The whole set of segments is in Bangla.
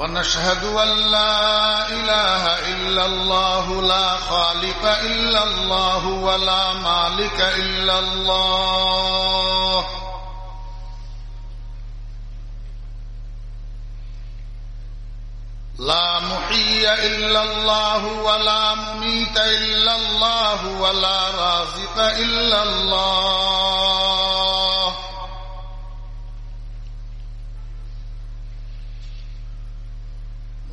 ونشهد أن لا إله إلا الله لا خالق إلا الله ولا مالك إلا الله. لا محيي إلا الله ولا مميت إلا الله ولا رازق إلا الله.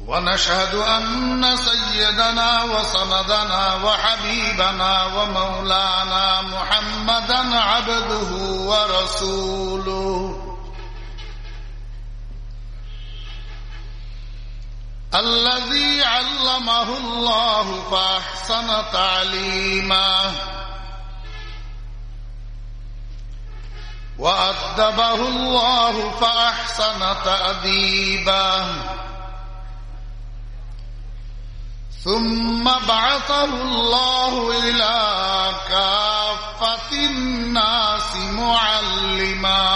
ونشهد أن سيدنا وصمدنا وحبيبنا ومولانا محمدا عبده ورسوله. الذي علمه الله فأحسن تعليمه. وأدبه الله فأحسن تأديبه. ثم بعثه الله إلى كافة الناس معلما.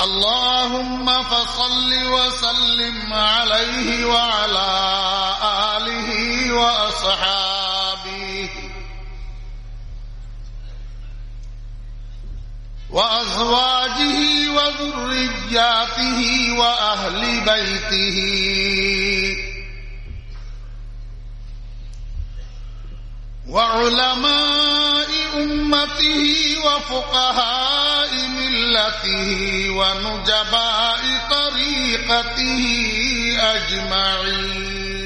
اللهم فصل وسلم عليه وعلى آله وأصحابه وأزواجه وذرياته وأهل بيته. وعلماء أمته وفقهاء ملته ونجباء طريقته أجمعين.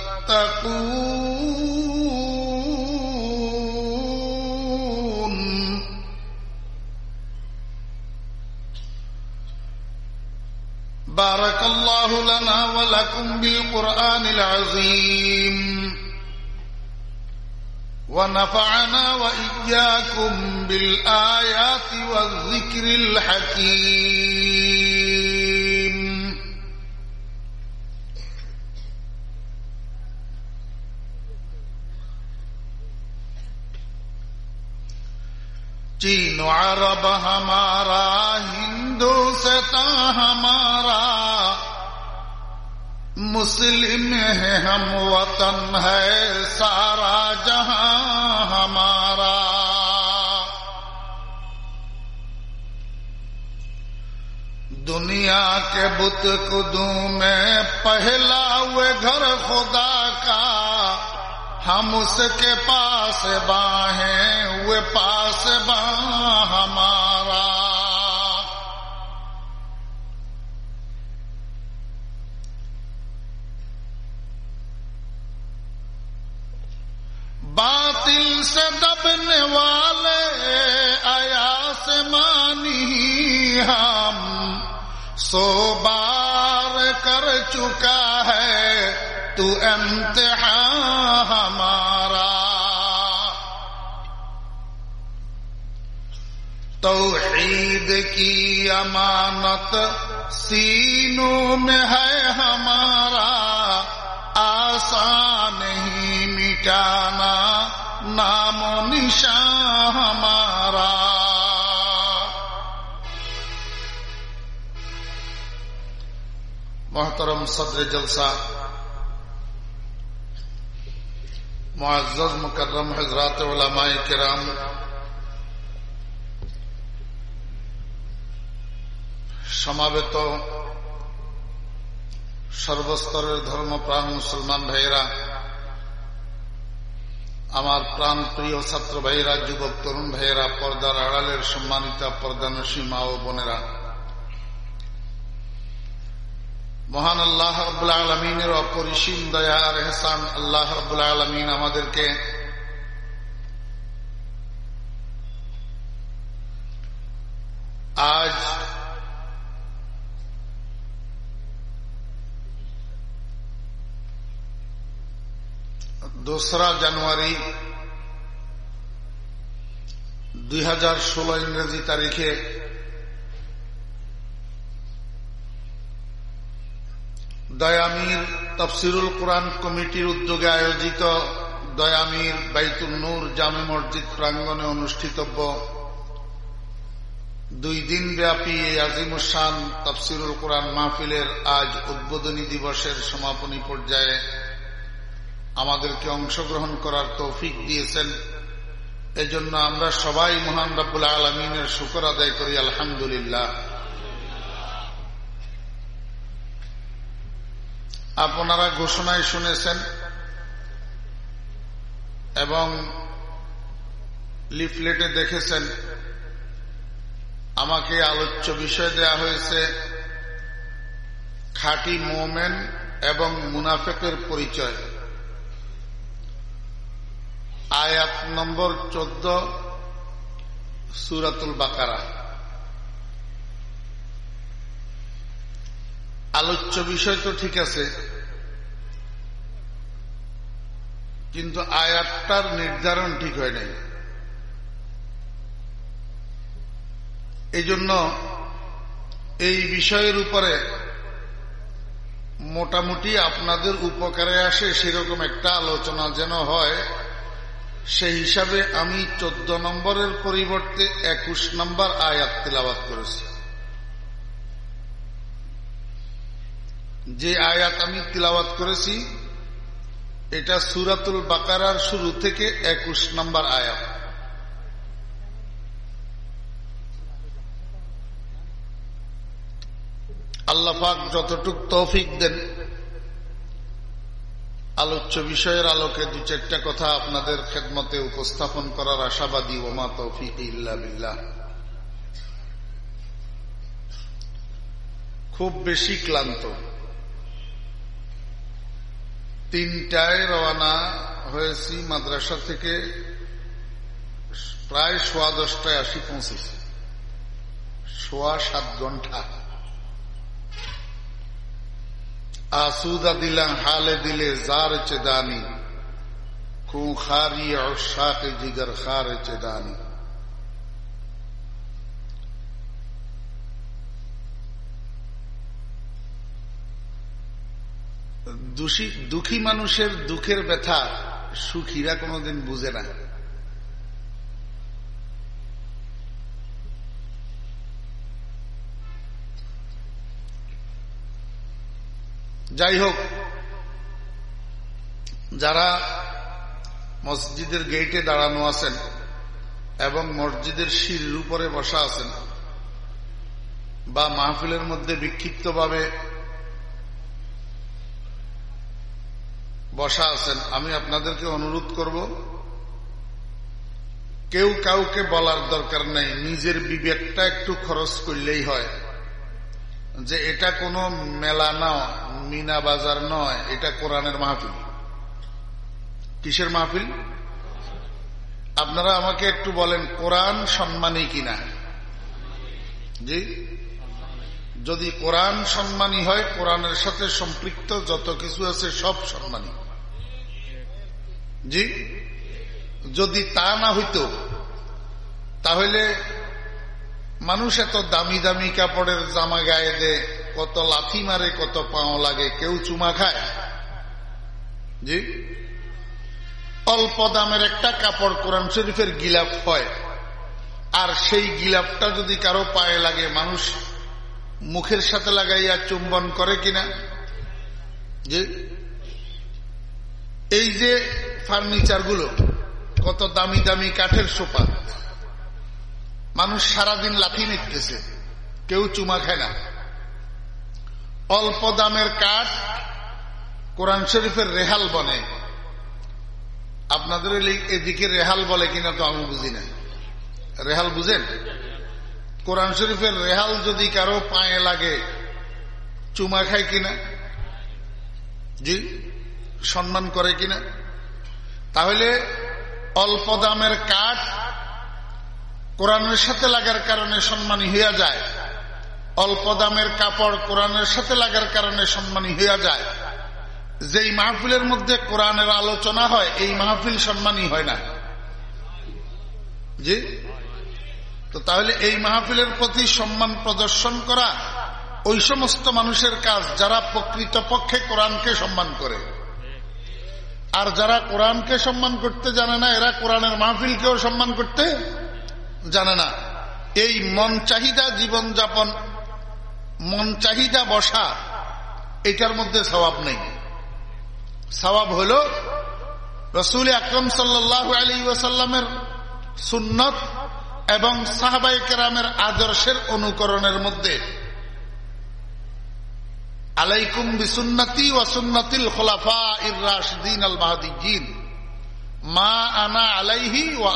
بارك الله لنا ولكم بالقرآن العظيم. ونفعنا وإياكم بالآيات والذكر الحكيم. چین عرب ہمارا ہندوستا ہمارا۔ مسلم ہے ہم وطن ہے، سارا جہاں ہمارا۔ دنیا کے بت کدوں میں پہلا ہوئے گھر خدا کا۔ ہم اس کے پاس باں ہیں وہ پاس باں ہمارا۔ باطل سے دبنے والے آیا سے مانی ہم، سو بار کر چکا ہے۔ تو امتحان ہمارا۔ توحید کی امانت سینوں میں ہے ہمارا۔ آسان نہیں مٹانا، نام و نشان ہمارا۔ محترم صدر جلسہ معزز مکرم حضرات علماء کرام সমাবেত সর্বস্তরের ধর্ম প্রাণ মুসলমান ভাইয়েরা, আমার প্রাণ প্রিয় ছাত্র ভাইয়েরা, যুবক তরুণ ভাইয়েরা, পর্দার আড়ালের সম্মানিতা পর্দানসী মা ও বোনেরা। মহান আল্লাহ রবুল্লা আলমিনের অপরিসীম দয়া আর হেসান আল্লাহ রবুল্লা আলমিন আমাদেরকে আজ দোসরা জানুয়ারি দুই হাজার ষোলো ইংরেজি তারিখে দয়ামির তফসিরুল কোরআন কমিটির উদ্যোগে আয়োজিত দয়ামির বাইতুল নূর জামে মসজিদ প্রাঙ্গনে অনুষ্ঠিতব্য দুই দিন ব্যাপী এই আজিমুসান তফসিরুল কোরআন মাহফিলের আজ উদ্বোধনী দিবসের সমাপনী পর্যায়ে আমাদেরকে অংশগ্রহণ করার তৌফিক দিয়েছেন। এজন্য আমরা সবাই মহান রব্বুল আলমিনের শুকর আদায় করি, আলহামদুলিল্লাহ। আপনারা ঘোষণায় শুনেছেন এবং লিফলেটে দেখেছেন। আমাকে আলোচ্য বিষয় দেয়া হয়েছে, খাঁটি মোমেন এবং মুনাফেকের পরিচয়। আয়াত নম্বর চোদ্দ, সুরাতুল বাকারা। আলোচ্য বিষয় তো ঠিক আছে, কিন্তু আয়াতটার নির্ধারণ ঠিক হয় নাই। এই জন্য এই বিষয়ের উপরে মোটামুটি আপনাদের উপকারে আসে সেরকম একটা আলোচনা যেন হয়। সেই হিসাবে আমি চোদ্দ নম্বরের পরিবর্তে একুশ নম্বর আয়াত তেলাবাত করেছি। যে আয়াত আমি তিলাবাত করেছি, এটা সুরাতুল বাকারার শুরু থেকে একুশ নম্বর আয়াত। আল্লাহাক যতটুক তৌফিক দেন, আলোচ্য বিষয়ের আলোকে দু চারটা কথা আপনাদের খেদমতে উপস্থাপন করার আশাবাদী ওমা তৌফিক ইল্লা বিল্লাহ। খুব বেশি ক্লান্ত। তিনটায় রওনা হয়েছি মাদ্রাসা থেকে প্রায় সোয়া দশটায় আসি পৌঁছেছি। সোয়া সাত ঘণ্টা। আসুদা দিলাম হালে দিলে জার চেদানি। কু খারি শাক জিগর খার চেদানি। দুঃখী মানুষের দুঃখের ব্যথা সুখীরা কোনোদিন বুঝে না। যাই হোক, যারা মসজিদের গেটে দাঁড়ানো আছেন এবং মসজিদের শির উপরে বসা আছেন বা মাহফিলের মধ্যে বিক্ষিপ্তভাবে বসা আছেন, আমি আপনাদেরকে অনুরোধ করব, কেউ কাউকে বলার দরকার নেই, নিজের বিবেকটা একটু খরচ করলেই হয়। যে এটা কোনো মেলা নয়, মিনা বাজার নয়, এটা কোরআনের মাহফিল। কিসের মাহফিল? আপনারা আমাকে একটু বলেন, কোরআন সম্মানী কিনা? জি? যদি কোরআন সম্মানী হয়, কোরআনের সাথে সম্পৃক্ত যত কিছু আছে সব সম্মানী। জি? যদি তা না হইত, তাহলে মানুষ এত দামি দামি কাপড়ের জামা গায়ে দে, কত লাথি মারে, কত পাও লাগে, কেউ চুমা খায়? জি? অল্প দামের একটা কাপড় কোরআন শরীফের গিলাপ হয়। আর সেই গিলাপটা যদি কারও পায়ে লাগে, মানুষ মুখের সাথে লাগাইয়া চুম্বন করে কিনা? যে এই যে ফার্নিচারগুলো কত দামি দামি কাঠের সোপা মানুষ সারাদিন লাথি নিতেছে, কেউ চুমা খায় না। অল্প দামের কাঠ কোরআন শরীফের রেহাল বনে। আপনাদের এদিকে রেহাল বলে কিনা তো আমি বুঝি না। রেহাল বুঝেন? কোরআন শরীফের রেহাল যদি কারও পায়ে লাগে, চুমা খায় কিনা? জি? সম্মান করে কিনা? তাহলে অল্প দামের কাঠ কোরআনের সাথে লাগার কারণে সম্মানী হইয়া যায়। অল্প দামের কাপড় কোরআনের সাথে লাগার কারণে সম্মানী হইয়া যায়। যেই মাহফিলের মধ্যে কোরআনের আলোচনা হয়, এই মাহফিল সম্মানী হয় না। জি? তো তাহলে এই মাহফিলের প্রতি সম্মান প্রদর্শন করা ওই সমস্ত মানুষের কাজ যারা প্রকৃত পক্ষে কোরআনকে সম্মান করে। আর যারা কোরআনকে সম্মান করতে জানে না, এরা কোরআনের মাহফিলকেও সম্মান করতে জানে না। এই মন চাহিদা জীবন যাপন, মন চাহিদা বসা, এটার মধ্যে স্বভাব নেই। স্বভাব হল, রসুল আকরম সাল্লাহ আলী ওয়াসাল্লামের সুন্নত এবং সাহাবাই কেরামের আদর্শের অনুকরণের মধ্যে আলাইকুম বিসুন্নতি ওয়াসুন্নতিল খোলাফা ইর রাশদিন আল মাহাদিজিন। মা আনা আলাইহি ওয়া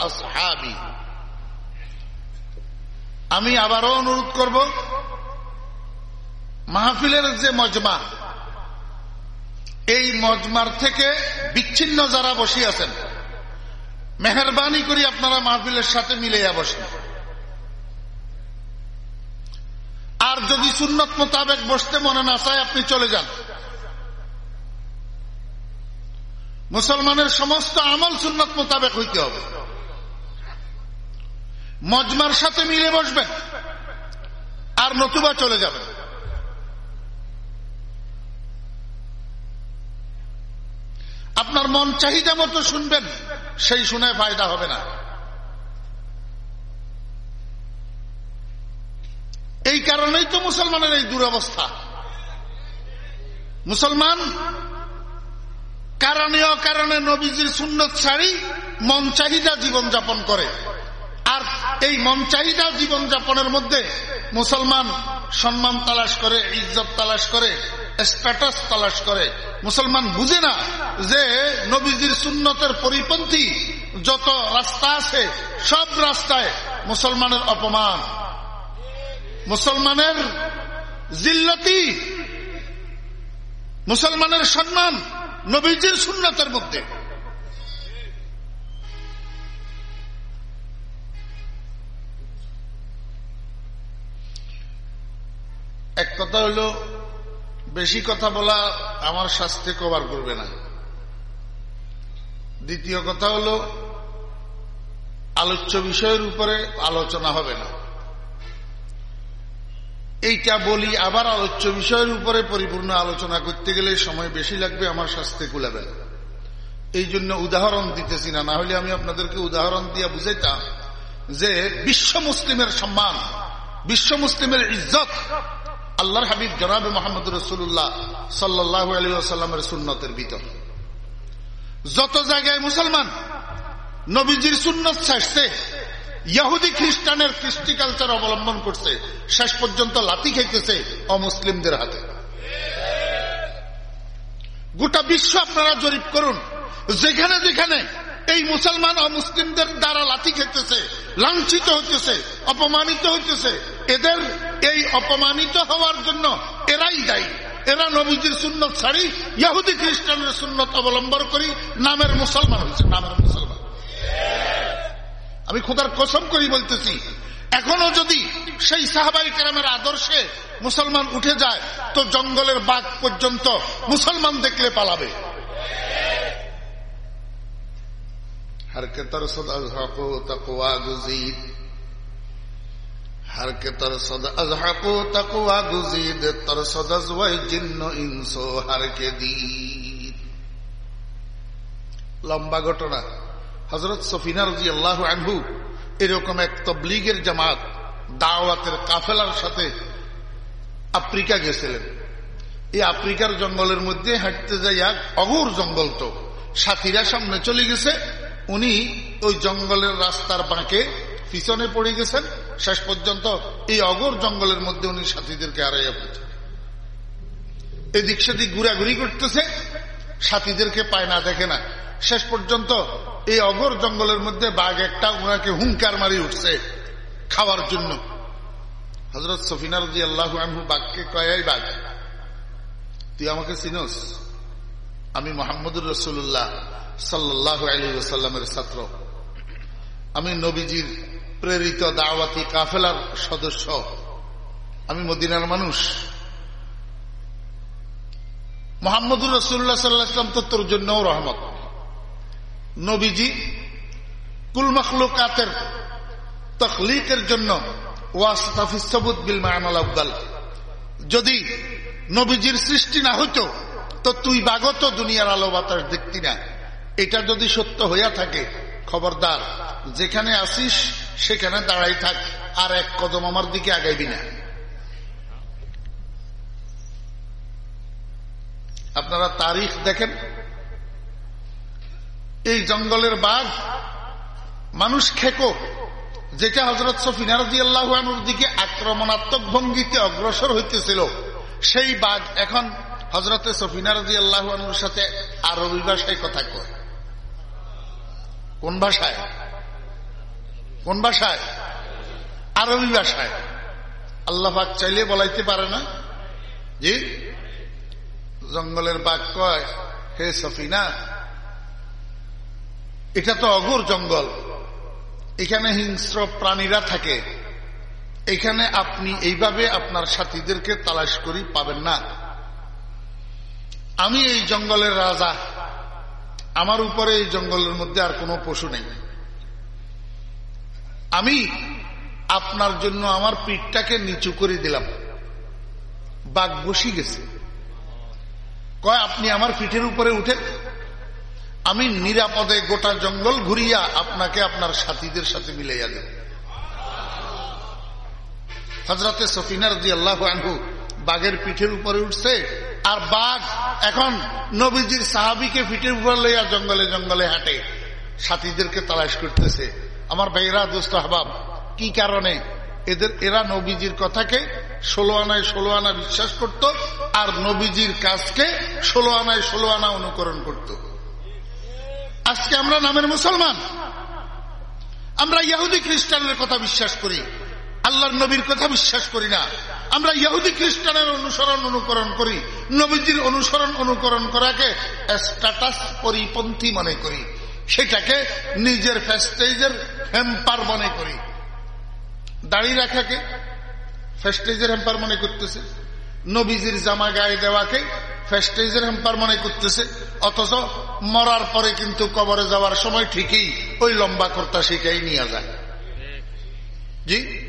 আমি আবারও অনুরোধ করব, মাহফিলের যে মজমা, এই মজমার থেকে বিচ্ছিন্ন যারা বসিয়াছেন, মেহরবানি করি আপনারা মাহফিলের সাথে মিলাইয়া বসেন। আর যদি সুন্নত মোতাবেক বসতে মনে না চায়, আপনি চলে যান। মুসলমানের সমস্ত আমল সুন্নত মোতাবেক হইতে হবে। মজমার সাথে মিলে বসবেন, আর নতুবা চলে যাবেন। আপনার মন চাহিদা মতো শুনবেন, সেই শুনে ফায়দা হবে না। এই কারণেই তো মুসলমানের এই দুরবস্থা। মুসলমান, কারণে অকারণে নবীজির সুন্নত ছাড়ি মন চাহিদা জীবন যাপন করে। আর এই মন চাহিদা জীবন যাপনের মধ্যে মুসলমান সম্মান তালাশ করে, ইজ্জত তালাশ করে স্ট্যাটাস তালাশ করে। মুসলমান বুঝে না যে নবীজির সুন্নতের পরিপন্থী যত রাস্তা আছে, সব রাস্তায় মুসলমানের অপমান। মুসলমানের জিল্লতি, মুসলমানের সম্মান নবীজির সুন্নতের মধ্যে। এক কথা হল, বেশি কথা বলা আমার স্বাস্থ্যে কভার করবে না। দ্বিতীয় কথা হল, আলোচ্য বিষয়ের উপরে আলোচনা হবে না। এইটা বলি আবার আলোচ্য বিষয়ের উপরে পরিপূর্ণ আলোচনা করতে গেলে সময় বেশি লাগবে আমার স্বাস্থ্যে কুলাবে এই জন্য উদাহরণ দিতেছি না না হলে আমি আপনাদেরকে উদাহরণ দিয়ে বুঝাইতাম যে বিশ্ব মুসলিমের সম্মান, বিশ্ব মুসলিমের ইজ্জত আল্লাহর হাবিব জনাবে মোহাম্মদ রসুল্লাহ সাল্লাহ আলী আসাল্লামের সুন্নতের ভিতর। যত জায়গায় মুসলমান নবীজির সুন্নত ছাড়ছে ইয়াহুদি খ্রিস্টানের কৃষ্টি কালচার অবলম্বন করছে। শেষ পর্যন্ত লাতি খাইতেছে অমুসলিমদের হাতে। গোটা বিশ্ব আপনারা জরিপ করুন। যেখানে যেখানে এই মুসলমান অমুসলিমদের দ্বারা লাথি খেতেছে, লাঞ্ছিত হইতেছে অপমানিত হইতেছে এদের এই অপমানিত হওয়ার জন্য এরাই দায়ী। এরা নবীজির সুন্নত ছাড়ি ইয়াহুদি খ্রিস্টানের সুন্নত অবলম্বন করি, নামের মুসলমান হয়েছে, নামের মুসলমান। আমি খোদার কসম করি বলতেছি, এখনও যদি সেই সাহাবাই কেরামের আদর্শে মুসলমান উঠে যায়, তো জঙ্গলের বাঘ পর্যন্ত মুসলমান দেখলে পালাবে। তাকোয়া হারকে লম্বা ঘটনা। হজরত সফিনা রাজি আল্লাহ আনহু এরকম এক তবলিগের জামাত দাওয়াতের কাফেলার সাথে আফ্রিকা গেছিলেন। এই আফ্রিকার জঙ্গলের মধ্যে হাঁটতে যাইয়া অঘোর জঙ্গল তো। সাথীরা সামনে চলে গেছে। উনি ওই জঙ্গলের রাস্তার বাঁকে পিছনে পড়ে গেছেন। শেষ পর্যন্ত এই অগর জঙ্গলের মধ্যে উনি সাথীদেরকে হারাইয়া ফেলছে এদিক সেদিক ঘুরাঘুরি করতেছে। সাথীদেরকে পায় না, দেখে না। শেষ পর্যন্ত এই অগর জঙ্গলের মধ্যে বাঘ একটা উনাকে হুঙ্কার মারি উঠছে খাওয়ার জন্য। হজরত সফিনা রাজি আল্লাহ বাঘকে কয়াই বাঘ, তুই আমাকে চিনস? আমি মোহাম্মদুর রসুল্লাহ সাল্লাহ আলী সাল্লামের ছাত্র। আমি নবীজির প্রেরিত দাওয়াতি কাফেলার সদস্য। আমি মদিনার মানুষ। মোহাম্মদুর রসুল্লাহ সাল্লাহাম তো তোর জন্যও রহমত। নবীজি কুল মখলুকাতের তখলিকের জন্য বিল যদি নবীজির সৃষ্টি না হইতো, তো তুই বাগত দুনিয়ার আলো বাতাস দেখতি না। এটা যদি সত্য হইয়া থাকে, খবরদার, যেখানে আসিস, সেখানে দাঁড়াই থাক, আর এক কদম আমার দিকে আগাইবি না। আপনারা তারিখ দেখেন? এই জঙ্গলের বাঘ, মানুষ খেকো, যেটা হজরত সফিনারদি আল্লাহানুর দিকে আক্রমণাত্মক ভঙ্গিতে অগ্রসর হইতেছিল। সেই বাঘ এখন হজরতে সফিনারদি আল্লাহানুর সাথে আরবি ভাষায় কথা কয়। কোন ভাষায়? কোন ভাষায়? আরবি ভাষায়। আল্লাহাক চাইলে বলাইতে পারে না। জি? জঙ্গলের বাঘ কয়, হে সফিনা এটা তো অঘোর জঙ্গল। এখানে হিংস্র প্রাণীরা থাকে। এখানে আপনি এইভাবে আপনার সাথীদেরকে তালাশ করি পাবেন না। আমি এই জঙ্গলের রাজা। আমার উপরে এই জঙ্গলের মধ্যে আর কোনো পশু নেই। আমি আপনার জন্য আমার পিঠটাকে নিচু করে দিলাম। বাঘ বসি গেছে। কয়, আপনি আমার পিঠের উপরে উঠে আমি নিরাপদে গোটা জঙ্গল ঘুরিয়া আপনাকে আপনার সাথীদের সাথে মিলাইয়া দেব। হজরতে সফিনার দি আল্লাহ আনহু বাঘের পিঠের উপরে উঠছে আর বাঘ এখন নবীজির সাহাবিকে পিঠের উপর লইয়া জঙ্গলে জঙ্গলে হাঁটে। সাথীদেরকে তালাশ করতেছে, আমার ভাইরা দোস্ত হাবাব কি কারণে? এদের, এরা নবীজির কথাকে ষোলো আনায় ষোলো আনা বিশ্বাস করত আর নবীজির কাজকে ষোলো আনায় ষোলো আনা অনুকরণ করত। আজকে আমরা নামের মুসলমান। আমরা ইয়াহুদি খ্রিস্টানের কথা বিশ্বাস করি। আল্লাহর নবীর কথা বিশ্বাস করি না। আমরা ইহুদি খ্রিস্টানের অনুসরণ অনুকরণ করি। নবীজির অনুসরণ অনুকরণ করাকে স্ট্যাটাস পরিপন্থী মনে করি। সেটাকে নিজের ফেস্টেজের হ্যাম্পার মনে করি। দাঁড়িয়ে রাখাকে ফেস্টেজের হ্যাম্পার মনে করতেছে। নবীজির জামা গায়ে দেওয়াকে ফেস্টেজের হেম্পার মনে করতেছে। অথচ মরার পরে কিন্তু কবরে যাওয়ার সময় ঠিকই ওই লম্বা কর্তা শিখাই নিয়ে যায়। জি?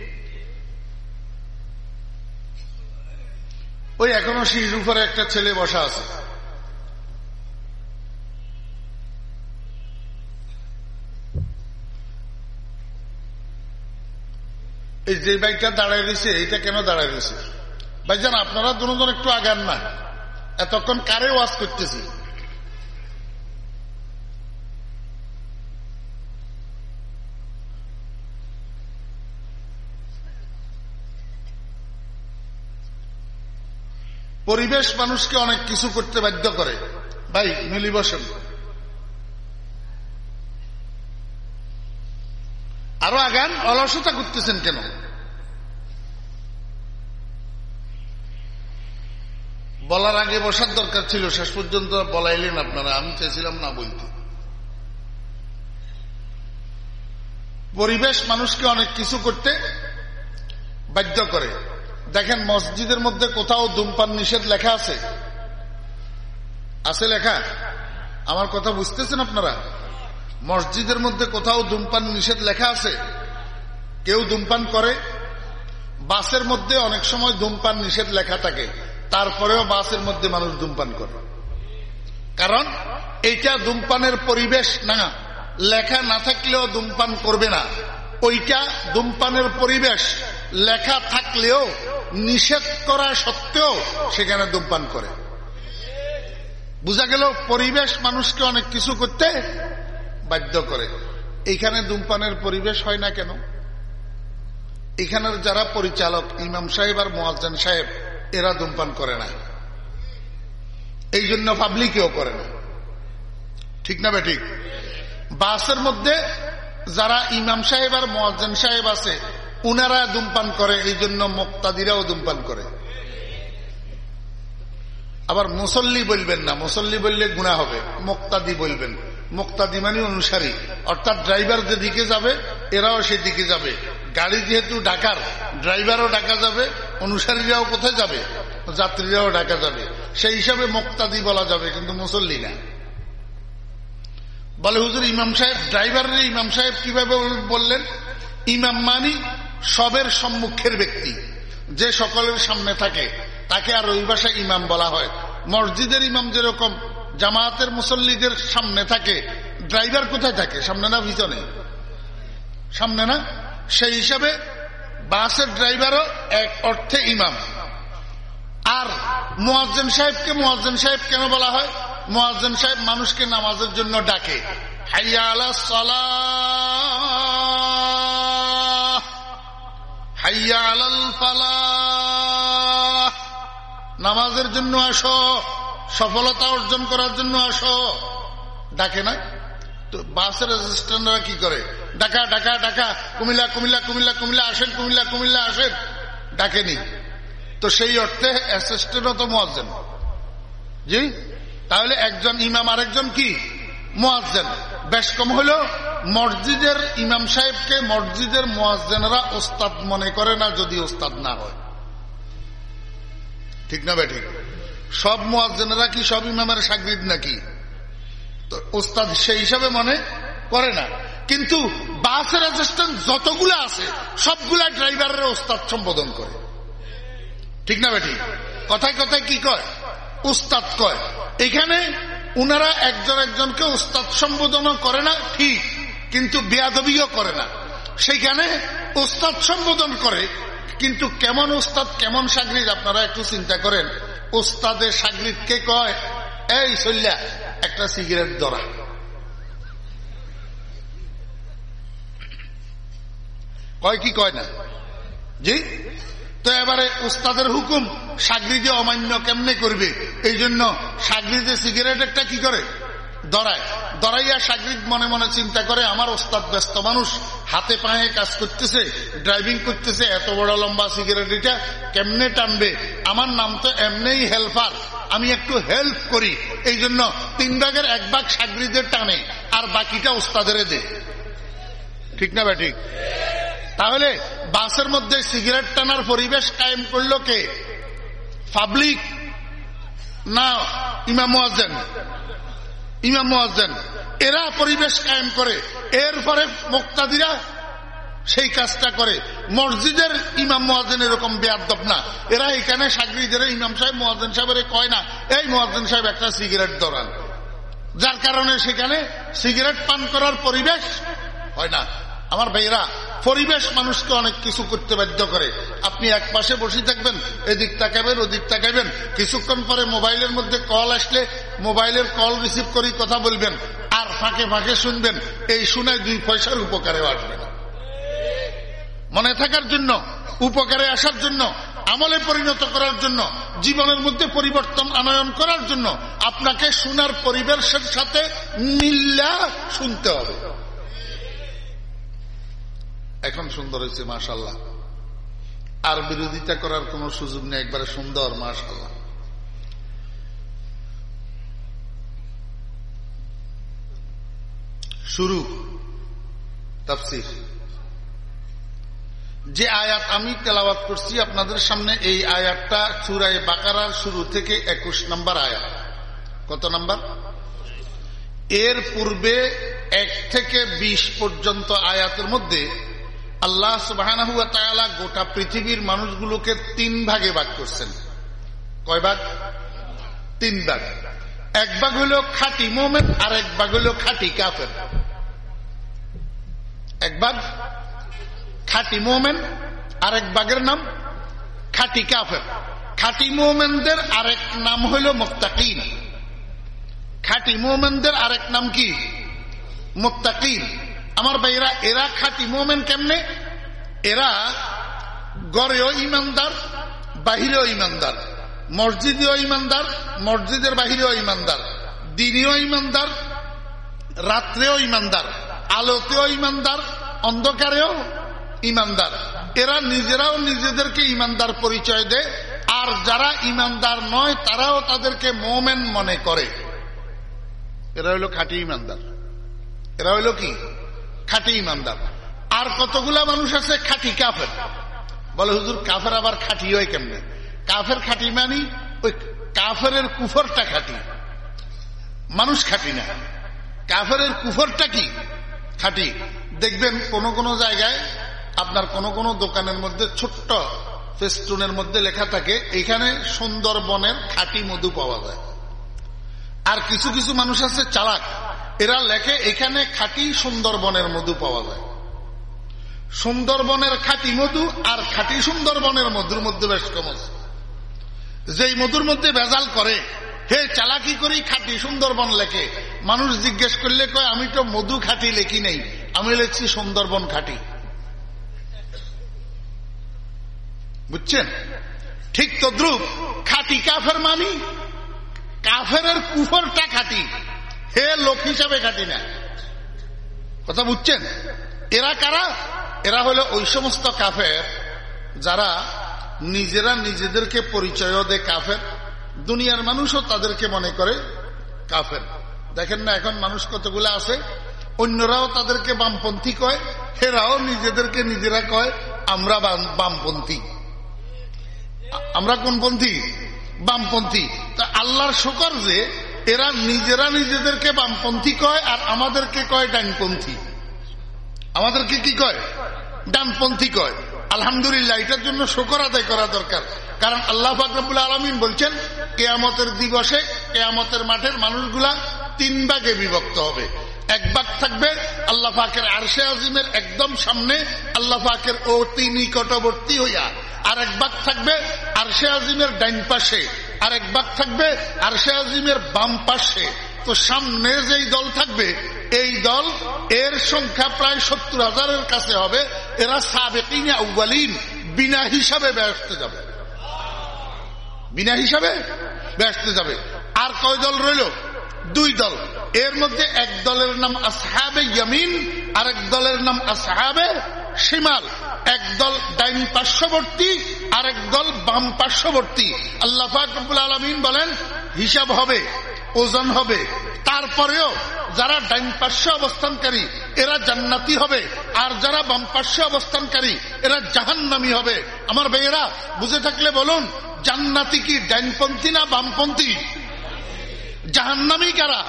ওই এখনও শিশুর উপরে একটা ছেলে বসা আছে। এই যে বাইকটা দাঁড়ায় রয়েছে, এইটা কেন দাঁড়ায় রয়েছে? ভাইজান আপনারা দুজন একটু আগান না। এতক্ষণ কারে ওয়াজ করতেছি? পরিবেশ মানুষকে অনেক কিছু করতে বাধ্য করে। ভাই, মিলি বসেন। আরও আগান, অলসতা করতেছেন কেন? বলার আগে বসার দরকার ছিল, শেষ পর্যন্ত বলাইলেন আপনারা, আমি চাইছিলাম না বলতে পরিবেশ মানুষকে অনেক কিছু করতে বাধ্য করে। দেখেন, মসজিদের মধ্যে কোথাও ধূমপান নিষেধ লেখা আছে? আছে লেখা? আমার কথা বুঝতেছেন আপনারা? মসজিদের মধ্যে কোথাও ধূমপান নিষেধ লেখা আছে? কেউ ধূমপান করে? বাসের মধ্যে অনেক সময় ধূমপান নিষেধ লেখা থাকে। তারপরেও বাসের মধ্যে মানুষ ধূমপান করে। কারণ এইটা ধূমপানের পরিবেশ না। লেখা না থাকলেও ধূমপান করবে না। ওইটা ধূমপানের পরিবেশ। লেখা থাকলেও, নিষেধ করা সত্ত্বেও সেখানে ধূমপান করে। বোঝা গেল, পরিবেশ মানুষকে অনেক কিছু করতে বাধ্য করে। এইখানে ধূমপানের পরিবেশ হয় না কেন? এখানের যারা পরিচালক, ইমাম সাহেব আর মোয়াজ্জান সাহেব এরা ধূমপান করে না। এই জন্য পাবলিকেও করে না। ঠিক না ঠিক? বাসের মধ্যে যারা ইমাম সাহেব আর মোয়াজ্জান সাহেব আছে, উনারা ধূমপান করে, এই জন্য মোক্তাদিরাও ধূমপান করে। আবার মুসল্লি বলবেন না, মুসল্লি বললে গুণা হবে, মোক্তাদি বলবেন। মোক্তাদি মানে অনুসারী, অর্থাৎ ড্রাইভার যেদিকে যাবে, এরাও সেদিকে যাবে। গাড়ি যেহেতু ঢাকার ড্রাইভারও ঢাকা যাবে, অনুসারীরাও কোথায় যাবে, যাত্রীরাও ঢাকা যাবে। সেই হিসাবে মোক্তাদি বলা যাবে, কিন্তু মুসল্লি না। বলে হুজুর, ইমাম সাহেব, ড্রাইভারের ইমাম সাহেব কীভাবে বললেন? ইমাম মানি সবের সম্মুখের ব্যক্তি, যে সকলের সামনে থাকে, তাকে আর ওই ভাষায় ইমাম বলা হয়। মসজিদের ইমাম যেরকম, জামায়াতের মুসল্লিদের সামনে থাকে, ড্রাইভার কোথায় থাকে? সামনে না, পিছনে? সামনে না? সেই হিসাবে বাসের ড্রাইভারও এক অর্থে ইমাম। আর মোয়াজ্জেন সাহেবকে মোয়াজ্জেন সাহেব কেন বলা হয়? মোয়াজ্জেন সাহেব মানুষকে নামাজের জন্য ডাকে। হাইয়া আলা হাইয়া আলাল ফালা নামাজের জন্য আসো, সফলতা অর্জন করার জন্য আসো। ডাকে না? বাসের অ্যাসিস্ট্যান্টরা কি করে? ডাকা ডাকা ডাকা, কুমিল্লা কুমিল্লা কুমিল্লা কুমিল্লা আসেন, কুমিল্লা কুমিল্লা আসেন। ডাকেনি। তো সেই অর্থে অ্যাসিস্ট্যান্টও তো মোয়াজ্জেন। জি? তাহলে একজন ইমাম আরেকজন কি? মোয়াজ্জেন। বেশ কম হল মসজিদের ইমাম সাহেবকে মসজিদের মোয়াজ্জেনরা ওস্তাদ মনে করে না যদি ওস্তাদ না হয়। ঠিক না ভাই ঠিক? সব মোয়াজ্জেনরা কি সব ইমামের সাগরিদ নাকি? ওস্তাদ সেই হিসাবে মনে করে না। কিন্তু বাসের অ্যাসিস্ট্যান্ট যতগুলো আছে, সবগুলা ড্রাইভারের ওস্তাদ সম্বোধন করে। ঠিক না বেটি? কথায় কথায় কি কয়? উস্তাদ কয়। এখানে উনারা একজন একজনকে উস্তাদ সম্বোধন করে না, ঠিক, কিন্তু বেয়াদবিও করে না। সেইখানে উস্তাদ সম্বোধন করে, কিন্তু কেমন উস্তাদ, কেমন সাগরিদ, আপনারা একটু চিন্তা করেন। উস্তাদের সাগরিদ কে কয়? এই সল্যা একটা সিগারেট ধরা। কয় কি কয় না? জি? তো এবারে উস্তাদের হুকুম, সাগরিদে অমান্য কেমনে করবে? এই জন্য সাগরিদে সিগারেট একটা কি করে? দরায় দরাইয়া সাগরিদ মনে মনে চিন্তা করে, আমার ওস্তাদ ব্যস্ত মানুষ, হাতে পায়ে কাজ করতেছে, ড্রাইভিং করতেছে, এত বড় লম্বা সিগারেট এটা কেমনে টানবে? আমার নাম তো এমনিই হেল্পার আমি একটু হেল্প করি। এই জন্য তিন ভাগের এক ভাগ সাগরিদের টানে, আর বাকিটা ওস্তাদের দে। ঠিক না ঠিক তাহলে বাসের মধ্যে সিগারেট টানার পরিবেশ কায়েম করল কে? পাবলিক না ইমাম ইমাম মোয়াজ্জেন, এরা পরিবেশ কায়েম করে। এরপরে মোক্তাদিরা সেই কাজটা করে। মসজিদের ইমাম মোয়াজেন এরকম বেয়াদব না। এরা এখানে সাগরিদের ইমাম সাহেব মোয়াজেন সাহেবের কয় না, এই মোয়াজেন সাহেব একটা সিগারেট ধরান যার কারণে সেখানে সিগারেট পান করার পরিবেশ হয় না। আমার ভাইরা পরিবেশ মানুষকে অনেক কিছু করতে বাধ্য করে। আপনি এক পাশে বসে থাকবেন, এদিক তাকাবেন, ওদিক তাকাবেন। কিছুক্ষণ পরে মোবাইলের মধ্যে কল আসলে মোবাইলের কল রিসিভ করি কথা বলবেন আর ফাঁকে ফাঁকে শুনবেন। এই শুনায় দুই পয়সার উপকারে আসবে না। মনে থাকার জন্য, উপকারে আসার জন্য, আমলে পরিণত করার জন্য, জীবনের মধ্যে পরিবর্তন আনয়ন করার জন্য আপনাকে শোনার পরিবেশের সাথে মিল্লা শুনতে হবে। এখন সুন্দর হয়েছে মাশাল্লাহ আর বিরোধিতা করার কোন সুযোগ নেই, একবারে সুন্দর মাশাল্লাহ শুরু, তাফসির। যে আয়াত আমি তেলাওয়াত করছি, আপনাদের সামনে এই আয়াতটা চূড়ায় বাকারার শুরু থেকে একুশ নম্বর আয়াত। কত নম্বর? এর পূর্বে এক থেকে বিশ পর্যন্ত আয়াতের মধ্যে আল্লাহ সুবাহ গোটা পৃথিবীর মানুষগুলোকে তিন ভাগে ভাগ করছেন। কয় ভাগ? তিন ভাগ। এক ভাগ হইল খাটি মোমেন, আর এক ভাগ হইল খাটি কাফের। এক ভাগ খাটি মোমেন, আর এক বাগের নাম খাটি কাফের। খাটি মোমেনদের আরেক নাম হইল মোত্তাকিন। খাটি মোমেনদের আরেক নাম কি? মোত্তাকিন। আমার ভাইরা এরা খাটি মোমেন কেমনে? এরা গড়েও ইমানদার, বাহিরেও ইমানদার। মসজিদেও ইমানদার, মসজিদের বাহিরেও ইমানদার। দিনেও ইমানদার, রাত্রেও ইমানদার। আলোতেও ইমানদার, অন্ধকারেও ইমানদার। এরা নিজেরাও নিজেদেরকে ইমানদার পরিচয় দেয়। আর যারা ইমানদার নয়, তারাও তাদেরকে মোমেন মনে করে। এরা হইল খাঁটি ইমানদার। এরা হইল কি? খাঁটি ইমানদার। আর কতগুলা মানুষ আছে খাঁটি কাফের? বলে, হুজুর, কাফের আবার খাঁটি হয় কেমনে? কাফের খাঁটি মানি, ওই কাফের কুফরটা খাঁটি। মানুষ খাঁটি না। কাফের কুফরটা কি? খাঁটি। দেখবেন কোন কোন জায়গায় আপনার কোন কোন দোকানের মধ্যে ছোট্ট ফেস্টুনের মধ্যে লেখা থাকে, এখানে সুন্দরবনের খাঁটি মধু পাওয়া যায়। আর কিছু কিছু মানুষ আছে চালাক। এরা লেখে, এখানে খাঁটি সুন্দরবনের মধু পাওয়া যায়। সুন্দরবনের খাঁটি মধু আর খাঁটি সুন্দরবনের মধুর মধ্যে বেশ কম আছে। যেই মধুর মধ্যে ভেজাল করে, হে চালাকি করেই খাঁটি সুন্দরবন লেখে। মানুষ জিজ্ঞেস করলে কয়, আমি তো মধু খাঁটি লেখি নেই, আমি লেখছি সুন্দরবন খাঁটি। বুঝছেন? ঠিক তদ্রুপ, খাঁটি কাফের মানি কাফের কুফরটা খাঁটি। হে লোক হিসাবে খাঁটি না। কথা বুঝছেন? এরা কারা? এরা হলো ওই সমস্ত কাফের যারা নিজেরা নিজেদেরকে পরিচয় দেয় কাফের, দুনিয়ার মানুষও তাদেরকে মনে করে কাফের। দেখেন না, এখন মানুষ কতগুলো আছে? অন্যরাও তাদেরকে বামপন্থী কয় এরাও নিজেদেরকে নিজেরা কয়, আমরা বামপন্থী। আমরা কোন পন্থী বামপন্থী। তা আল্লাহর শকর যে এরা নিজেরা নিজেদেরকে বামপন্থী কয় আর আমাদেরকে কয় ডানপন্থী। আমাদেরকে কি কয়? ডানপন্থী কয়। আলহামদুলিল্লাহ, এটার জন্য শোকর আদায় করা দরকার। কারণ আল্লাহ ফাকরাবুল আলমিন বলছেন, কেয়ামতের দিবসে, কেয়ামতের মাঠের মানুষগুলা তিন ভাগে বিভক্ত হবে। এক ভাগ থাকবে আল্লাহ পাকের আরশে আজিমের একদম সামনে, আল্লাহ পাকের অতি নিকটবর্তী হইয়া। আর এক ভাগ থাকবে আরশে আজিমের ডাইন পাশে। আর এক ভাগ থাকবে আর আজিমের বাম পাশে। তো সামনে যেই দল থাকবে, এই দল এর সংখ্যা প্রায় সত্তর হাজারের কাছে হবে। এরা সাবেকিন আউ্বালিন বিনা হিসাবে ব্যস্ত যাবে। বিনা হিসাবে ব্যস্ত যাবে। আর কয় দল রইল? দুই দল। এর মধ্যে এক দলের নাম আসহাবে ইয়ামিন এক দলের নাম আসহাবে শিমাল। এক দল ডাইন পার্শ্ববর্তী আর এক দল বাম পার্শ্ববর্তী। আল্লাহ ফাকবুল আলমিন বলেন, হিসাব হবে, ওজন হবে। তারপরেও যারা ডাইন পার্শ্ব অবস্থানকারী, এরা জান্নাতি হবে। আর যারা বাম পার্শ্ব অবস্থানকারী, এরা জাহান্নামি হবে। আমার ভাইয়েরা, বুঝে থাকলে বলুন, জান্নাতি কি ডাইনপন্থী না বামপন্থী? জাহান্নামি কারা?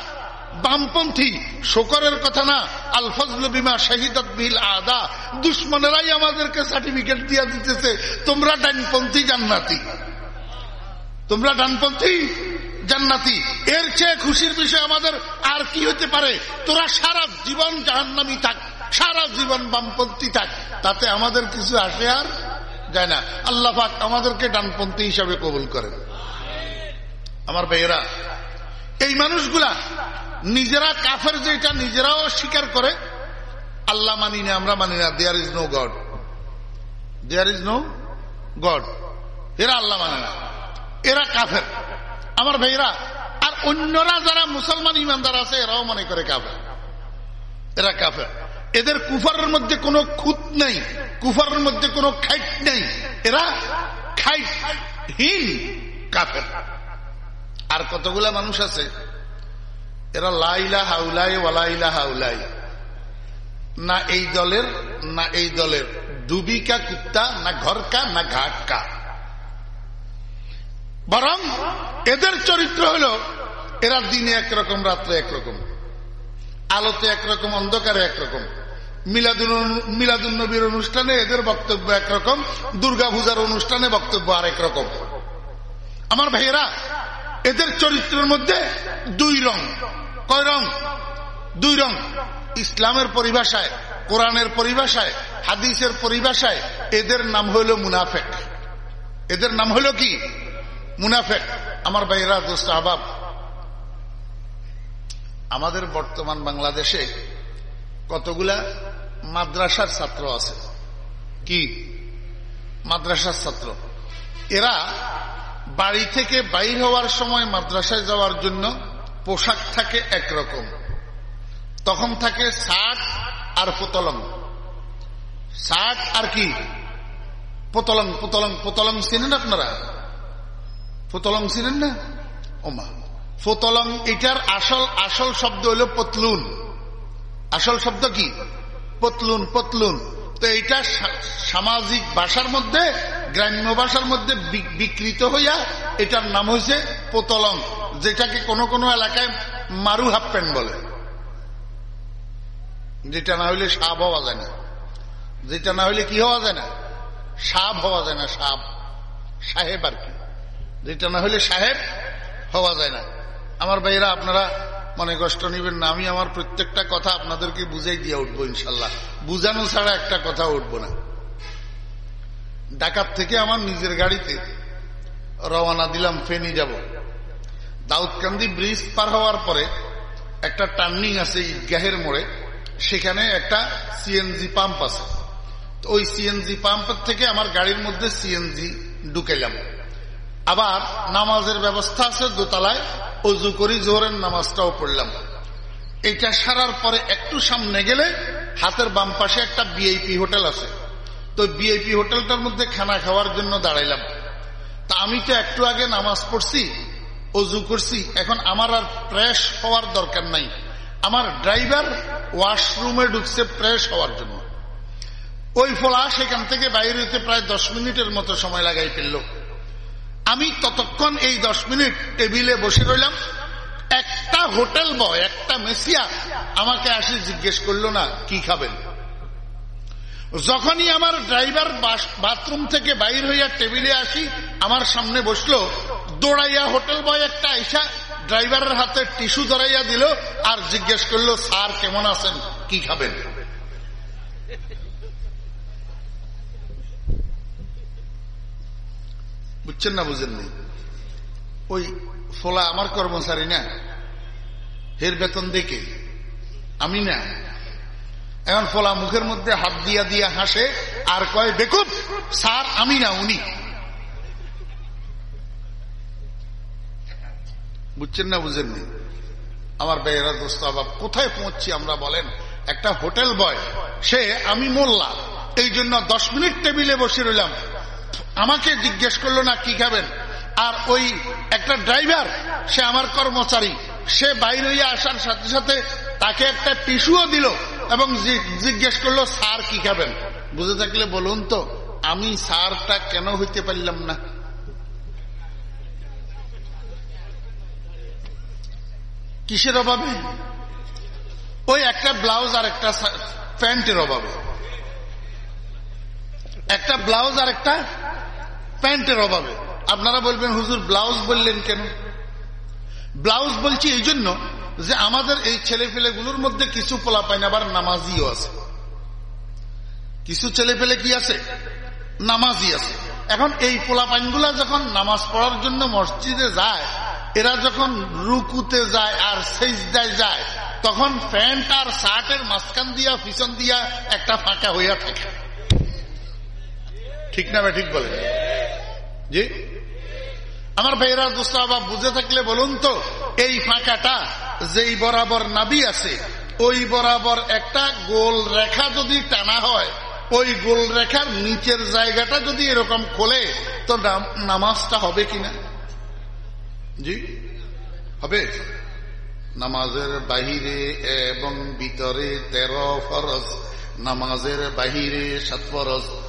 বামপন্থী। শোকরের কথা না। আলফজল বিমা শাহিদাত বিল আদা। দুশ্মনেরাই আমাদেরকে সার্টিফিকেট দিয়ে দিতেছে। তোমরা ডানপন্থী জান্নাতি। তোমরা ডানপন্থী জান্নাতি। এর চেয়ে খুশির বিষয় আমাদের আর কি হতে পারে? তোরা সারা জীবন জাহান্নামি থাক। সারা জীবন বামপন্থী থাক। তাতে আমাদের কিছু আসে আর যায় না। আল্লাহফাক আমাদেরকে ডানপন্থী হিসাবে কবুল করেন। আমার ভাইয়েরা এই মানুষগুলা নিজেরা কাফের যেটা নিজেরাও স্বীকার করে, আল্লাহ মানি না, আমরা মানি না there is no god there is no god এরা আল্লাহ মানে না। এরা কাফের। আমার ভাইরা আর অন্যরা যারা মুসলমান ইমানদার আছে, এরাও মনে করে কাফের। এরা কাফের। এদের কুফারের মধ্যে কোনো খুঁত নেই, কুফারের মধ্যে কোনো খাইট নেই। এরা খাইট খাইটহীন কাফের। আর কতগুলা মানুষ আছে? এরা লাইলা হাউলাই ওয়ালাইলা হাউলাই না এই দলের, না এই দলের। ডুবিকা কুত্তা, না ঘরকা, না ঘাটকা। বরং এদের চরিত্র হল, এরা দিনে একরকম, রাত্রে একরকম। আলোতে একরকম, অন্ধকারে একরকম। মিলাদুল নবীর অনুষ্ঠানে এদের বক্তব্য একরকম দুর্গা পূজার অনুষ্ঠানে বক্তব্য আরেক রকম। আমার ভাইয়েরা এদের চরিত্রের মধ্যে দুই রং। কয় রং? দুই রং। ইসলামের পরিভাষায়, কোরআনের পরিভাষায়, হাদিসের পরিভাষায় এদের নাম হইল মুনাফেক। এদের নাম হইল কি? মুনাফেক। আমার ভাইয়েরা, দোস্ত আবাব আমাদের বর্তমান বাংলাদেশে কতগুলা মাদ্রাসার ছাত্র আছে? কি? মাদ্রাসার ছাত্র। এরা বাড়ি থেকে বাইর হওয়ার সময় মাদ্রাসায় যাওয়ার জন্য পোশাক থাকে একরকম। তখন থাকে শার্ট আর পোতলং শার্ট আর কি? পোতলং পোতলং পোতলং চিনেন আপনারা? পোতলং চিনেন না? ওমা। ফোতলং এটার আসল আসল শব্দ হলো পতলুন। আসল শব্দ কি? পতলুন পতলুন। তো এটা সামাজিক ভাষার মধ্যে, গ্রাম্য ভাষার মধ্যে বিকৃত হইয়া এটার নাম হয়েছে পোতলং যেটাকে কোন কোন এলাকায় মারু হাফ প্যান্ট বলে। যেটা না হইলে সাপ হওয়া যায় না। যেটা না হইলে কি হওয়া যায় না? সাপ হওয়া যায় না, সাপ। সাহেব আর কি। যেটা না হইলে সাহেব হওয়া যায় না। আমার ভাইয়েরা, আপনারা মনে কষ্ট নিবেন না। আমি আমার প্রত্যেকটা কথা আপনাদেরকে বুঝাই দিয়ে উঠবো ইনশাল্লাহ। বুঝানো ছাড়া একটা কথা উঠবো না। ডাকাত থেকে আমার নিজের গাড়িতে রওনা দিলাম, ফেনি যাব। দাউদকান্দি ব্রিজ পার হওয়ার পরে একটা টার্নিং আছে ঈদগাহের মোড়ে। সেখানে একটা সিএনজি পাম্প আছে। তো ওই সিএনজি পাম্পের থেকে আমার গাড়ির মধ্যে সিএনজি ঢুকাইলাম। আবার নামাজের ব্যবস্থা আছে দোতলায়। অজু করি, জোহরের নামাজটাও পড়লাম। এটা সারার পরে একটু সামনে গেলে হাতের বাম পাশে একটা বিআইপি হোটেল আছে। তো বিআইপি হোটেলটার মধ্যে খানা খাওয়ার জন্য দাঁড়াইলাম। তা আমি তো একটু আগে নামাজ পড়ছি অজু করছি। এখন আমার আর প্রেস হওয়ার দরকার নাই। আমার ড্রাইভার ওয়াশরুমে ঢুকছে প্রেস হওয়ার জন্য। ওই ফলা সেখান থেকে বাইরে প্রায় দশ মিনিটের মতো সময় লাগাই ফেলল। আমি ততক্ষণ এই দশ মিনিট টেবিলে বসে রইলাম। একটা হোটেল বয়, একটা মেসিয়া আমাকে আসি জিজ্ঞেস করল, না, কি খাবেন? যখনই আমার ড্রাইভার বাথরুম থেকে বাইর হইয়া টেবিলে আসি, আমার সামনে বসল, দৌড়াইয়া হোটেল বয় একটা আইসা ড্রাইভারের হাতে টিস্যু ধরাইয়া দিল আর জিজ্ঞেস করল, স্যার, কেমন আছেন? কি খাবেন? বুঝছেন না বুঝেননি ওই ফোলা আমার কর্মচারী না, হের বেতন দেখে। আমি না। এখন ফোলা মুখের মধ্যে হাত দিয়া দিয়া হাসে, আর কয় বেকুব স্যার, আমি না, উনি। বুঝছেন না বুঝেননি আমার বেয়েরা দোস্ত আবার কোথায় পৌঁছছি আমরা বলেন? একটা হোটেল বয়, সে আমি মোল্লা, এই জন্য দশ মিনিট টেবিলে বসে রইলাম। আমাকে জিজ্ঞেস করল, না, কি খাবেন? আর ওই একটা ড্রাইভার, সে আমার কর্মচারী, সে বাইরে আসার সাথে সাথে তাকে একটা টিস্যুও দিল এবং জিজ্ঞেস করল, স্যার, কি খাবেন? বুঝে থাকলে বলুন তো, আমি সারটা কেন হইতে পারলাম না? কিসের অভাবে? ওই একটা ব্লাউজ আর একটা প্যান্টের অভাবে। একটা ব্লাউজ আর একটা প্যান্টের অভাবে। আপনারা বলবেন, হুজুর, ব্লাউজ বললেন কেন? ব্লাউজ বলছি এই জন্য যে আমাদের এই ছেলে গুলোর মধ্যে কিছু পোলা পাইন আবার নামাজিও আছে। কিছু ছেলে ফেলে কি আছে? নামাজি আছে। এখন এই পোলা গুলা যখন নামাজ পড়ার জন্য মসজিদে যায়, এরা যখন রুকুতে যায় আর সেজদায় যায়, তখন প্যান্ট আর শার্টের মাঝখান দিয়া, পিছন দিয়া একটা ফাঁকা হইয়া থাকে। ঠিক না ঠিক বলে জি? আমার ভাইরা দুস্তাবা বুঝে থাকলে বলুন তো, এই ফাঁকাটা যেই বরাবর নাবি আছে, ওই বরাবর একটা গোল রেখা যদি টানা হয়, ওই গোল রেখার নিচের জায়গাটা যদি এরকম খোলে, তো নামাজটা হবে কিনা জি? হবে? নামাজের বাহিরে এবং ভিতরে তেরো ফরজ, নামাজের বাহিরে সাত ফরজ।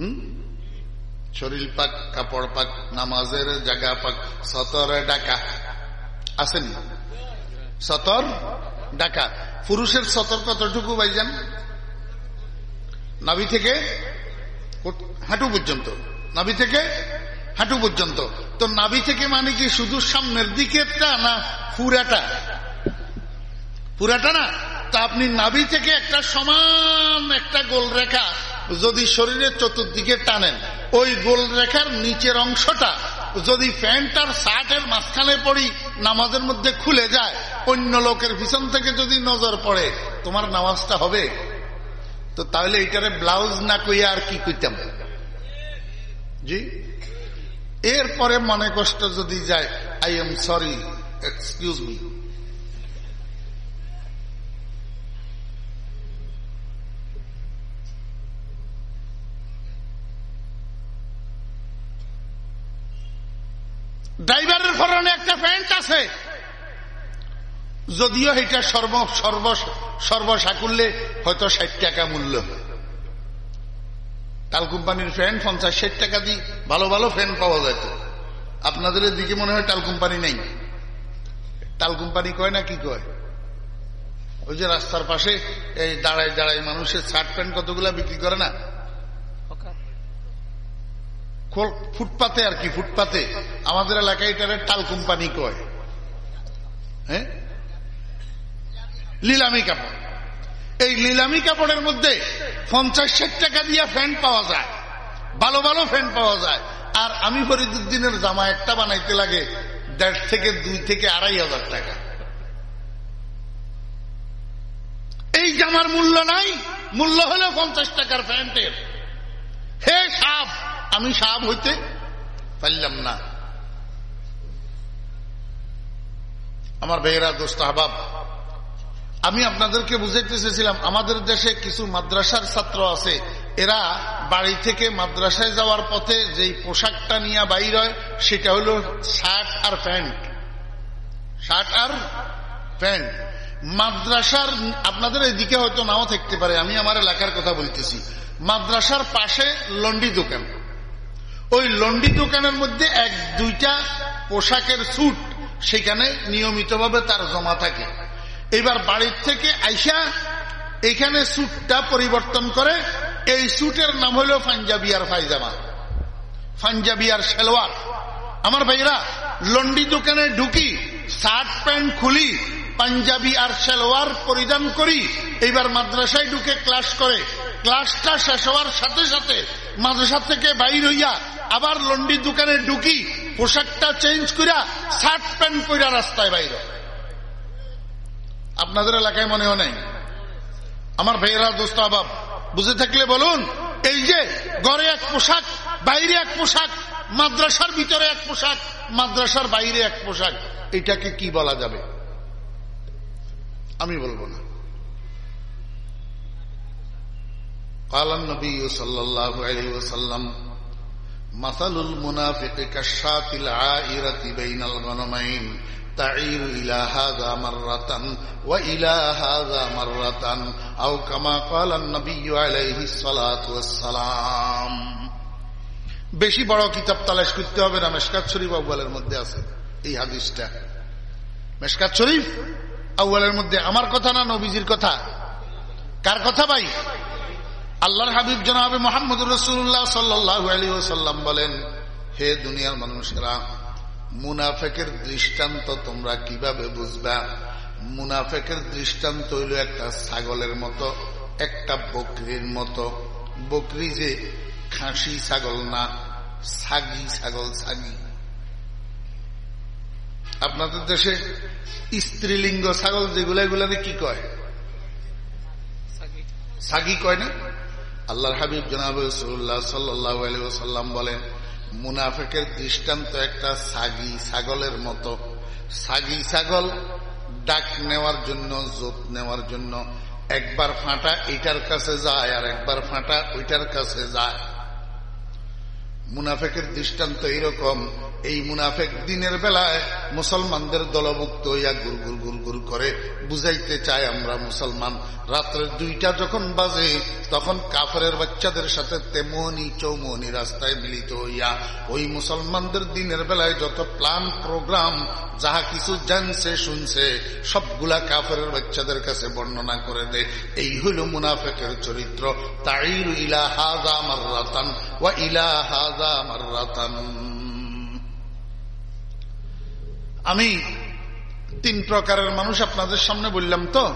হম? শরীর পাক, কাপড় পাক, নামাজের জায়গা পাক, সতর, ডাকা। আসেনি? সতর, ডাকা। পুরুষের সতর কতটুকু ভাইজান? নাভি থেকে হাঁটু পর্যন্ত। নাভি থেকে হাঁটু পর্যন্ত। তো নাভি থেকে মানে কি শুধু সামনের দিকেরটা না পুরাটা? পুরাটা না? তা আপনি নাভি থেকে একটা সমান একটা গোল রেখা যদি শরীরের চতুর্দিকে টানেন, ওই গোল রেখার নিচের অংশটা যদি প্যান্ট আর শার্টের মাঝখানে পড়ি, নামাজের মধ্যে খুলে যায়, অন্য লোকের পিছন থেকে যদি নজর পড়ে, তোমার নামাজটা হবে। তো তাহলে এটারে ব্লাউজ না কইয়া আর কি কইতাম? জি? এরপরে মনে কষ্ট যদি যায় I am sorry excuse me ড্রাইভারের ফরনে একটা প্যান্ট আছে। যদিও এটা সর্ব সর্ব, সর্বসাকুল্যে হয়তো ষাট টাকা মূল্য। টাল কোম্পানির ফ্যান পঞ্চাশ, ষাট টাকা দিয়ে ভালো ভালো ফ্যান পাওয়া যেত আপনাদের দিকে মনে হয় টাল কোম্পানি নেই। টাল কোম্পানি কয় না কি কয়? ওই যে রাস্তার পাশে এই দাঁড়ায় দাঁড়ায় মানুষের শার্ট প্যান্ট কতগুলা বিক্রি করে না? ফুটপাতে আর কি, ফুটপাতে। আমাদের এলাকায় এটারে টাল কোম্পানি কয়। হ্যাঁ? লিলামি কাপড়। এই লিলামি কাপড়ের মধ্যে পঞ্চাশ ষাট টাকা দিয়ে ফ্যান পাওয়া যায়। ভালো ভালো ফ্যান পাওয়া যায়। আর আমি ফরিদুদ্দিনের জামা একটা বানাইতে লাগে দেড় থেকে দুই থেকে আড়াই হাজার টাকা। এই জামার মূল্য নাই, মূল্য হলো পঞ্চাশ টাকার প্যান্টের। হে সাপ! আমি সাপ হইতে পারলাম না। আমার বেহরা দোস্ত, আহবাব, আমি আপনাদেরকে বুঝাইতে চেয়েছিলাম, আমাদের দেশে কিছু মাদ্রাসার ছাত্র আছে, এরা বাড়ি থেকে মাদ্রাসায় যাওয়ার পথে যেই পোশাকটা নিয়ে বাইর হয়, সেটা হলো শার্ট আর প্যান্ট। শার্ট আর প্যান্ট। মাদ্রাসার, আপনাদের এদিকে হয়তো নাও থাকতে পারে, আমি আমার এলাকার কথা বলতেছি। মাদ্রাসার পাশে লন্ডি দোকান। ওই লন্ডি দোকানের মধ্যে এক, দুইটা পোশাকের স্যুট সেখানে নিয়মিতভাবে তার জমা থাকে। এবার বাড়ির থেকে আইসা এখানে স্যুটটা পরিবর্তন করে, এই স্যুটের নাম হলো পাঞ্জাবি আর ফাইজামা পাঞ্জাবি আর সেলোয়ার। আমার ভাইরা লন্ডি দোকানে ঢুকি, শার্ট প্যান্ট খুলি পাঞ্জাবি আর সেলোয়ার পরিধান করি। এইবার মাদ্রাসায় ঢুকে ক্লাস করে। ক্লাসটা শেষ হওয়ার সাথে সাথে মাদ্রাসা থেকে বাইর হইয়া আবার লন্ডি দোকানে ঢুকি, পোশাকটা চেঞ্জ করিয়া শার্ট প্যান্ট কইরা রাস্তায় বাইর আপনাদের এলাকায় মনেও নাই। আমার ভাইয়েরা আবাব, বুঝে থাকলে বলুন, এই যে ঘরে এক পোশাক, বাইরে এক পোশাক, মাদ্রাসার ভিতরে এক পোশাক, মাদ্রাসার বাইরে এক পোশাক, এটাকে কি বলা যাবে? আমি বলবো না قال النبي صلى الله عليه وسلم مثل المنافق كالشاة العائرة بين الغنمين تعير إلى هذا مرة وإلى هذا مرة أو كما قال النبي عليه الصلاة والسلام বেশি বড় কিতাব তালাশ করতে হবে না মেশকাত শরীফ আউ্বালের মধ্যে আছে এই হাদিসটা মেশকাত শরীফ আউ্বালের মধ্যে, আমার কথা না নবীজির কথা? কার কথা ভাই? আল্লাহর হাবিব জনাবে মোহাম্মদ রসুল্লাহ ওসাল্লাম বলেন, হে দুনিয়ার মানুষেরা, মুনাফেকের দৃষ্টান্ত তোমরা কীভাবে বুঝবা? মুনাফেকের দৃষ্টান্ত হইল একটা ছাগলের মতো, একটা বকরির মতো। বকরি যে খাসি ছাগল না ছাগি ছাগল ছাগি। আপনাদের দেশে স্ত্রীলিঙ্গ, ছাগল যেগুলো এগুলারে কি কয়? সাগি কয় না? আল্লাহর হাবিব জনাব রসুল্লাহ সাল্লাম বলেন, মুনাফেকের দৃষ্টান্ত একটা সাগি, ছাগলের মতো। সাগি ছাগল ডাক নেওয়ার জন্য, জোত নেওয়ার জন্য। একবার ফাঁটা এটার কাছে যায় আর একবার ফাঁটা ওইটার কাছে যায়। মুনাফেকের দৃষ্টান্ত এইরকম, এই মুনাফেক দিনের বেলায় মুসলমানদের দলভুক্ত হইয়া গুর গুর গুর গুর করে বুঝাইতে চায় আমরা মুসলমান। রাত্রের দুইটা যখন বাজে, তখন কাফরের বাচ্চাদের সাথে তেমনি চৌমনি রাস্তায় মিলিত হইয়া ওই মুসলমানদের দিনের বেলায় যত প্ল্যান, প্রোগ্রাম, যাহা কিছু জানছে, শুনছে, সবগুলা কাফের বাচ্চাদের কাছে বর্ণনা করে দেয়। এই হইল মুনাফেকের চরিত্র। তাইর ইলা হাজা মার্রাতান ইলা আমি তিন প্রকারের মানুষ আপনাদের সামনে বললাম তো।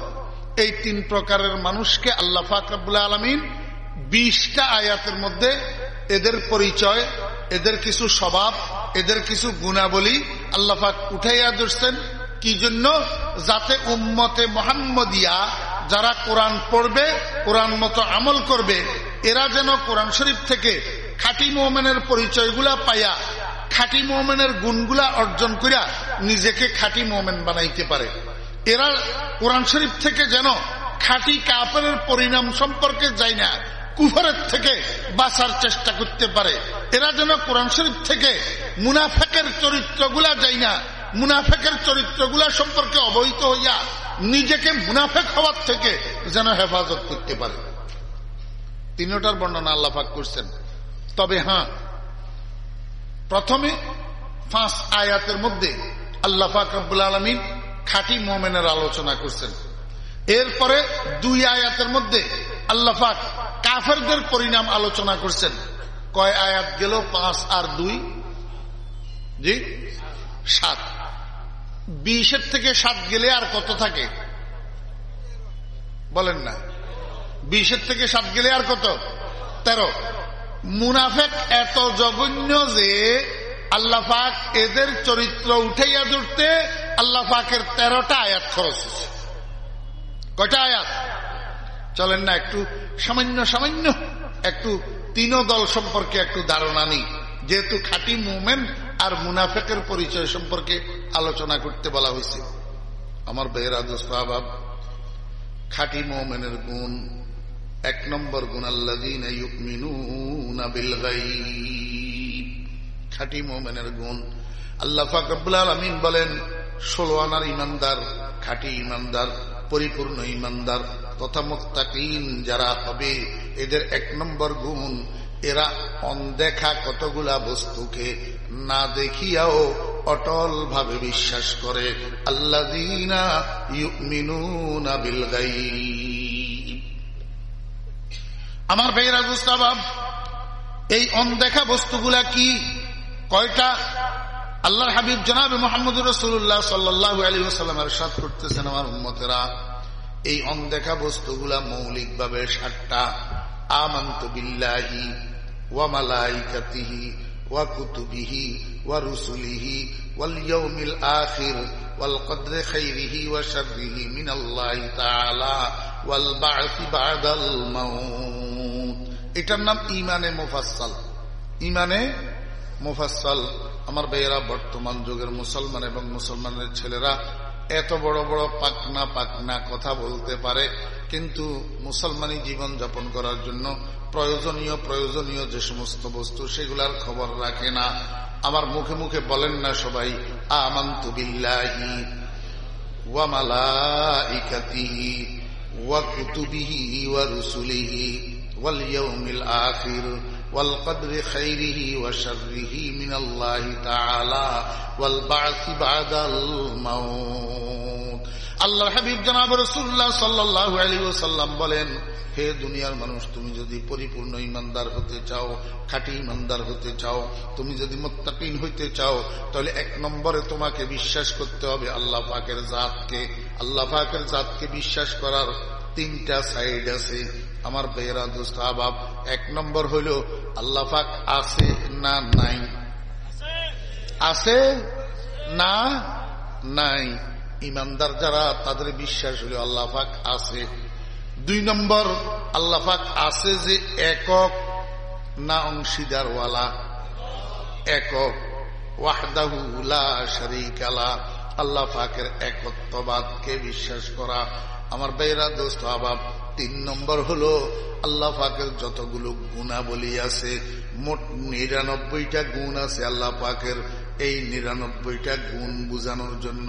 এই তিন প্রকারের মানুষকে আল্লাহ ফাকরাবুল আলমিন বিশটা আয়াতের মধ্যে এদের পরিচয়, এদের কিছু স্বভাব, এদের কিছু গুণাবলী আল্লাহাক উঠাইয়া ধরছেন। কি জন্য? যাতে উম্মতে মোহাম্মদিয়া যারা কোরআন পড়বে, কোরআন মতো আমল করবে, এরা যেন কোরআন শরীফ থেকে খাটি মোমেনের পরিচয়গুলা পাইয়া, খাটি মোমেনের গুণগুলা অর্জন করিয়া নিজেকে খাটি মোমেন বানাইতে পারে। এরা কোরআন শরীফ থেকে যেন খাটি কাপের পরিণাম সম্পর্কে যায় না, কুফরের থেকে বাঁচার চেষ্টা করতে পারে। এরা যেন কোরআন শরীফ থেকে মুনাফেকের চরিত্রগুলা যায় না, মুনাফেকের চরিত্রগুলা সম্পর্কে অবহিত হইয়া নিজেকে মুনাফেক হওয়ার থেকে যেন হেফাজত করতে পারে। তিনটার বর্ণনা আল্লাহাক করছেন। তবে হ্যাঁ প্রথমে পাঁচ আয়াতের মধ্যে আল্লাহ ফাকরুল আলমিন খাঁটি মোমেনের আলোচনা করছেন। এরপরে দুই আয়াতের মধ্যে আল্লাহাক কাফেরদের পরিণাম আলোচনা করছেন। কয় আয়াত গেল? পাঁচ আর দুই? জি? সাত। বিশের থেকে সাত গেলে আর কত থাকে? বলেন না। বিশের থেকে সাত গেলে আর কত? তেরো। মুনাফেক এত জঘন্য যে আল্লাহ পাক এদের চরিত্র উঠাইয়া ধরতে আল্লাহ পাকের তেরোটা আয়াত খরচ হয়েছে। কয়টা আয়াত? চলেন না, একটু সামান্য সামান্য, একটু তিন দল সম্পর্কে একটু ধারণা নিই। যেহেতু খাঁটি মুভমেন্ট আর মুনাফেকের পরিচয় সম্পর্কে আলোচনা করতে বলা হয়েছে। আমার বেহরাদ খাঁটি মোমেনের গুণ এক নম্বর গুণ খাটি মোমেনের গুণ। আল্লাহ ফাকবুল আলমিন বলেন, ষোলো আনার ইমানদার, খাটি ইমানদার, পরিপূর্ণ ইমানদার তথা মোত্তাকিন যারা হবে, এদের এক নম্বর গুণ, এরা অনদেখা কতগুলা বস্তুকে না দেখিয়াও অটল ভাবে বিশ্বাস করে। আল্লাহ আমার ভাইরা গুস্তাবাব এই অনদেখা বস্তুগুলা কি? কয়টা? আল্লাহর হাবিব জনাব মোহাম্মদ রসুল্লাহ সাল্লাহ আলী সাল্লামের সাথ করতেছেন আমার উন্মতেরা এই অনদেখা বস্তুগুলা মৌলিকভাবে সাতটা। আমন্ত বিল্লাহি ওয়া মালাইকাতিহি ওয়া কুতুবিহি ওয়া রুসুলিহি ওয়াল ইয়াউমিল আখির ওয়াল কদরে খাইরিহি ওয়া শাররিহি মিনাল্লাহি তাআলা ওয়াল বা'থি বা'দাল মাউত। এটার নাম ইমানে মুফাসসাল। ইমানে মুফাসসাল, আমার ভাইয়েরা, বর্তমান যুগের মুসলমান এবং মুসলমানের ছেলেরা এত বড় বড় পাকনা পাকনা কথা বলতে পারে, কিন্তু মুসলমানি জীবন যাপন করার জন্য প্রয়োজনীয় প্রয়োজনীয় যে সমস্ত বস্তু সেগুলার খবর রাখে না। আমার মুখে মুখে বলেন না সবাই, আমান্তু ওয়া কুতুবিহি ওয়া রুসুলিহি। ওয়াল ইয়াউমিল আখির والقدر خيره وشره من الله تعالى والبعث بعد الموت আল্লাহ হাবিব জনাব রসুল্লাহ সাল্লাহ আলী ওসাল্লাম বলেন হে দুনিয়ার মানুষ তুমি যদি পরিপূর্ণ ইমানদার হতে চাও খাঁটি ইমানদার হতে চাও তুমি যদি মোত্তাকিন হইতে চাও তাহলে এক নম্বরে তোমাকে বিশ্বাস করতে হবে আল্লাহ পাকের জাতকে আল্লাহ পাকের জাতকে বিশ্বাস করার তিনটা সাইড আছে আমার বেহরা দোস্ত আবাব এক নম্বর হইল আল্লাহ পাক আছে না নাই? আছে না নাই? ইমানদার যারা, তাদের বিশ্বাস হইল আল্লাহ পাক আছে। দুই নম্বর, আল্লাহ পাক আছে যে একক না অংশীদারওয়ালা। একক। ওয়াহদাহুলা শরিকালা আল্লাহ পাকের একত্ববাদকে বিশ্বাস করা। আমার বেহরা দোস্ত আবাব তিন নম্বর হলো, আল্লাহ পাকের যতগুলো গুণাবলী আছে, মোট নিরানব্বইটা গুণ আছে আল্লাহ পাকের। এই নিরানব্বইটা গুণ বুঝানোর জন্য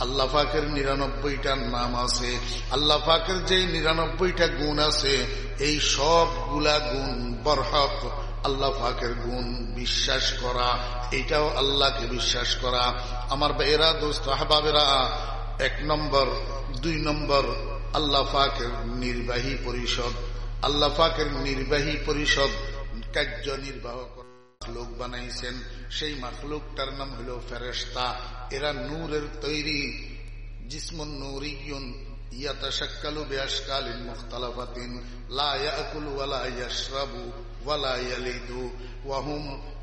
আল্লাহ পাকের নিরানব্বইটা নাম আছে। আল্লাহ পাকের যে নিরানব্বইটা গুণ আছে, এই সবগুলা গুণ বরহক আল্লাহ পাকের গুণ বিশ্বাস করা, এটাও আল্লাহকে বিশ্বাস করা। আমার এরা দোস্ত, আহবাবেরা, এক নম্বর, দুই নম্বর আল্লাহ পাকের নির্বাহী পরিষদ, আল্লাহ পাকের নির্বাহী পরিষদ কার্যনির্বাহ লোক বানাইছেন। সেই মাখলুকটার নাম হল ফেরেস্তা এরা নূরের তৈরি, জিসমন নূরিয়ন, ইয়াতাশাক্কালু বিআশকালিন মুখতালাফাতিন। লা ইয়াকুলু ওয়ালা ইয়াশরাবু ওয়ালা ইয়ালিদু। ওয়া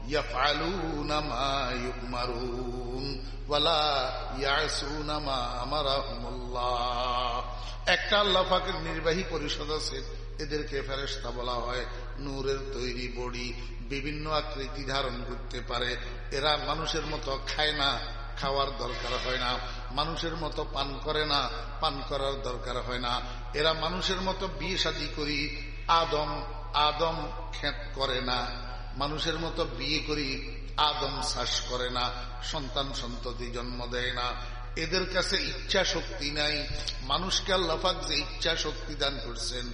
ইয়াফআলুনা মা ইউমারুন ওয়ালা ইয়াসুনা মা আমারাহুমুল্লাহ একটা আল্লাহ পাকের নির্বাহী পরিষদ আছে, এদেরকে ফেরেস্তা বলা হয় নূরের তৈরি বডি। বিভিন্ন আকৃতি ধারণ করতে পারে। এরা মানুষের মতো খায় না, খাওয়ার দরকার হয় না। মানুষের মতো পান করে না, পান করার দরকার হয় না। এরা মানুষের মতো বিয়ে শাদী করি, আদম আদম খেত করে না। মানুষের মতো বিয়ে করি আদম শ্বাস করে না, সন্তান সন্ততি জন্ম দেয় না। এদের কাছে ইচ্ছা শক্তি নাই। মানুষকে আল্লাহাক যে ইচ্ছা শক্তি দান করছেন,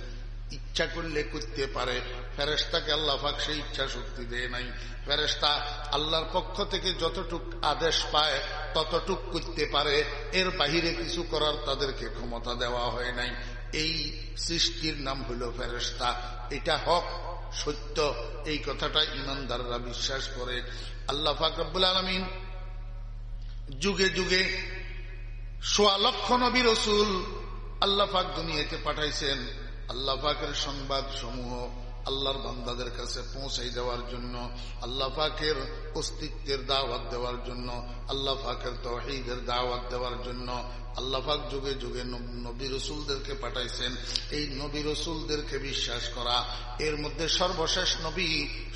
ইচ্ছা করলে করতে পারে। ফেরেস্তাকে আল্লাহ পাক সেই ইচ্ছা শক্তি দেয় নাই। ফেরেস্তা আল্লাহর পক্ষ থেকে যতটুক আদেশ পায়, ততটুক করতে পারে। এর বাহিরে কিছু করার তাদেরকে ক্ষমতা দেওয়া হয় নাই। এই সৃষ্টির নাম হইল ফেরেস্তা এটা হক সত্য। এই কথাটা ইমানদাররা বিশ্বাস করে। আল্লাহ ফাকবুল আলমিন যুগে যুগে সোয়া লক্ষ নবী রসুল আল্লাহ ফাক দুনিয়াতে পাঠাইছেন। আল্লাহ পাকের সংবাদ সমূহ আল্লাহর বান্দাদের কাছে পৌঁছাই দেওয়ার জন্য, আল্লাহ পাকের অস্তিত্বের দাওয়াত দেওয়ার জন্য, আল্লাহ পাকের তহিদের দাওয়াত দেওয়ার জন্য, আল্লাহ পাক যুগে যুগে নবী রসুলদেরকে পাঠাইছেন। এই নবী রসুলদেরকে বিশ্বাস করা, এর মধ্যে সর্বশেষ নবী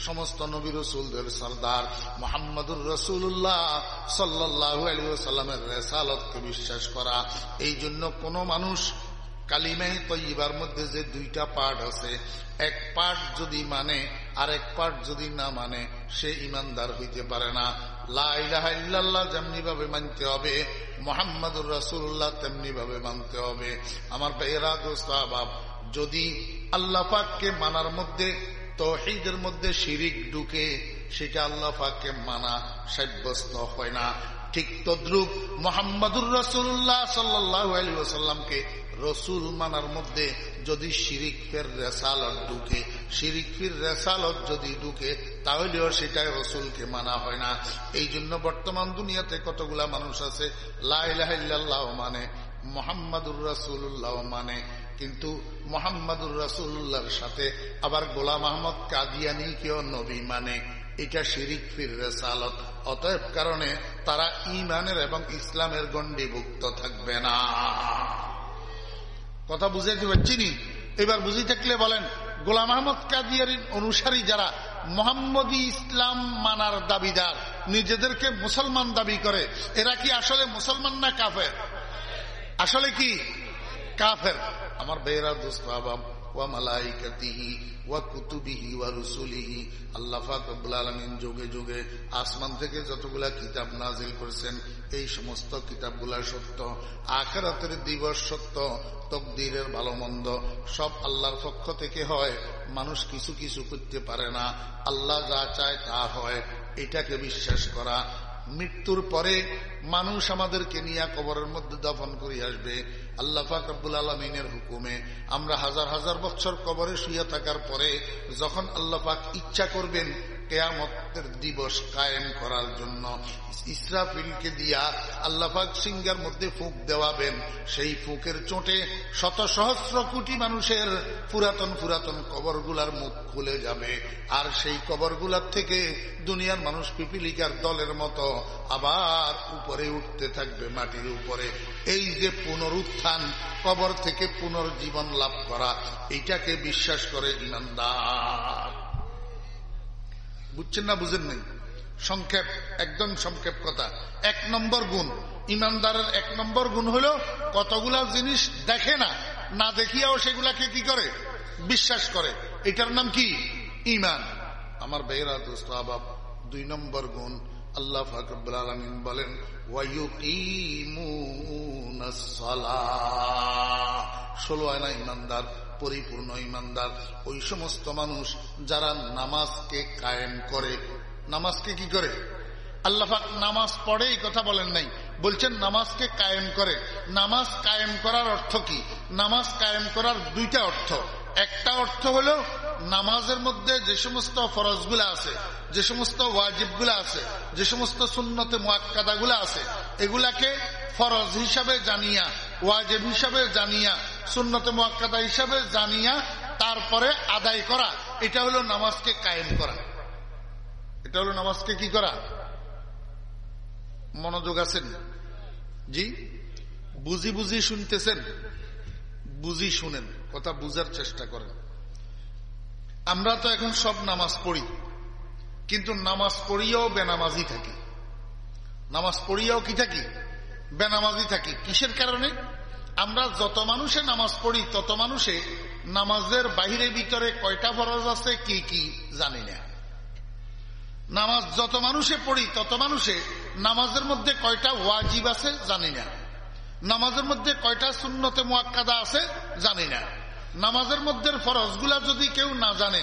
সমস্ত নবী রসুলদের সর্দার মোহাম্মদুর রসুল্লাহ সাল্লাহ আলী সাল্লামের রেসালতকে বিশ্বাস করা। এই জন্য কোনো মানুষ কালিমাই তৈবার মধ্যে যে দুইটা পার্ট আছে, এক পার্ট যদি মানে আর এক পার্ট যদি না মানে সে ইমানদার হইতে পারে না। লাইলাহাল্লাহ যেমনি ভাবে মানতে হবে, মোহাম্মদুর রাসুল্লাহ তেমনি ভাবে মানতে হবে। আমার বেহরা দোস্তাবাব যদি আল্লাহ পাককে মানার মধ্যে, তহিদের মধ্যে শিরিক ঢুকে, সেটা আল্লাহ পাককে মানা সাব্যস্ত হয় না। ঠিক তদ্রুপ মোহাম্মদুর রসুল্লাহ সাল্লাহ আলী ওসাল্লামকে রসুল মানার মধ্যে যদি শিরিক ফের রেসালত ঢুকে, শিরিক ফির রেসালত যদি ঢুকে, তাহলেও সেটাই রসুলকে মানা হয় না। এই জন্য বর্তমান দুনিয়াতে কতগুলা মানুষ আছে লাইলাহ মানে মোহাম্মদুর রাসুল্লাহ মানে। কিন্তু মোহাম্মদুর রাসুল্লাহর সাথে আবার গোলাম আহমদ কাদিয়ানি কেউ নবী মানে। এটা শিরিক ফির রেসালত। অতএব কারণে তারা ইমানের এবং ইসলামের গণ্ডিভুক্ত থাকবে না। কথা বুঝাইতে পারছি নি এবার বুঝি থাকলে বলেন, গোলাম আহমদ কাদিয়ার অনুসারী যারা মোহাম্মদী ইসলাম মানার দাবিদার, নিজেদেরকে মুসলমান দাবি করে, এরা কি আসলে মুসলমান না কাফের? আসলে কি? কাফের। আমার বেহরা দোস্ত আবাম ওয়া মালাইকাতিহি ওয়া কুতুবিহি ওয়া রুসুলিহি। আল্লাহ ফাকবুল আলমিন যুগে যুগে আসমান থেকে যতগুলা কিতাব নাজিল করেছেন, এই সমস্ত কিতাবগুলা সত্য। আখেরাতের দিবস সত্য, তকদিরের ভালো মন্দ সব আল্লাহর পক্ষ থেকে হয়। মানুষ কিছু কিছু করতে পারে না। আল্লাহ যা চায় তা হয়। এটাকে বিশ্বাস করা। মৃত্যুর পরে মানুষ আমাদেরকে নিয়ে কবরের মধ্যে দফন করে আসবে। আল্লাহ ফাকবুল আলমিনের হুকুমে আমরা হাজার হাজার বছর কবরে শুয়ে থাকার পরে যখন আল্লাহ পাক ইচ্ছা করবেন কেয়ামতের দিবস কায়েম করার জন্য ইসরাফিলকে দিয়া আল্লাহাক সিংহার মধ্যে ফুক দেওয়াবেন। সেই ফুকের চোটে শত সহস্র কোটি মানুষের পুরাতন পুরাতন কবরগুলার মুখ খুলে যাবে। আর সেই কবরগুলার থেকে দুনিয়ার মানুষ পিপিলিকার দলের মতো আবার উপরে উঠতে থাকবে মাটির উপরে। এই যে পুনরুত্থান, কবর থেকে পুনর্জীবন লাভ করা এইটাকে বিশ্বাস করে ইমানদার। বুঝছেন না বুঝেন নেই? সংক্ষেপ, একদম সংক্ষেপ কথা। এক নম্বর গুণ, ইমানদারের এক নম্বর গুণ হল কতগুলা জিনিস দেখে না না দেখিয়াও সেগুলাকে কি করে? বিশ্বাস করে। এটার নাম কি? ইমান। আমার বেহরা দোস্ত দুই নম্বর গুণ আল্লাহ ফাকরুল আলমিন বলেন ষোলো আয়না ইমানদার, পরিপূর্ণ ইমানদার। ওই সমস্ত মানুষ যারা নামাজকে কায়েম করে, নামাজকে কি করে? আল্লাহাক নামাজ পড়ে এই কথা বলেন নাই। বলছেন, নামাজকে কায়েম করে। নামাজ কায়েম করার অর্থ কি? নামাজ কায়েম করার দুইটা অর্থ। একটা অর্থ হলো নামাজের মধ্যে যে সমস্ত ফরজগুলো আছে, যে সমস্ত ওয়াজিবগুলো আছে, যে সমস্ত সুন্নতে মোয়াক্কাদাগুলো আছে, এগুলাকে ফরজ হিসাবে জানিয়া, ওয়াজিব হিসাবে জানিয়া, সুন্নতে মোয়াক্কাদা হিসাবে জানিয়া তারপরে আদায় করা, এটা হলো নামাজকে কায়েম করা। এটা হলো নামাজকে কি করা? মনোযোগ আছেন? জি? বুঝি বুঝি শুনতেছেন? বুঝি শুনেন। কথা বুঝার চেষ্টা করেন। আমরা তো এখন সব নামাজ পড়ি, কিন্তু নামাজ পড়িয়াও বেনামাজি থাকি। নামাজ পড়িয়াও কি থাকি? বেনামাজি থাকি। কিসের কারণে? আমরা যত মানুষে নামাজ পড়ি, তত মানুষে নামাজের বাহিরে ভিতরে কয়টা ফরজ আছে কি কি জানি না। নামাজ যত মানুষে পড়ি, তত মানুষে নামাজের মধ্যে কয়টা ওয়াজিব আছে জানি না। নামাজের মধ্যে কয়টা শূন্যতে মোয়াক্কাদা আছে জানি না। নামাজের মধ্যে ফরজগুলা যদি কেউ না জানে,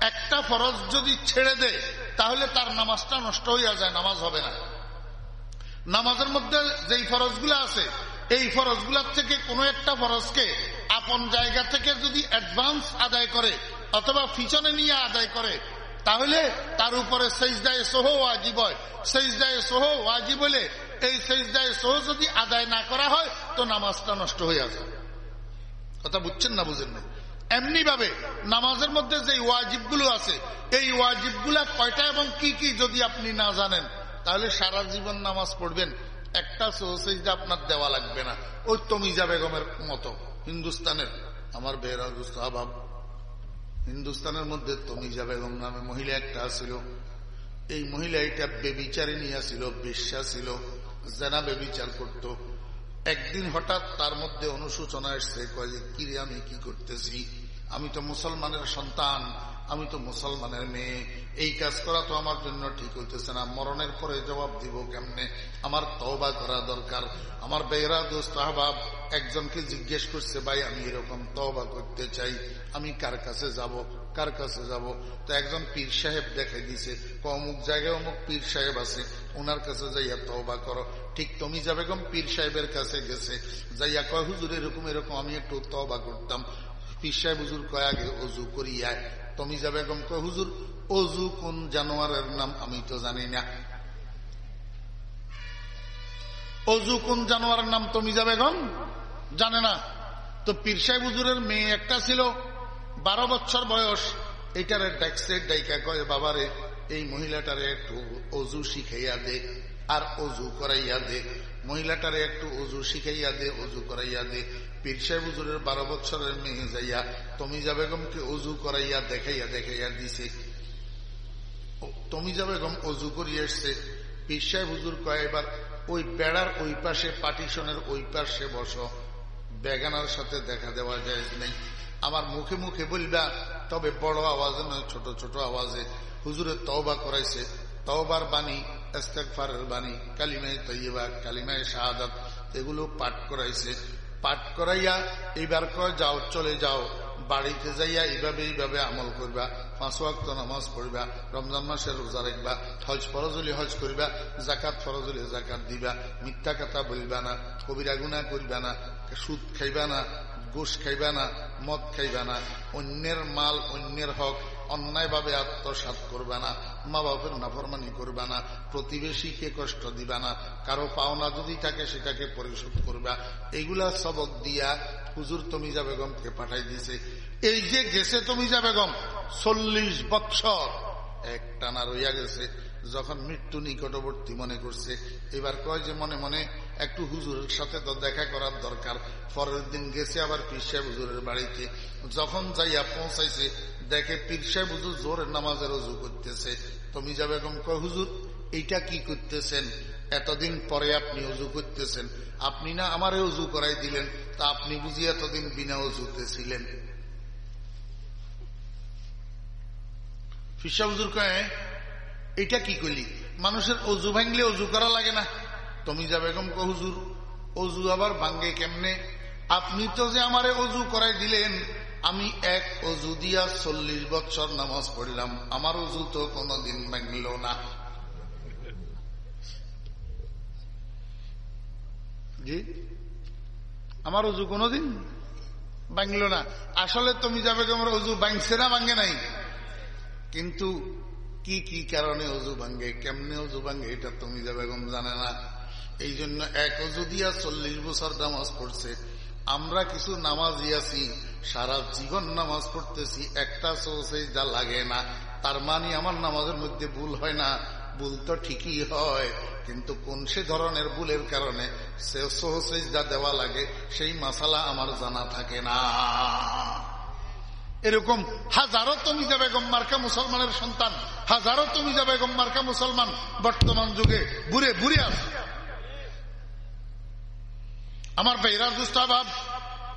একটা ফরজ যদি ছেড়ে দেয় তাহলে তার নামাজটা নষ্ট হইয়া যায়, নামাজ হবে না। নামাজের মধ্যে যেই ফরজগুলা আছে, এই ফরজগুলার থেকে কোনো একটা ফরজকে আপন জায়গা থেকে যদি অ্যাডভান্স আদায় করে, অথবা পিছনে নিয়ে আদায় করে, তাহলে তার উপরে সেজদায় সোহ ওয়াজিব হয়। সেজদায় সোহ ওয়াজিব হলে এই সেজদায় সোহ যদি আদায় না করা হয়, তো নামাজটা নষ্ট হয়ে যায়। কথা বুঝছেন না বুঝেন না? এমনি ভাবে নামাজের মধ্যে যে ওয়াজিবগুলো আছে, এই ওয়াজিবগুলা কয়টা এবং কি কি যদি আপনি না জানেন, তাহলে সারা জীবন নামাজ পড়বেন। একটা সোহসেজদা আপনার দেওয়া লাগবে না। ওই তমিজা বেগমের মতো, হিন্দুস্তানের। আমার বেহরা আবাব হিন্দুস্তানের মধ্যে তমিজা বেগম নামে মহিলা একটা ছিল এই মহিলা এটা বেবিচারিনী ছিল বিশ্বাস ছিল, জেনা বেবিচার করত। একদিন হঠাৎ তার মধ্যে অনুশোচনা এসছে, কয় যে, কিরে, আমি কি করতেছি? আমি তো মুসলমানের সন্তান আমি তো মুসলমানের মেয়ে। এই কাজ করা তো আমার জন্য ঠিক হইতেছে না। মরণের পরে জবাব দিব কেমনে? আমার তওবা করা দরকার। আমার বেহরা দোস্ত আহবাব একজনকে জিজ্ঞেস করছে, ভাই, আমি এরকম তওবা করতে চাই। আমি কার কাছে যাব? কার কাছে যাব? তো একজন পীর সাহেব দেখাই দিছে অমুক জায়গায় অমুক পীর সাহেব আছে। ওনার কাছে যাইয়া তওবা করো। ঠিক তুমি যাবে গম পীর সাহেবের কাছে গেছে। যাইয়া কয়, হুজুর, এরকম এরকম, আমি একটু তওবা করতাম। পীর সাহেব হুজুর কয়, আগে অজু করিয়ায় তুমি যাবে গম কয়, হুজুর, অজু কোন জানোয়ারের নাম আমি তো জানি না। অজু কোন জানোয়ারের নাম তুমি যাবে গম জানে না। তো পীর সাহেব হুজুরের মেয়ে একটা ছিল, বারো বছর বয়স। এইটারে ডাকছে, ডাইকা কয়, বাবারে, এই মহিলাটারে একটু অজু শিখাইয়া দে আর অজু করাইয়া দে। মহিলাটারে একটু অজু শিখাইয়া দে, অজু করাইয়া দে। পীর হুজুরের বারো বছরের মেয়ে যাইয়া তমিজা বেগমকে অজু করাইয়া দেখাইয়া দেখাইয়া দিছে। তমিজা বেগম অজু করিয়ে এসছে। পীর সাহেব হুজুর কয়, এবার ওই বেড়ার ওই পাশে পার্টিশনের ওই পাশে বস। বেগানার সাথে দেখা দেওয়া যায় নেই। আমার মুখে মুখে বলবা, তবে বড় আওয়াজে নয়, ছোট ছোট আওয়াজে। হুজুরের তওবা করাইছে। তওবার বাণী ইস্তেকফারের বাণী, কালিমায় তৈবা কালিমায় শাহাদাত, এগুলো পাঠ করাইছে। পাঠ করাইয়া, এইবার কয়, যাও, চলে যাও। বাড়িতে যাইয়া এইভাবে এইভাবে আমল করবা। পাঁচ ওয়াক্ত নামাজ পড়বা, রমজান মাসের রোজা রাখবা, হজ ফরজলি হজ করবা জাকাত ফরজলি জাকাত দিবা, মিথ্যা কথা বলবা না, কবিরা গুণা করবা না, সুদ খাইবা না গোস খাইবা না, মদ খাইবা না, অন্যের মাল অন্যের হক অন্যায়ভাবে আত্মসাত করবে না মা বাপের নাফরমানি করবে না, প্রতিবেশীকে কষ্ট দিবে না, কারও পাওনা যদি থাকে সেটাকে পরিশোধ করবে। এগুলা সবক দিয়া হুজুর তমিজা বেগমকে পাঠাই দিছে। এই যে গেছে তমিজা বেগম, চল্লিশ বৎসর এক টানা রইয়া গেছে, যখন মৃত্যু নিকটবর্তী মনে করছে। এবার কয় যে মনে মনে একটু হুজুরের সাথে তো দেখা করার দরকার। পরের দিন গেছে আবার পীর হুজুরের বাড়িতে। যখন যাইয়া পৌঁছাইছে দেখে পীর সাহেব হুজুর জোরের নামাজের অজু করতেছে। তুমি যাবে বেগম কয়, হুজুর, এইটা কি করতেছেন? এতদিন পরে আপনি অজু করতেছেন। আপনি না আমারে অজু করাই দিলেন, তা আপনি বুঝি এতদিন বিনা অজুতে ছিলেন? ফিসা হুজুর কয়ে এটা কি করলি? মানুষের অজু ভাঙলে অজু করা লাগে না? তুমি যা বেগম কো হুজুর, অজু আবার ভাঙ্গে কেমনে? আপনি তো যে আমারে অজু করাই দিলেন আমি এক অজু দিয়া চল্লিশ বছর নামাজ পড়লাম। আমার অজু তো কোনদিন ভাঙল না। জি? আমার অজু কোনদিন ভাঙল না। আসলে তুমি যাবে তোমার অজু ভাঙছে না, ভাঙে নাই। কিন্তু কি কি কারণে অজু ভাঙ্গে কেমনে অজু ভাঙ্গে এটা তুমি যাবে বেগম জানে না। এই জন্য এক অজু দিয়া চল্লিশ বছর নামাজ পড়ছে। আমরা কিছু নামাজ আছি সারা জীবন নামাজ পড়তেছি, একটা সোসেজ যা লাগে না। তার মানে আমার নামাজের মধ্যে ভুল হয় না। ভুল তো ঠিকই হয়, কিন্তু কোন সে ধরনের ভুলের কারণে সে সোহসেজ যা দেওয়া লাগে, সেই মাসালা আমার জানা থাকে না। এরকম হাজারো তুমি যাবে মার্কা মুসলমানের সন্তান, হাজারো তুমি যাবে মার্কা মুসলমান বর্তমান যুগে বুড়ে বুড়ে আছে আমার বেহরা দুষ্টাভাব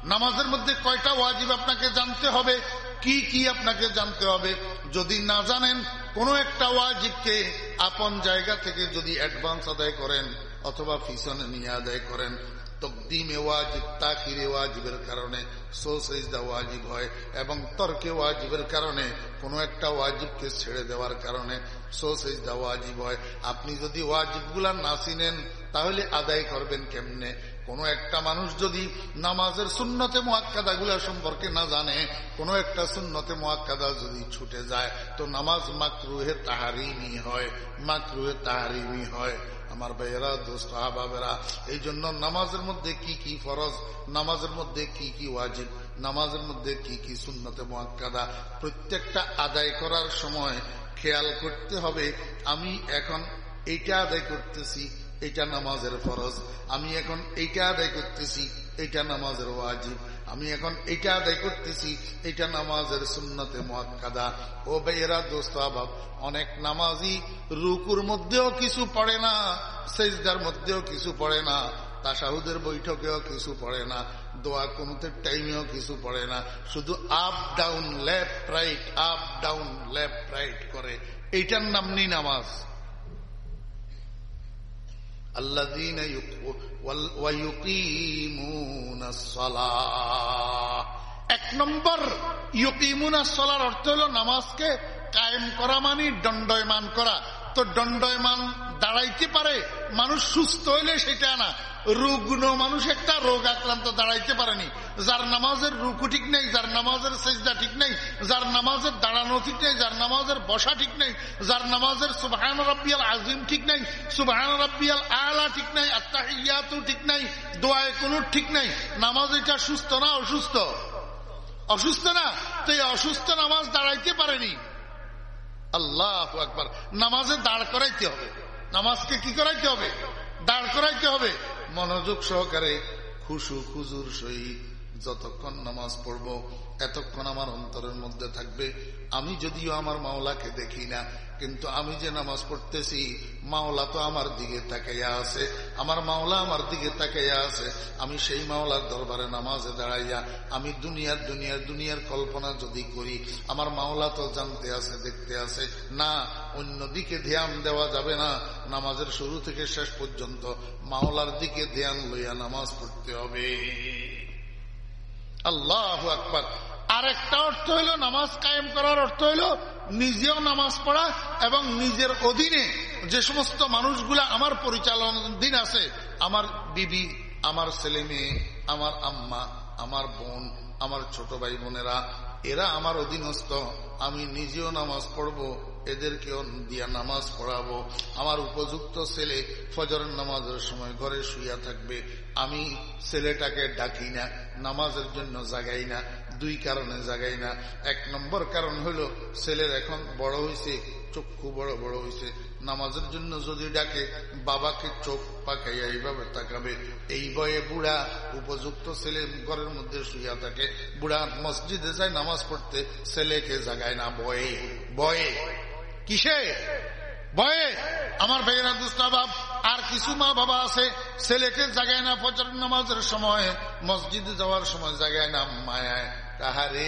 নামাজের মধ্যে কয়টা ওয়াজিব আপনাকে জানতে হবে? কি কি আপনাকে জানতে হবে? যদি না জানেন, কোন একটা ওয়াজিবকে আপন জায়গা থেকে যদি অ্যাডভান্স আদায় করেন, অথবা ফিসনে নিয়ে আদায় করেন তকদিমে ওয়াজিব তাকিরে ওয়াজিবের কারণে সোসেজদা ওয়াজিব হয় এবং তর্কে ওয়াজিবের কারণে কোনো একটা ওয়াজিবকে ছেড়ে দেওয়ার কারণে সোসেজদা ওয়াজিব হয়। আপনি যদি ওয়াজিবগুলা না চিনেন, তাহলে আদায় করবেন কেমনে? কোনো একটা মানুষ যদি নামাজের সুন্নতে মোয়াক্কাদাগুলা সম্পর্কে না জানে, কোনো একটা সুন্নতে মোয়াক্কাদা যদি ছুটে যায়, তো নামাজ মাকরুহে তাহারিমি হয়, মাকরুহে তাহারিমি হয়। আমার ভাইয়েরা দোস্ত আহবাবেরা এই জন্য নামাজের মধ্যে কি কি ফরজ, নামাজের মধ্যে কি কি ওয়াজিব, নামাজের মধ্যে কি কি সুন্নতে মোয়াক্কাদা, প্রত্যেকটা আদায় করার সময় খেয়াল করতে হবে, আমি এখন এইটা আদায় করতেছি, এটা নামাজের ফরজ, আমি এখন এইটা আদায় করতেছি, এটা নামাজের ওয়াজিব। আমি এখন এটা আদায় করতেছি, এটা নামাজের সুন্নতে মহাকাদা ও বেয়েরা দোস্ত অভাব অনেক নামাজি রুকুর মধ্যেও কিছু পড়ে না, সেজদার মধ্যেও কিছু পড়ে না তাসাহুদের বৈঠকেও কিছু পড়ে না, দোয়া কোন টাইমেও কিছু পড়ে না, শুধু up down left right up down left right করে। এইটার নাম নি নামাজ। আল্লাহ এক নম্বর ইউকিমুনা সলার অর্থ হল নামাজকে কায়েম করা মানে দণ্ডয়মান করা। তো দণ্ডয়মান দাঁড়াইতে পারে, মানুষ সুস্থ হইলে সেটা না। রুগ্ন মানুষ একটা, রোগ আক্রান্ত দাঁড়াইতে পারেনি। যার নামাজের রুকু ঠিক নেই, যার নামাজের সেজদা ঠিক নেই, যার নামাজের দাঁড়ানো ঠিক নেই, যার নামাজের বসা ঠিক নেই, যার নামাজের সুবাহান রব্বিয়াল আজিম ঠিক নেই, সুবাহান রব্বিয়াল আলা ঠিক নেই আত্মাহিয়াতু ঠিক নেই, দোয়ায় কোন ঠিক নেই। নামাজ এটা সুস্থ না অসুস্থ? অসুস্থ না? তো এই অসুস্থ নামাজ দাঁড়াইতে পারেনি। আল্লাহ একবার নামাজে দাঁড় করাইতে হবে। নামাজকে কি করাইতে হবে? দাঁড় করাইতে হবে। মনোযোগ সহকারে খুশু খুজুর সহিত যতক্ষণ নামাজ পড়ব এতক্ষণ আমার অন্তরের মধ্যে থাকবে। আমি যদিও আমার মাওলাকে দেখি না, কিন্তু আমি যে নামাজ পড়তেছি, মাওলা তো আমার দিকে তাকাইয়া আছে। আমার মাওলা আমার দিকে তাকাইয়া আছে। আমি সেই মাওলার দরবারে নামাজে দাঁড়াইয়া, আমি দুনিয়ার দুনিয়ার দুনিয়ার কল্পনা যদি করি, আমার মাওলা তো জানতে আছে, দেখতে আছে। না, অন্যদিকে ধ্যান দেওয়া যাবে না। নামাজের শুরু থেকে শেষ পর্যন্ত মাওলার দিকে ধ্যান লইয়া নামাজ পড়তে হবে। আল্লাহ আকবর। আর একটা অর্থ হইল নামাজ কায়েম করার অর্থ হইল নিজেও নামাজ পড়া এবং নিজের অধীনে যে সমস্ত মানুষগুলা আমার পরিচালনাধীন আছে, আমার বিবি, আমার ছেলে মেয়ে আমার আম্মা, আমার বোন, আমার ছোট ভাই বোনেরা, এরা আমার অধীনস্থ, আমি নিজেও নামাজ পড়ব। এদেরকেও দিয়া নামাজ পড়াবো। আমার উপযুক্ত ছেলে ফজরের নামাজের সময় ঘরে শুইয়া থাকবে। আমি ছেলেটাকে ডাকি না, নামাজের জন্য জাগাই না, দুই কারণে জাগাই না। এক নম্বর কারণ হলো, ছেলের এখন বড় হয়েছে চক্ষু বড় বড় হয়েছে নামাজের জন্য যদি ডাকে, বাবাকে চোখ পাকাইয়া এইভাবে তাকাবে। এই বয়ে বুড়া উপযুক্ত ছেলে ঘরের মধ্যে শুইয়া থাকে। বুড়া মসজিদে যায় নামাজ পড়তে, ছেলেকে জাগায় না, বয়ে বয়ে। কিসে? বয়ে আমার ভাইয়েরা দুস্তাবাব আর কিছু মা বাবা আছে, ছেলেকে জাগায় না ফজর নামাজের সময়, মসজিদে যাওয়ার সময় জাগায় না, মায়ায় তাহারে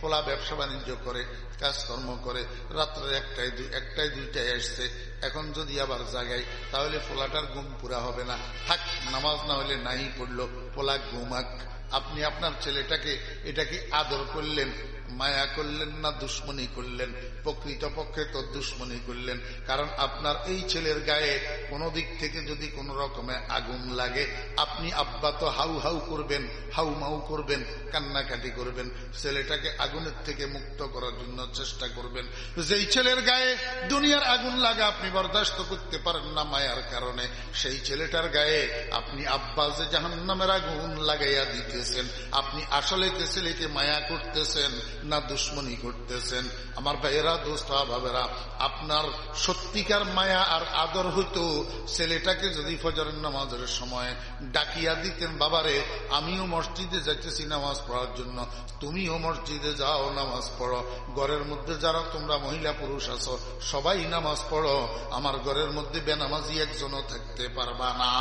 ফোলা ব্যবসা বাণিজ্য করে, কাজকর্ম করে, রাত্রে একটাই দুই একটাই দুইটাই আসছে। এখন যদি আবার জাগাই তাহলে ফোলাটার ঘুম পুরা হবে না। থাক, নামাজ না হলে নাই পড়ল, ফোলা ঘুমাক। আপনি আপনার ছেলেটাকে এটাকে আদর করলেন মায়া করলেন না দুশ্মনী করলেন? প্রকৃত পক্ষে তো দুশ্মনী করলেন। কারণ আপনার এই ছেলের গায়ে কোনো দিক থেকে যদি কোন রকমের আগুন লাগে, আপনি আব্বা তো হাউ হাউ করবেন, হাউ মাউ করবেন, কান্নাকাটি করবেন। ছেলেটাকে আগুনের থেকে মুক্ত করার জন্য চেষ্টা করবেন। যেই ছেলের গায়ে দুনিয়ার আগুন লাগা আপনি বরদাস্ত করতে পারেন না মায়ার কারণে, সেই ছেলেটার গায়ে আপনি আব্বা যে জাহান নামের আগুন লাগাইয়া দিতেছেন, আপনি আসলে ছেলেকে মায়া করতেছেন না দুশ্মনী করতেছেন আমার ভাইয়েরা দোস্তা ভাবেরা, আপনার সত্যিকার মায়া আর আদর হইতো ছেলেটাকে যদি ফজরের নামাজের সময় ডাকিয়া দিতেন, বাবারে, আমিও মসজিদে যাইতেছি নামাজ পড়ার জন্য। তুমিও মসজিদে যাও, নামাজ পড়ো। ঘরের মধ্যে যারা তোমরা মহিলা পুরুষ আছো, সবাই নামাজ পড়ো। আমার ঘরের মধ্যে বেনামাজি একজনও থাকতে পারবা না।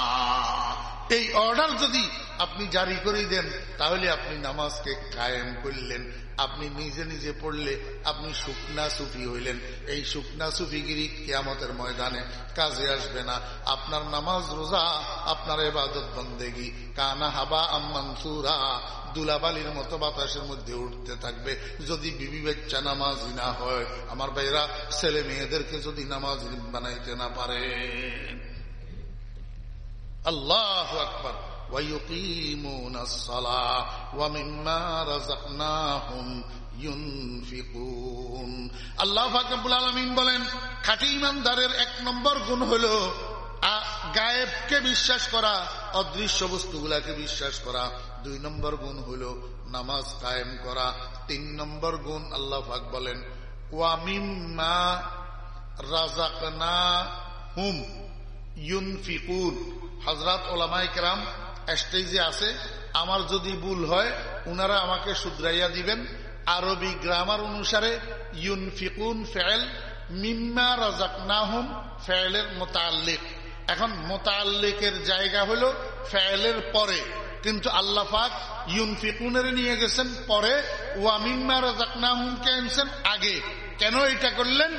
এই অর্ডার যদি আপনি জারি করে দেন, তাহলে আপনি নামাজকে কায়েম করলেন। আপনি নিজে নিজে পড়লে আপনি শুকনা সুফি হইলেন। এই শুকনা সুফিগিরি কেয়ামতের ময়দানে কাজে আসবে না। আপনার নামাজ রোজা, আপনার এবাদত বন্দেগি। কানা হাবা আম্মানসুরা দুলাবালির মতো বাতাসের মধ্যে উঠতে থাকবে। যদি বিবি বাচ্চা নামাজি না হয়, আমার ভাইরা ছেলে মেয়েদেরকে যদি নামাজ বানাইতে না পারে আল্লাহ আকবর ويقيمون الصلاة ومما رزقناهم ينفقون আল্লাহ ফাকবুল আলমিন বলেন খাঁটি ইমানদারের এক নম্বর গুণ হল গায়েবকে বিশ্বাস করা অদৃশ্য বস্তুগুলাকে বিশ্বাস করা দুই নম্বর গুণ হল নামাজ কায়েম করা তিন নম্বর গুণ আল্লাহ ফাক বলেন ওয়ামিম্মা রাজাকনা হুম ইউনফিকুন। হজরত ওলামাই কেরাম স্টেজে আছে। আমার যদি ভুল হয়, উনারা আমাকে শুধরাইয়া দিবেন। আরবি গ্রামার অনুসারে ইউনফিকুন ফেল মিম্মা রাজাক নাহুম ফেলের মোতাল্লিক। এখন মোতাল্লিকের জায়গা হলো ফেলের পরে। কিন্তু আল্লাহ পাক ইউনফিকুনের নিয়ে গেছেন পরে। ওয়ামিম্মা রাজাক নাহুমকে আনছেন আগে। কেন এটা করলেন?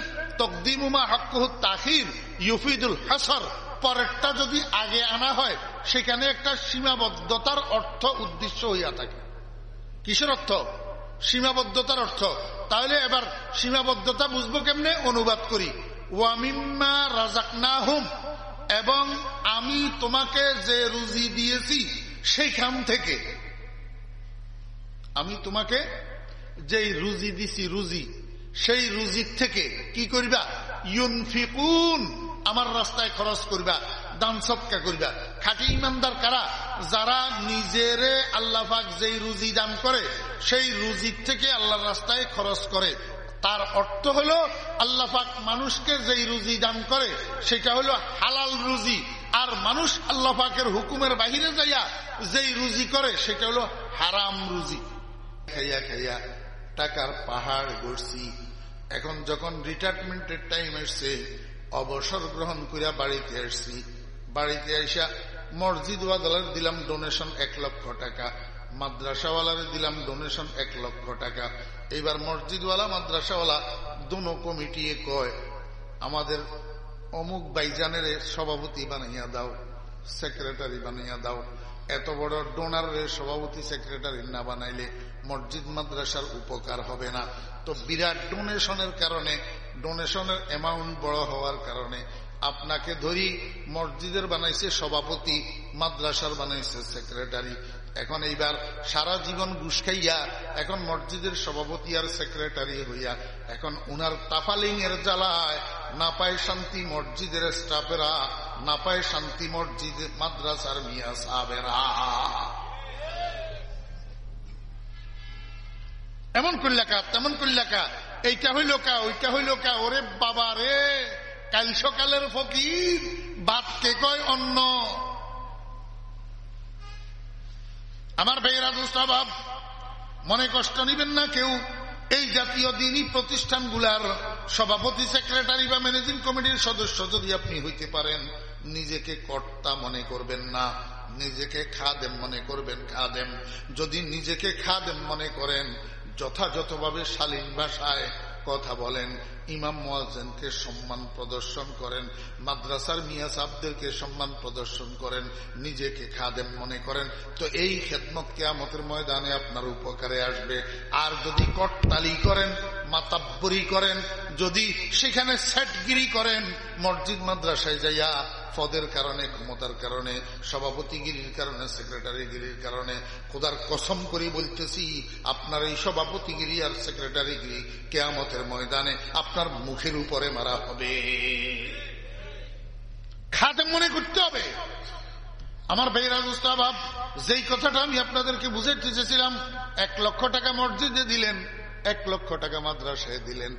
তকদিমুমা হকুহ তাহির ইউফিদুল হাসর পরেরটা যদি আগে আনা হয়, সেখানে একটা সীমাবদ্ধতার অর্থ উদ্দেশ্য হইয়া থাকে। কিসের অর্থ? সীমাবদ্ধতার অর্থ। তাহলে এবার সীমাবদ্ধতা বুঝব কেমনে? অনুবাদ করি। ওয়ামিম্মা রাজাক না হুম এবং আমি তোমাকে যে রুজি দিয়েছি, সেইখান থেকে। আমি তোমাকে যেই রুজি দিছি, রুজি। সেই রুজির থেকে কি করিবা? ইউনফিকুন, আমার রাস্তায় খরচ করবা, দান সৎকা করবা। খাটি ইমানদার কারা? যারা নিজেরে আল্লাহাক যেই রুজি দান করে, সেই রুজির থেকে আল্লাহর রাস্তায় খরচ করে। তার অর্থ হলো আল্লাহাক মানুষকে যেই রুজি দান করে, সেটা হলো হালাল রুজি। আর মানুষ আল্লাহ পাকের হুকুমের বাহিরে যাইয়া যেই রুজি করে, সেটা হলো হারাম রুজি। খাইয়া খাইয়া টাকার পাহাড় গড়ছি। এখন যখন রিটায়ারমেন্টের টাইম এসছে অবসর গ্রহণ করিয়া বাড়িতে আসছি। বাড়িতে আইসা মসজিদ ওয়াদালার দিলাম ডোনেশন এক লক্ষ টাকা, মাদ্রাসাওয়ালার দিলাম ডোনেশন এক লক্ষ টাকা। এইবার মসজিদওয়ালা, মাদ্রাসাওয়ালা দুনো কমিটি কয়, আমাদের অমুক বাইজানের সভাপতি বানাইয়া দাও সেক্রেটারি বানাইয়া দাও। এত বড় ডোনারের সভাপতি সেক্রেটারি না বানাইলে মসজিদ মাদ্রাসার উপকার হবে না। তো বিরাট ডোনেশনের কারণে, ডোনেশনের অ্যামাউন্ট বড় হওয়ার কারণে আপনাকে ধরি মসজিদের বানাইছে সভাপতি, মাদ্রাসার বানাইছে সেক্রেটারি এখন এইবার সারা জীবন ঘুষ খাইয়া এখন মসজিদের সভাপতি আর সেক্রেটারি হইয়া এখন উনার তাফালিং এর জ্বালায় না পায় শান্তি মসজিদের স্টাফেরা না পায় শান্তি মসজিদ মাদ্রাসার মিয়া সাহেবেরা। এমন করলেকা তেমন করলেকা এইটা হইল কা ওইটা হইল কা ওরে বাবা রে, কাল সকালের ফকির বাদকে কয় অন্য আমার ভাইয়েরা দুস্তাভাব মনে কষ্ট নিবেন না কেউ। এই জাতীয় দিনই প্রতিষ্ঠানগুলার সভাপতি, সেক্রেটারি বা ম্যানেজিং কমিটির সদস্য যদি আপনি হইতে পারেন, নিজেকে কর্তা মনে করবেন না। নিজেকে খাদেম মনে করবেন, খাদেম। যদি নিজেকে খাদেম মনে করেন যথাযথভাবে শালীন ভাষায় কথা বলেন। ইমাম মোয়াজেনকে সম্মান প্রদর্শন করেন। মাদ্রাসার মিয়া সাবদেরকে সম্মান প্রদর্শন করেন। নিজেকে খাদেম মনে করেন। তো এই খেদমত কেয়ামতের ময়দানে আপনার উপকারে আসবে। আর যদি কটতালি করেন, মাতাব্বরি করেন, যদি সেখানে সেটগিরি করেন, মসজিদ মাদ্রাসায় যাইয়া পদের কারণে, ক্ষমতার কারণে, সভাপতিগিরির কারণে, সেক্রেটারিগিরির কারণে, খোদার কসম করি বলতেছি, আপনার এই সভাপতিগিরি আর সেক্রেটারিগিরি কেয়ামতের ময়দানে আপনার মুখের উপরে মারা হবে। খাতে মনে করতে হবে। আমার বেহরাজ উস্তাবাব যেই কথাটা আমি আপনাদেরকে বুঝাইতে চেয়েছিলাম, এক লক্ষ টাকা মসজিদে দিলেন, এক লক্ষ টাকা মাদ্রাসায় দিলেন।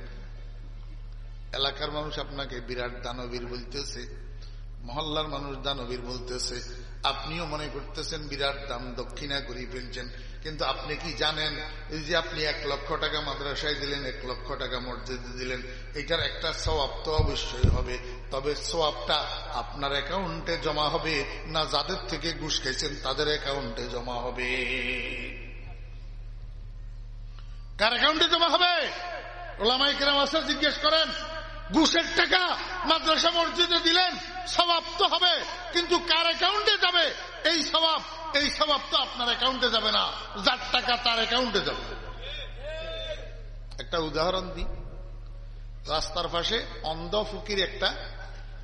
এলাকার মানুষ আপনাকে বিরাট দানবীর বলতেছে। মহল্লার মানুষ দানবীর বলতেছে, আপনিও মনে করতেছেন বিরাট দাম দক্ষিণা করে ফেলছেন, কিন্তু আপনি কি জানেন, এই যে আপনি এক লক্ষ টাকা মাদ্রাসায় দিলেন, এক লক্ষ টাকা মসজিদে দিলেন, এটার একটা সবাব তো অবশ্যই হবে, তবে সবাবটা আপনার অ্যাকাউন্টে জমা হবে, না যাদের থেকে ঘুষ খাইছেন তাদের অ্যাকাউন্টে জমা হবে। কার অ্যাকাউন্টে জমা হবে? ওলামাই কেরাম আসে জিজ্ঞেস করেন। ঘুষের টাকা মাদ্রাসা মসজিদে দিলেন স্বভাব তো হবে, কিন্তু কার অ্যাকাউন্টে যাবে? এই স্বভাব এই স্বভাব তো আপনার অ্যাকাউন্টে যাবে না, যার টাকা তার অ্যাকাউন্টে যাবে। একটা উদাহরণ দিই। রাস্তার পাশে অন্ধ ফুকির একটা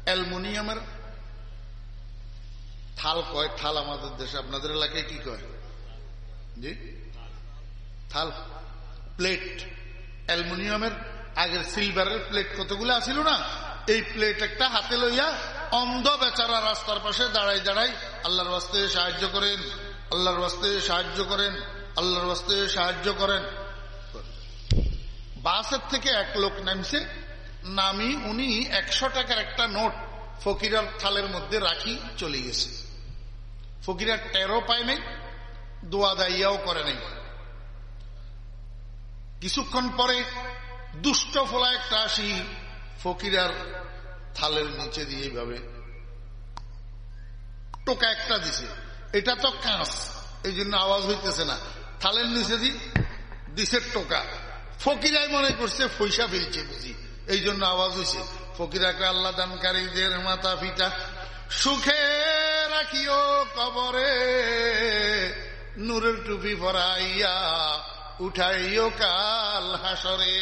অ্যালমোনিয়ামের থাল কয়, থাল আমাদের দেশে, আপনাদের এলাকায় কি কয়? জি? থাল, প্লেট, অ্যালমোনিয়ামের আগের সিলভারের প্লেট কতগুলো আসিল না? এই প্লেট একটা হাতে লইয়া অন্ধ বেচারা রাস্তার পাশে দাঁড়াই দাঁড়াই আল্লাহর বাস্তে সাহায্য করেন, আল্লাহর বাস্তে সাহায্য করেন, আল্লাহর বাস্তে সাহায্য করেন। বাসের থেকে এক লোক নামছে, নামি উনি একশো টাকার একটা নোট ফকিরার থালের মধ্যে রাখি চলে গেছে। ফকিরার টেরো পায় নাই দোয়া দাইয়াও করে নাই। কিছুক্ষণ পরে দুষ্ট ফলা একটা আসি ফকিরার থালের নিচে দিয়ে এইভাবে টোকা একটা দিছে। এটা তো কাঁচ এই জন্য আওয়াজ হইতেছে না। থালের নিচে দি, দিছে টোকা। ফকিরাই মনে করছে পয়সা ফেলছে বুঝি। এই জন্য আওয়াজ হয়েছে ফকিরাকে আল্লাহ দানকারীদের মাতা পিতা সুখে রাখিও কবরে, নূরের টুপি পরাইয়া উঠাইও কাল হাসরে।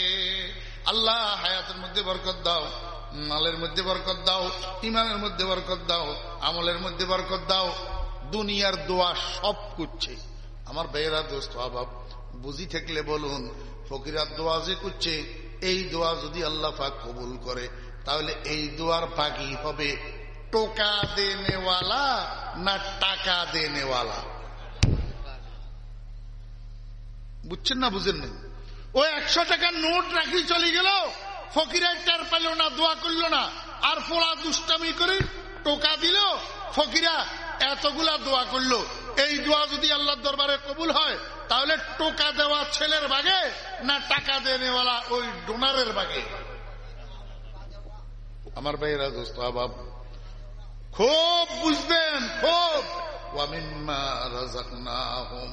আল্লাহ হায়াতের মধ্যে বরকত দাও, মালের মধ্যে বরকত দাও ইমানের মধ্যে বরকত দাও, আমলের মধ্যে বরকত দাও, দুনিয়ার দোয়া সব করছে। আমার বেয়েরা দোস্ত অভাব বুঝি থাকলে বলুন, ফকিরার দোয়া যে করছে, এই দোয়া যদি আল্লাহ পাক কবুল করে, তাহলে এই দোয়ার বাকি হবে, টোকা দেনেওয়ালা না টাকা দেনেওয়ালা। বুঝছেন না, বুঝেন না ও একশো টাকার নোট রাখি চলে গেল, ফকিরের টের পেল না, দোয়া করল না, আর পোড়া দুষ্টামি করে টোকা দিল, ফকিরা এতগুলা দোয়া করল। এই দোয়া যদি আল্লাহর দরবারে কবুল হয়, তাহলে টোকা দেওয়া ছেলের বাগে না টাকা দেনেওয়ালা ওই ডোনারের বাগে? আমার ভাইয়েরা, দোস্ত, আবাব, খুব বুঝবেন, খুব। ওয়ামিম্মা রাজাকনাহুম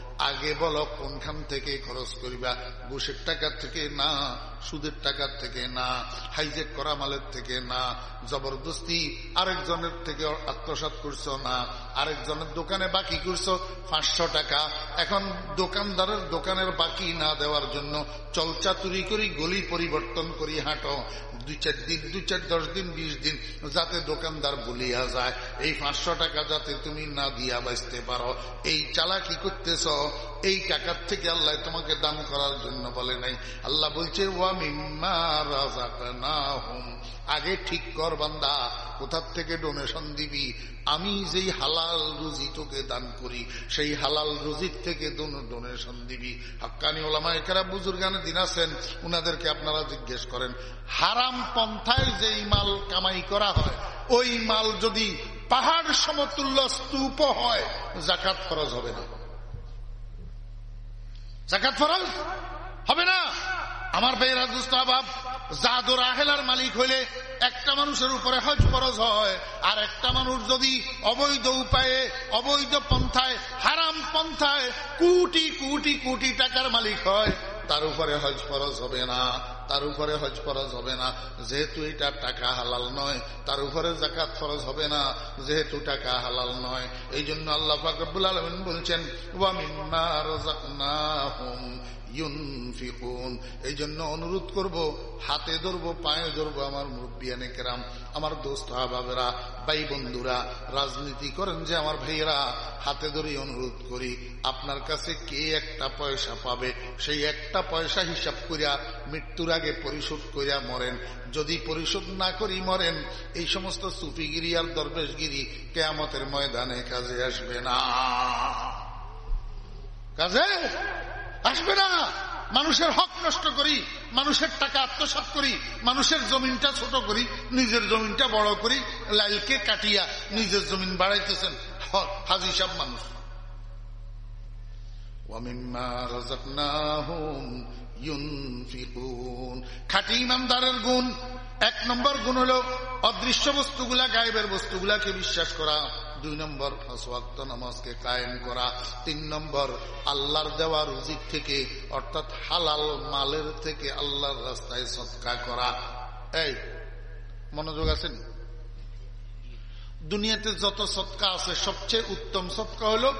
আগে বলো কোনখান থেকে খরচ করিবা? ঘুষের টাকার থেকে না, সুদের টাকার থেকে না হাইজেক করা মালের থেকে না, জবরদস্তি আরেকজনের থেকে আত্মসাত করছ না, আরেকজনের দোকানে বাকি করছ পাঁচশো টাকা। এখন দোকানদারের দোকানের বাকি না দেওয়ার জন্য চলচাতুরি করি, গলি পরিবর্তন করি, হাঁটো। দুই চার দিন, দুই চার দশ দিন, বিশ দিন, যাতে দোকানদার বলিয়া যায়। এই পাঁচশো টাকা যাতে তুমি না দিয়া বাঁচতে পারো। এই চালাকি করতেছ এই টাকার থেকে আল্লাহ তোমাকে দান করার জন্য বলে নাই। আল্লাহ বলছে আগে ঠিক কর বান্দা, কোথার থেকে ডোনেশন দিবি? আমি যেই হালাল রুজি তোকে দান করি, সেই হালাল রুজির থেকে ডোনেশন দিবি। হাক্কানি ওলামা এখানে বুজুর্গানে দিন আছেন, উনাদেরকে আপনারা জিজ্ঞেস করেন, হারাম পন্থায় যেই মাল কামাই করা হয়, ওই মাল যদি পাহাড় সমতুল্য স্তূপ হয় জাকাত খরচ হবে না। জাকাত ফরজ? হবে না। আমার বেয়েরা দুস্তাবাব জাদুর আহেলার মালিক হইলে একটা মানুষের উপরে হজ ফরজ হয়, আর একটা মানুষ যদি অবৈধ উপায়ে, অবৈধ পন্থায়, হারাম পন্থায় কোটি কোটি কোটি টাকার মালিক হয়, তার উপরে হজ ফরজ হবে না। তার উপরে হজ ফরজ হবে না। যেহেতু এটা টাকা হালাল নয়, তার উপরে জাকাত ফরজ হবে না। যেহেতু টাকা হালাল নয় এই জন্য আল্লাহ ফাকবুল আলমিন বলছেন ইউনফিকুন। এই জন্য অনুরোধ করব, হাতে ধরবো, পায়ে ধরবো আমার মুরব্বিয়ানে কেরাম, আমার দোস্ত আবাবেরা, ভাই বন্ধুরা, রাজনীতি করেন যে আমার ভাইয়েরা, হাতে ধরে অনুরোধ করি, আপনার কাছে কে একটা পয়সা পাবে? সেই একটা পয়সা হিসাব করিয়া মৃত্যুর আগে পরিশোধ করিয়া মরেন। যদি পরিশোধ না করি মরেন, এই সমস্ত সুফিগিরি আর দরবেশগিরি কেয়ামতের ময়দানে কাজে আসবে না। কাজে? আসবে না। মানুষের হক নষ্ট করি, মানুষের টাকা আত্মসাত করি, মানুষের জমিনটা ছোট করি, নিজের জমিনটা বড় করি, লাইলকে কাটিয়া নিজের জমিন বাড়াইতেছেন। হাজি সব মানুষ। খাটি ইমানদারের গুণ। এক নম্বর গুণ হল অদৃশ্য বস্তুগুলা, গায়েবের বস্তুগুলাকে বিশ্বাস করা। দুই নম্বর ফসওয়াক্ত নামাজকে কায়েম করা। তিন নম্বর, আল্লাহর দেওয়া রুজিক থেকে, অর্থাৎ হালাল মালের থেকে আল্লাহর রাস্তায় সৎকা করা। এই, মনোযোগ আছেন দুনিয়াতে যত সৎকা আছে, সবচেয়ে উত্তম সৎকা হলো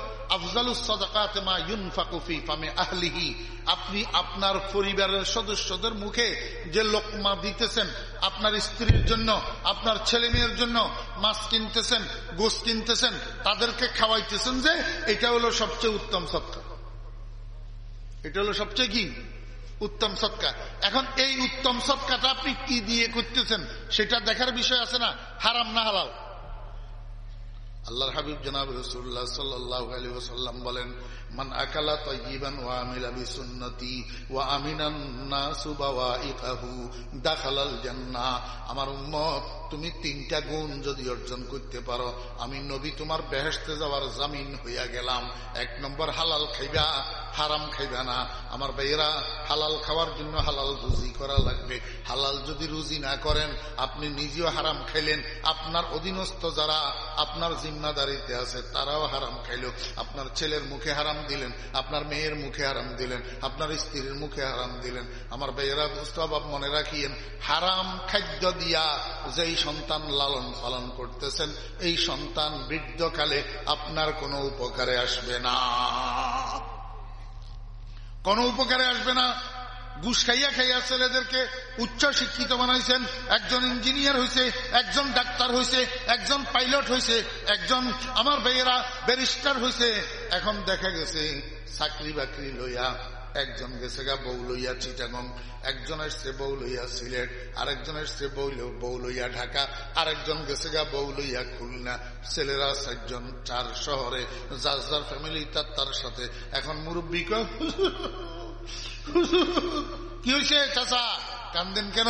আপনি আপনার পরিবারের সদস্যদের মুখে যে লোকমা দিতেছেন, আপনার স্ত্রীর জন্য, আপনার ছেলে মেয়ের জন্য মাছ কিনতেছেন গোস কিনতেছেন, তাদেরকে খাওয়াইতেছেন যে, এটা হলো সবচেয়ে উত্তম সৎকা। এটা হলো সবচেয়ে কি? উত্তম সৎকা। এখন এই উত্তম সৎকাটা আপনি কি দিয়ে করতেছেন, সেটা দেখার বিষয় আছে না, হারাম না হালাল? আল্লাহর হাবিব জনাব রসুল্লাহ সাল্লাহ আলী ওসাল্লাম বলেন, মান আকালা তৈবান ওয়া আমিলা বিসুন্নতি ওয়া আমিনান নাসু বাওয়াইকাহু দাখালাল জান্নাহ। আমার উম্মত তুমি তিনটা গুণ যদি অর্জন করতে পারো, আমি নবী তোমার বেহেশতে যাওয়ার জামিন হইয়া গেলাম। এক নম্বর হালাল খাইবা, হারাম খাইবা না। আমার ভাইয়েরা, হালাল খাওয়ার জন্য হালাল রুজি করা লাগবে। হালাল যদি রুজি না করেন, আপনি নিজেও হারাম খাইলেন। আপনার অধীনস্থ যারা, আপনার জিম্মাদারিতে আছে, তারাও হারাম খাইল। আপনার ছেলের মুখে হারাম দিলেন, আপনার মেয়ের মুখে হারাম দিলেন, আপনার স্ত্রীর মুখে হারাম দিলেন। আমার ভাইয়েরা মুস্তাবাব মনে রাখিয়েন। হারাম খাদ্য দিয়া যেই সন্তান লালন পালন করতেছেন, এই সন্তান বৃদ্ধকালে আপনার কোনো উপকারে আসবে না। কোন উপকারে আসবে না। ঘুষ খাইয়া খাইয়া ছেলেদেরকে উচ্চ শিক্ষিত বানাইছেন। একজন ইঞ্জিনিয়ার হয়েছে একজন ডাক্তার হয়েছে একজন পাইলট হয়েছে একজন আমার ভাইয়েরা ব্যারিস্টার হয়েছে এখন দেখা গেছে চাকরি বাকরি লইয়া একজন গেছে গা, বউ লইয়া চিটাগং। একজন আসছে বউ লইয়া সিলেট আরেকজন এসছে বউ বউ লইয়া ঢাকা, আরেকজন গেছে গা, বউ লইয়া খুলনা। ছেলেরা চারজন, চার শহরে। যার যার ফ্যামিলি তার তার সাথে। এখন মুরব্বী কি হয়েছে চাষা কান্দেন কেন?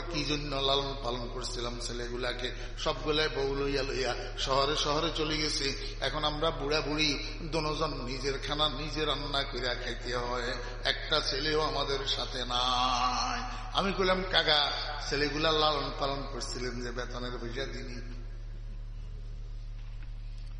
কি জন্য লালন পালন করছিলাম ছেলেগুলাকে? সবগুলাই বউ লইয়া লইয়া শহরে শহরে চলে গেছে। এখন আমরা বুড়া বুড়ি দনোজন নিজের খানা নিজে রান্না করিয়া খাইতে হয়। একটা ছেলেও আমাদের সাথে নাই। আমি কইলাম, কাকা, ছেলেগুলা লালন পালন করছিলেন যে বেতনের পয়সা দিনি।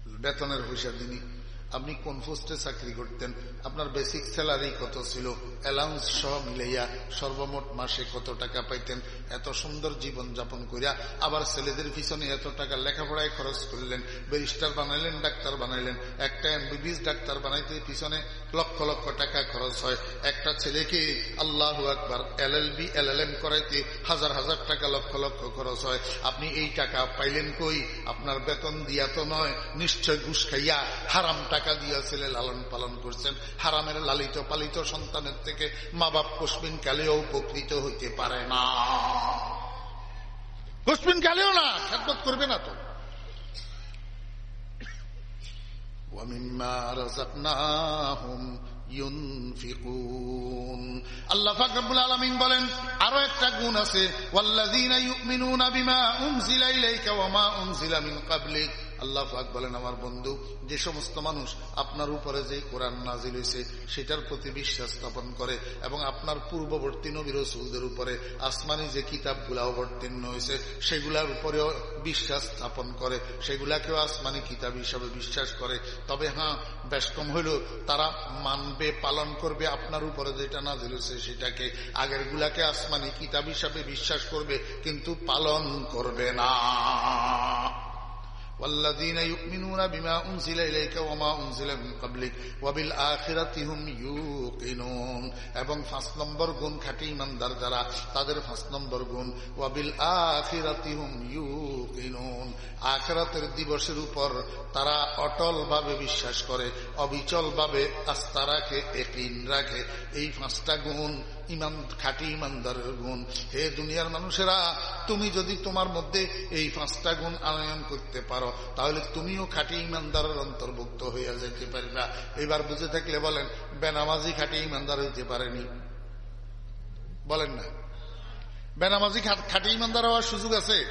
বেতনের পয়সা দিনি। আপনি কোন পোস্টে চাকরি করতেন? আপনার বেসিক স্যালারি কত ছিল? অ্যালাউন্স সহ মিলাইয়া সর্বমোট মাসে কত টাকা পাইতেন? এত সুন্দর জীবন যাপন করিয়া আবার ছেলেদের পিছনে এত টাকা লেখাপড়ায় খরচ করলেন ব্যারিস্টার বানাইলেন, ডাক্তার বানাইলেন, একটা এমবিবিএস ডাক্তার বানাইতে পিছনে লক্ষ লক্ষ টাকা খরচ হয়। একটা ছেলেকে আল্লাহ আকবার এল L B L L M করাইতে হাজার হাজার টাকা লক্ষ লক্ষ খরচ হয়। আপনি এই টাকা পাইলেন কই? আপনার বেতন দিয়া তো নয়, নিশ্চয় ঘুষ খাইয়া হারাম টাকা টাকা দিয়া ছেলে লালন পালন করছেন, হারামের লালিত পালিত সন্তানের থেকে মা বাপ কুসমিন কালেও উপকৃত হইতে পারে না। কুসমিন কালেও না, খেদমত করবে না তো। আল্লাহ আরও একটা গুণ আছে আল্লাহ ফাক বলেন, আমার বন্ধু, যে সমস্ত মানুষ আপনার উপরে যে কোরআন নাজিল হয়েছে সেটার প্রতি বিশ্বাস স্থাপন করে এবং আপনার পূর্ববর্তী নবীর রসুলদের উপরে আসমানি যে কিতাবগুলা অবতীর্ণ হয়েছে সেগুলার উপরেও বিশ্বাস স্থাপন করে, সেগুলাকেও আসমানি কিতাব হিসাবে বিশ্বাস করে। তবে হ্যাঁ বেশ হইল তারা মানবে, পালন করবে আপনার উপরে যেটা নাজিল হয়েছে সেটাকে। আগের গুলাকে আসমানি কিতাব হিসাবে বিশ্বাস করবে, কিন্তু পালন করবে না। والذين يؤمنون بما أنزل إليك وما أنزل من قبلك وبالآخرة هم يوقنون এবং পাঁচ নম্বর গুণ খাটি ইমানদার যারা তাদের পাঁচ নম্বর গুণ ওয়াবিল আখিরাতি হুম ইউকিনুন আখরাতের দিবসের উপর তারা অটল ভাবে বিশ্বাস করে অবিচল ভাবে আস্থা রাখে একিন রাখে এই পাঁচটা গুণ ইমান খাটি ইমানদারের গুণ। হে দুনিয়ার মানুষেরা, তুমি যদি তোমার মধ্যে এই পাঁচটা গুণ আনয়ন করতে পারো, তাহলে তুমিও খাটি ইমানদারের অন্তর্ভুক্ত হইয়া যেতে পারিবা। এবার বুঝে থাকলে বলেন, বেনামাজি খাটি ইমানদার হইতে পারেনি। বলেন না। বেনামাজি খাটি ইমানদার হওয়ার সুযোগ আছে?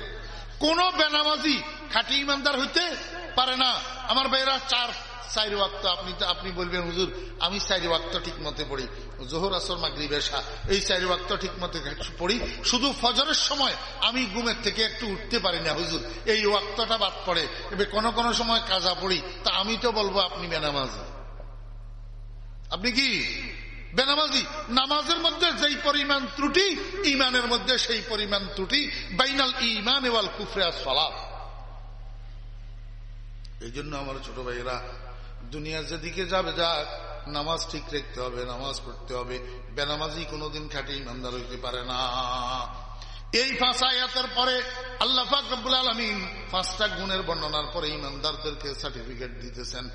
কোন বেনামাজি খাটি ইমানদার হইতে পারে না। আমার ভাইরা চার চারি ওয়াক্ত আপনি আপনি বলবেন, হুজুর, আমি চারি ওয়াক্ত ঠিক মতে পড়ি। জোহর, আসর মাগরি বেশা এই চারি ওয়াক্ত ঠিক মতে পড়ি। শুধু ফজরের সময় আমি ঘুমের থেকে একটু উঠতে পারি না, হুজুর। এই ওয়াক্তটা বাদ পড়ে। এবার কোন কোন সময় কাজা পড়ি, তা আমি তো বলব আপনি বেনামাজি। আপনি কি? বেনামাজি? নামাজের মধ্যে যেই পরিমাণ ত্রুটি ইমানের মধ্যে সেই পরিমাণ ত্রুটি। বাইনাল ইমান এওয়াল কুফরে সলাপ এই জন্য আমার ছোট ভাইয়েরা দুনিয়া যেদিকে যাবে যাক নামাজ ঠিক রাখতে হবে, নামাজ পড়তে হবে, বেনামাজি কোনোদিন খাটি ইমানদার হইতে পারে না। এই পাঁচ আয়াতের পরে আল্লাহ ফাকবুল আলমিন পাঁচটা গুণের বর্ণনার পরে ইমানদারদেরকে সার্টিফিকেট দিতেছেন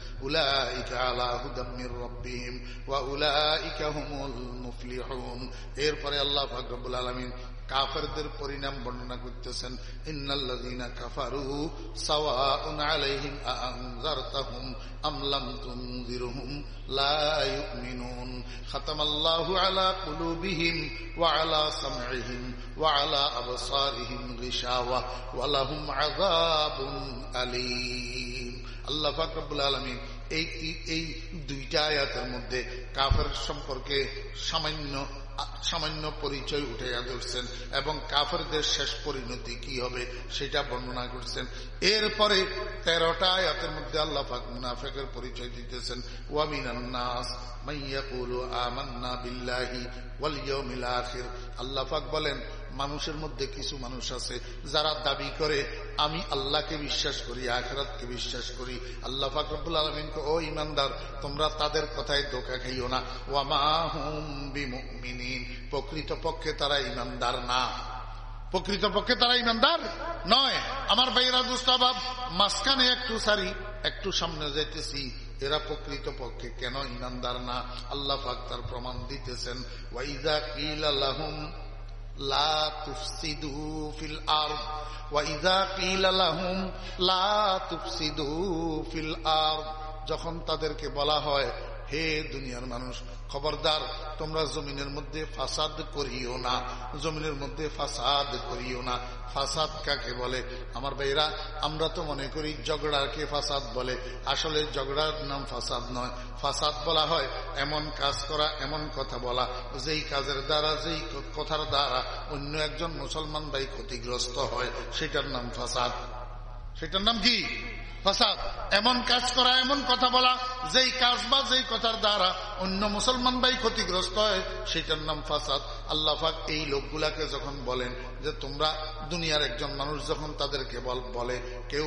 এরপরে আল্লাহ ফাকবুল আলমিন কাফেরদের পরিণাম বর্ণনা করতেছেন, ইন্নাল্লাযীনা কাফারু সাওয়াউন আলাইহিম আনজারতাহুম আম লাম তুনজিরহুম লা ইউমিনুন। খাতামাল্লাহু আলা কুলুবিহিম ওয়া আলা সামঈহিম ওয়া আলা আবসারিহিম গিশাওয়া ওয়া লাহুম আযাবুন আলীম। আল্লাহ পাক রব্বুল আলামিন এই এই দুইটা আয়াতের মধ্যে কাফের সম্পর্কে সামান্য সামান্য পরিচয় উঠে ধরছেন এবং কাফেরদের শেষ পরিণতি কি হবে সেটা বর্ণনা করছেন। এরপরে তেরোটা আয়াতের মধ্যে আল্লাহ ফাক মুনাফেকের পরিচয় দিতেছেন। ওয়ামিনান্নাস মাইয়াকুলু আমান্না বিল্লাহি ওয়াল ইয়াউমিল আখির। আল্লাহ পাক বলেন মানুষের মধ্যে কিছু মানুষ আছে যারা দাবি করে, আমি আল্লাহকে বিশ্বাস করি, আখরাতকে বিশ্বাস করি। আল্লাহ ফাকরুল আলমিনকে ও ইমানদার, তোমরা তাদের কথায় দোকা খাইও না। ওয়ামা হুম বিমিন প্রকৃত পক্ষে তারা ইমানদার না। প্রকৃত পক্ষে তারা ইমানদার নয়। আমার ভাইয়েরা দুস্তাবাব মাঝখানে একটু সারি, একটু সামনে যাইতেছি। এরা প্রকৃত পক্ষে কেন ইমানদার না? আল্লাহ ফাক তার প্রমাণ দিতেছেন। ওয়াইদা কিল আল্লাহম لا تفسدوا في الأرض وإذا قيل لهم لا تفسدوا في الأرض যখন তাদেরকে বলা হয় হে দুনিয়ার মানুষ, খবরদার, তোমরা জমিনের মধ্যে ফাসাদ করিও না। জমিনের মধ্যে ফাসাদ করিও না। ফাসাদ কাকে বলে? আমার ভাইরা আমরা তো মনে করি ঝগড়াকে ফাসাদ বলে। আসলে ঝগড়ার নাম ফাসাদ নয়। ফাসাদ বলা হয় এমন কাজ করা, এমন কথা বলা। যেই কাজের দ্বারা, যেই কথার দ্বারা অন্য একজন মুসলমান ভাই ক্ষতিগ্রস্ত হয়, সেটার নাম ফাসাদ। সেটার নাম কি? ফাসাদ, এমন কাজ করা, এমন কথা বলা, যেই কাজ বা যেই কথার দ্বারা অন্য মুসলমান ভাই ক্ষতিগ্রস্ত হয় সেটার নাম ফাসাদ। আল্লাহাক এই লোকগুলাকে যখন বলেন যে তোমরা দুনিয়ার একজন মানুষ, যখন তাদেরকে বলে কেউ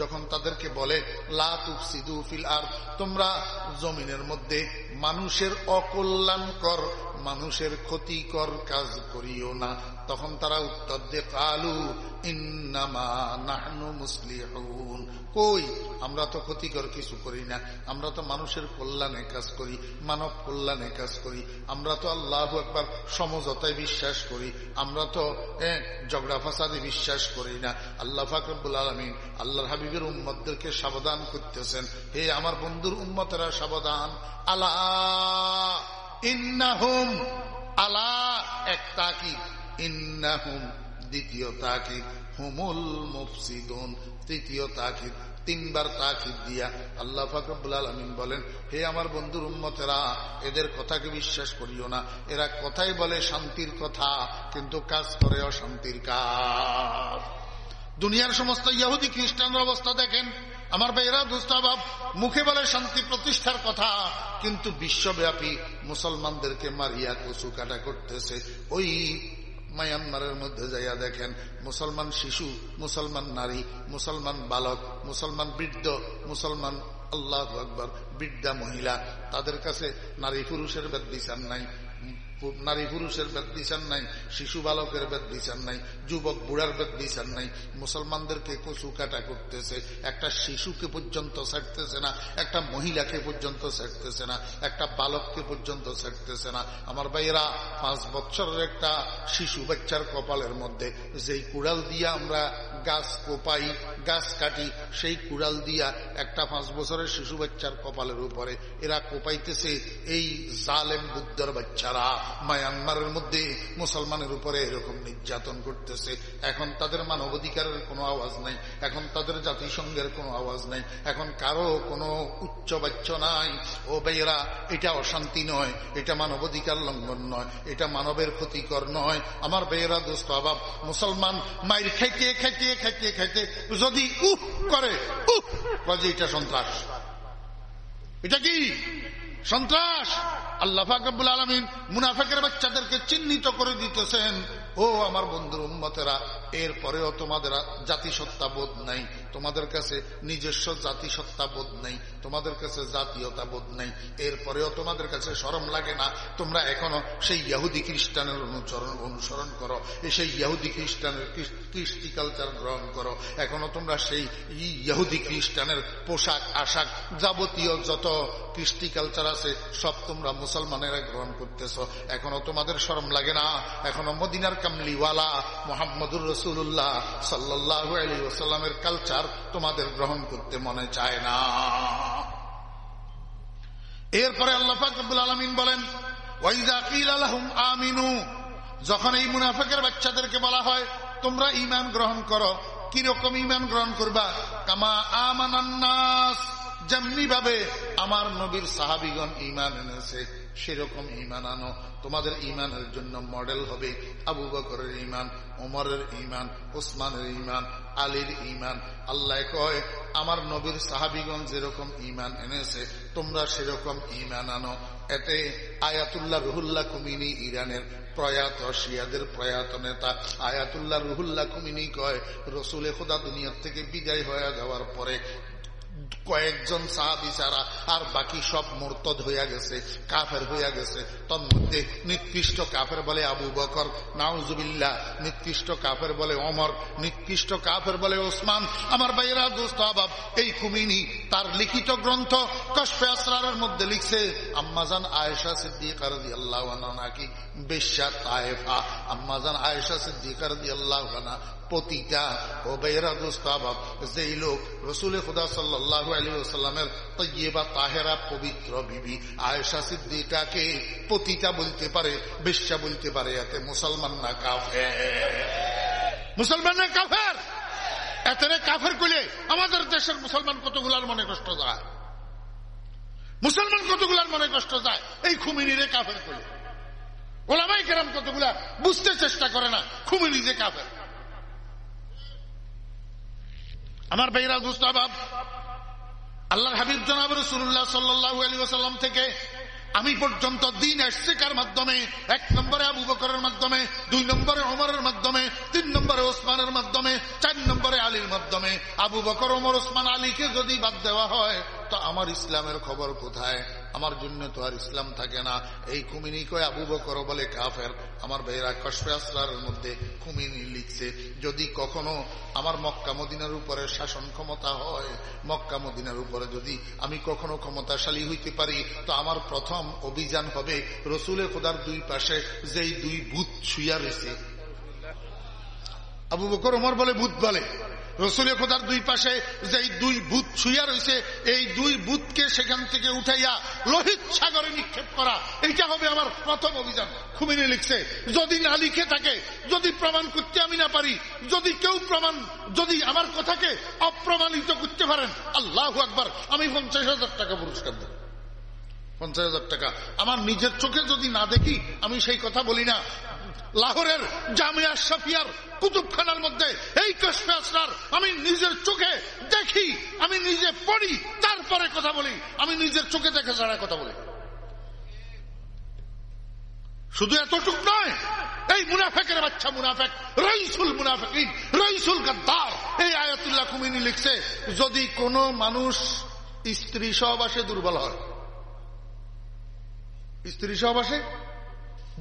যখন তাদেরকে বলে লাতুফিল আর তোমরা জমিনের মধ্যে মানুষের অকল্যাণকর মানুষের ক্ষতিকর কাজ করিও না। তখন তারা উত্তর দিয়ে, কালু ইন্নামা নাহনু মুসলিহুন। কই, আমরা তো ক্ষতিকর কিছু করি না। আমরা তো মানুষের কল্যাণে কাজ করি, মানব কল্যাণে কাজ করি। আমরা তো আল্লাহ একবার সমঝোতায় বিশ্বাস করি। আমরা তো ঝগড়া ফাসাদে বিশ্বাস করি না। আল্লাহ ফাকরুল আলমিন আল্লাহ হাবিবের উম্মতদেরকে সাবধান করতেছেন। হে আমার বন্ধুর উম্মতেরা সাবধান। আল্লাহ ইন্নাহুম আলা এক তাকিদ ইন্নাহুম দ্বিতীয় তাকিদ হুমুল মুফসিদুন, তৃতীয় তাকিদ তিনবার তাকিদ দিয়া আল্লাহ ফাকরুল আলমিন বলেন, হে আমার বন্ধুর উম্মতেরা, এদের কথাকে বিশ্বাস করিও না। এরা কথাই বলে শান্তির কথা, কিন্তু কাজ করে অশান্তির কাজ। দুনিয়ার সমস্ত ইহুদি খ্রিস্টানদের অবস্থা দেখেন। আমার ভাইয়েরা দুস্তাবাব মুখে বলে শান্তি প্রতিষ্ঠার কথা, কিন্তু বিশ্বব্যাপী মুসলমানদেরকে মারিয়া কচু কাটা করতেছে। ওই মায়ানমারের মধ্যে যাইয়া দেখেন, মুসলমান শিশু, মুসলমান নারী, মুসলমান বালক, মুসলমান বৃদ্ধ, মুসলমান আল্লাহ আকবর, বৃদ্ধা মহিলা, তাদের কাছে নারী পুরুষের বেদ বিচার নাই। নারী পুরুষের বেদ বিচার নাই, শিশু বালকের বেদ বিচার নাই, যুবক বুড়ার বেদ বিচার নাই, মুসলমানদেরকে কচু কাটা করতেছে, একটা শিশুকে পর্যন্ত ছাড়তেছে না, একটা মহিলাকে পর্যন্ত ছাড়তেছে না, একটা বালককে পর্যন্ত ছাড়তেছে না। আমার ভাইয়েরা, পাঁচ বছরের একটা শিশু বাচ্চার কপালের মধ্যে, যেই কুড়াল দিয়ে আমরা গাছ কোপাই, গাছ কাটি, সেই কুড়াল দিয়া একটা পাঁচ বছরের শিশু বাচ্চার কপালের উপরে এরা কোপাইতেছে এই জালেম বুদ্ধর বাচ্চারা। মায়ানমারের মধ্যে মুসলমানের উপরে এরকম নির্যাতন করতেছে। এখন তাদের মানবাধিকারের কোনো আওয়াজ নাই, এখন তাদের জাতিসংঘের কোনো আওয়াজ নাই, এখন কারও কোনো উচ্চ বাচ্চ নাই। ও বেয়েরা এটা অশান্তি নয়, এটা মানবাধিকার লঙ্ঘন নয়, এটা মানবের ক্ষতিকর নয়। আমার বেয়েরা দোস্ত অভাব মুসলমান মায়ের খাইতে খাইতে খাইতে খাইতে যদি উহ করে, উহ কাজে এটা সন্ত্রাস। এটা কি? সন্ত্রাস আল্লাহ ফাকবুল আলমিন মুনাফেকের বাচ্চাদেরকে চিহ্নিত করে দিতেছেন। ও আমার বন্ধু বন্ধুর এরপরেও তোমাদের জাতিসত্তা বোধ নাই। তোমাদের কাছে নিজস্ব জাতিসত্তা বোধ নেই, তোমাদের কাছে জাতীয়তা বোধ নেই। এরপরেও তোমাদের কাছে সরম লাগে না। তোমরা এখনও সেই ইয়াহুদি খ্রিস্টানের অনুচরণ, অনুসরণ করো সেই ইয়াহুদি খ্রিস্টানের কৃষ্টি কালচার গ্রহণ করো। এখনও তোমরা সেই ইয়াহুদি খ্রিস্টানের পোশাক, আশাক যাবতীয় যত কৃষ্টি কালচার আছে, সব তোমরা মুসলমানেরা গ্রহণ করতেছ। এখনও তোমাদের সরম লাগে না। এখনও মদিনার কামলিওয়ালা মোহাম্মদুর রসুল্লাহ সাল্লাহ আলী ওসাল্লামের কালচার তোমাদের গ্রহণ করতে মনে চায় না। এরপরে আল্লাহ ফাকবুল আলমিন বলেন আমিনু যখন এই মুনাফেকের বাচ্চাদেরকে বলা হয়, তোমরা ইমান গ্রহণ করো। কীরকম ইমান গ্রহণ করবা? কামা আমানান্নাস যেমনি ভাবে আমার নবীর সাহাবিগণ ইমান এনেছে। সেরকম ইমান আনো। তোমাদের ইমানের জন্য মডেল হবে আবু বকরের ইমান ওমরের ইমান ওসমানের ইমান আলীর ইমান আল্লাহ কয়, আমার নবীর সাহাবিগণ যেরকম ইমান এনেছে, তোমরা সেরকম ইমান আনো। এতে আয়াতুল্লাহ রুহুল্লাহ কুমিনী ইরানের প্রয়াত শিয়াদের প্রয়াত নেতা। আয়াতুল্লাহ রুহুল্লাহ কুমিনী কয়, রসুলে খোদা দুনিয়ার থেকে বিদায় হয়ে যাওয়ার পরে কয়েকজন সাহাবি ছাড়া আর বাকি সব মোরতদ হইয়া গেছে, কাফের হইয়া গেছে। তন্মধ্যে নিকৃষ্ট কাফের বলে আবু বকর নাউজুবিল্লা নিকৃষ্ট কাফের বলে অমর নিকৃষ্ট কাফের বলে ওসমান। আমার বাইরা দোস্ত, আবাব, এই কুমিনী তার লিখিত গ্রন্থ কষ্পে আসরারের মধ্যে লিখছে, আম্মাজান আয়েশা সিদ্দিকার দি আল্লাহ নাকি বেশ্যা তায়েফা। আম্মাজান আয়েশা সিদ্দিকার দি আল্লাহ প্রতিটা ও বেহরা দোস্তাবাব যেই লোক রসুল খুদা সাল্লাহ আলী সাল্লামের তৈবা তাহেরা পবিত্র বিবি আয়েশা সিদ্দিকাকে পতিতা বলতে পারে, বেশ্যা বলতে পারে, এতে মুসলমান না কাফে মুসলমান না কাফের? এতে কাফের কুলে আমাদের দেশের মুসলমান কতগুলার মনে কষ্ট যায়? মুসলমান কতগুলার মনে কষ্ট যায়? এই খুমিনিরে কাফের কুলে ওলামাই কেরাম কতগুলা বুঝতে চেষ্টা করে না, খুমিনি যে কাফের। আমার বেহরা দুস্তাবাব আল্লাহর হাবিব জনাব রসুল্লাহ সাল্লাহ আলী আসাল্লাম থেকে আমি পর্যন্ত দিন এসেকার মাধ্যমে, এক নম্বরে আবু বকরের মাধ্যমে, দুই নম্বরে ওমরের মাধ্যমে, তিন নম্বরে ওসমানের মাধ্যমে, চার নম্বরে আলীর মাধ্যমে। আবু বকর, ওমর, ওসমান, আলীকে যদি বাদ দেওয়া হয় তো আমার ইসলামের খবর কোথায়? আমার জন্য তো আর ইসলাম থাকে না। এই খুমিনি কয় আবু বকর বলে কাফের। আমার ভাইয়েরা কসবে আসরারের মধ্যে খুমিনি লিখছে, যদি কখনো আমার মক্কা মদিনার উপরে শাসন ক্ষমতা হয়, মক্কা মদিনার উপরে যদি আমি কখনো ক্ষমতাশালী হইতে পারি, তো আমার প্রথম অভিযান হবে রসুলের খোদার দুই পাশে যেই দুই ভূত ছুইয়া রয়েছে আবু বকর ওমর বলে, ভূত বলে। রসুল খোদার দুই পাশে যে দুই বুথ ছুইয়া রয়েছে এই দুই বুথকে সেখান থেকে উঠাইয়া লোহিত সাগরে নিক্ষেপ করা, এইটা হবে আমার প্রথম অভিযান। খুমিনে লিখছে, যদি না লিখে থাকে, যদি প্রমাণ করতে আমি না পারি, যদি কেউ প্রমাণ, যদি আমার কথাকে অপ্রমাণিত করতে পারেন, আল্লাহ আকবার, আমি পঞ্চাশ হাজার টাকা পুরস্কার দেব। পঞ্চাশ হাজার টাকা। আমার নিজের চোখে যদি না দেখি, আমি সেই কথা বলি না। লাহোরের জামিয়া সাফিয়ার কুতুবখানার মধ্যে এই কশফে আসরার আমি নিজের চোখে দেখি, আমি নিজে পড়ি, তারপরে কথা বলি, আমি নিজের চোখে দেখে ছাড়া কথা বলি। শুধু এতটুক নয়, এই মুনাফেকের বাচ্চা মুনাফেক, রইসুল মুনাফেকিন, রইসুল গদ্দার, এই আয়াতুল্লাহ কুমিনী লিখছে, যদি কোনো মানুষ স্ত্রী সহবাসে দুর্বল হয়, স্ত্রী সহবাসে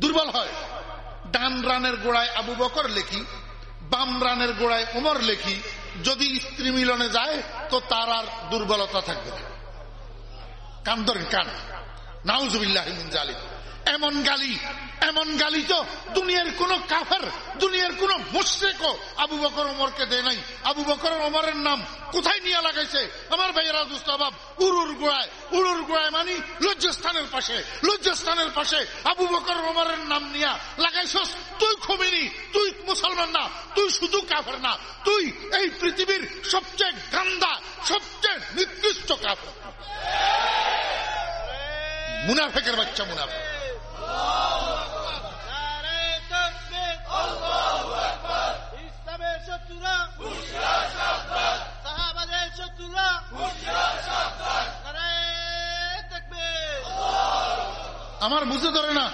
দুর্বল হয় ডান রানের গোড়ায় আবু বকর লেখি, বাম রানের গোড়ায় উমর লেখি। যদি স্ত্রী মিলনে যায়, তো তার আর দুর্বলতা থাকবে না। কান ধরেন, কান। নাউজুবিল্লাহ জালিম এমন গালি এমন গালি তো দুনিয়ার কোন কাফের, দুনিয়ার কোন মুশ্রেকও আবু বকর ওমরকে দেয় নাই। আবু বকর ওমরের নাম কোথায় নিয়ে লাগাইছে? আমার ভাইয়েরা দুস্তাবাব উরুর গোড়ায় উরুর গোড়ায় মানি লজ্জাস্থানের পাশে লজ্জাস্থানের পাশে আবু বকর ওমরের নাম নিয়া লাগাইছস। তুই খুমিনি, তুই মুসলমান না, তুই শুধু কাফের না, তুই এই পৃথিবীর সবচেয়ে গান্দা, সবচেয়ে নিকৃষ্ট কাফের। মুনাফেকের বাচ্চা মুনাফেক। আমার বুঝে ধরে না।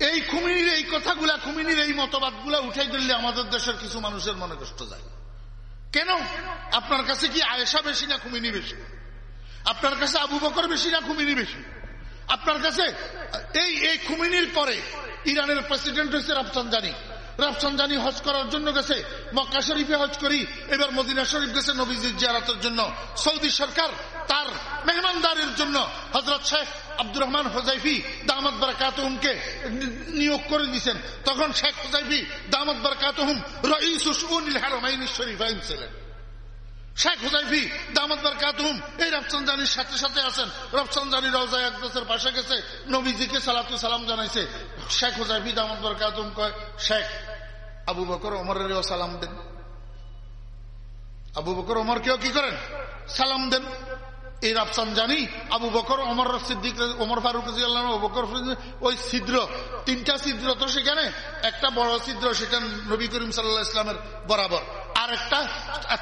এই খুমিনির এই কথাগুলা, খুমিনির এই মতবাদগুলা উঠাই দিলে আমাদের দেশের কিছু মানুষের মনে কষ্ট যায়। কেন? আপনার কাছে কি আয়েশা বেশি না খুমিনি বেশি? আপনার কাছে আবু বকর বেশি না খুমিনি বেশি? আপনার কাছে, এই এই খুমিনির পরে ইরানের প্রেসিডেন্ট হয়েছে রাফসানজানি রাফসানজানি হজ করার জন্য গেছে, মক্কা শরীফে হজ করি, এবার মদিনা শরীফ গেছে নবীজির জিয়ারাতের জন্য। সৌদি সরকার তার মেহমানদারির জন্য হজরত শেখ আব্দুর রহমান হোজাইফি দামদ বারাকাতহুমকে নিয়োগ করে দিয়েছেন। তখন শেখ হোজাইফি দামদ বারাকাতহুম রইস উনিল হারমাইন শরীফাইন ছিলেন শেখ হুজাইফি দামদার কাতুম এই রফসানজানির সাথে সাথে আছেন। রফসানজানি রওজা একদাসের পাশে গেছে, নবীজিকে সালাতু সালাম জানাইছে। শেখ হুজাইফি দামদার কাতুম কয়, শেখ, আবু বকর ওমরেরও সালাম দেন। আবু বকর ওমরকেও কি করেন? সালাম দেন। এই রাফসান জানি, আবু বকর অমর সিদ্দিক, ওমর ফারুক বকর ওই ছিদ্র, তিনটা ছিদ্র তো সেখানে, একটা বড় ছিদ্র সেটা নবী করিম সাল্লাহ ইসলামের বরাবর আর একটা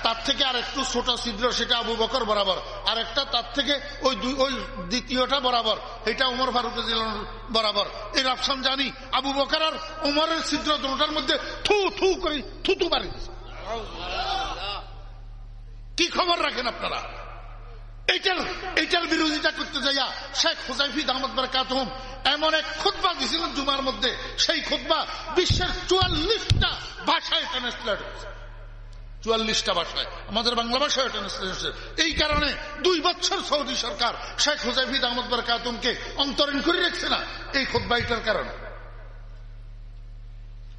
তার থেকে আর একটু ছোট ছিদ্র সেটা আবু বকর বরাবর আর একটা তার থেকে ওই দুই, ওই দ্বিতীয়টা বরাবর, এটা উমর ফারুক বরাবর এই রাফসান জানি, আবু বকর আর উমরের ছিদ্র দুটার মধ্যে থু থু করে থুতু মারি কি খবর রাখেন আপনারা? এইটার এইটার বিরোধিতা করতে যাইয়া শেখ হুজাইফি দামদ বারকাতহম এমন এক খুদ্া দিয়েছিলেন জুমার মধ্যে। সেই খুদ্া বিশ্বের চুয়াল্লিশটা ভাষায় ট্রান্সলেট হয়েছে। চুয়াল্লিশটা ভাষায়। আমাদের বাংলা ভাষায় ট্রান্সলেট হয়েছে। এই কারণে দুই বছর সৌদি সরকার শেখ হুজাইফি দামদ বারকাতহমকে অন্তরীণ করে রেখছে না। এই খুদ্া এটার কারণে।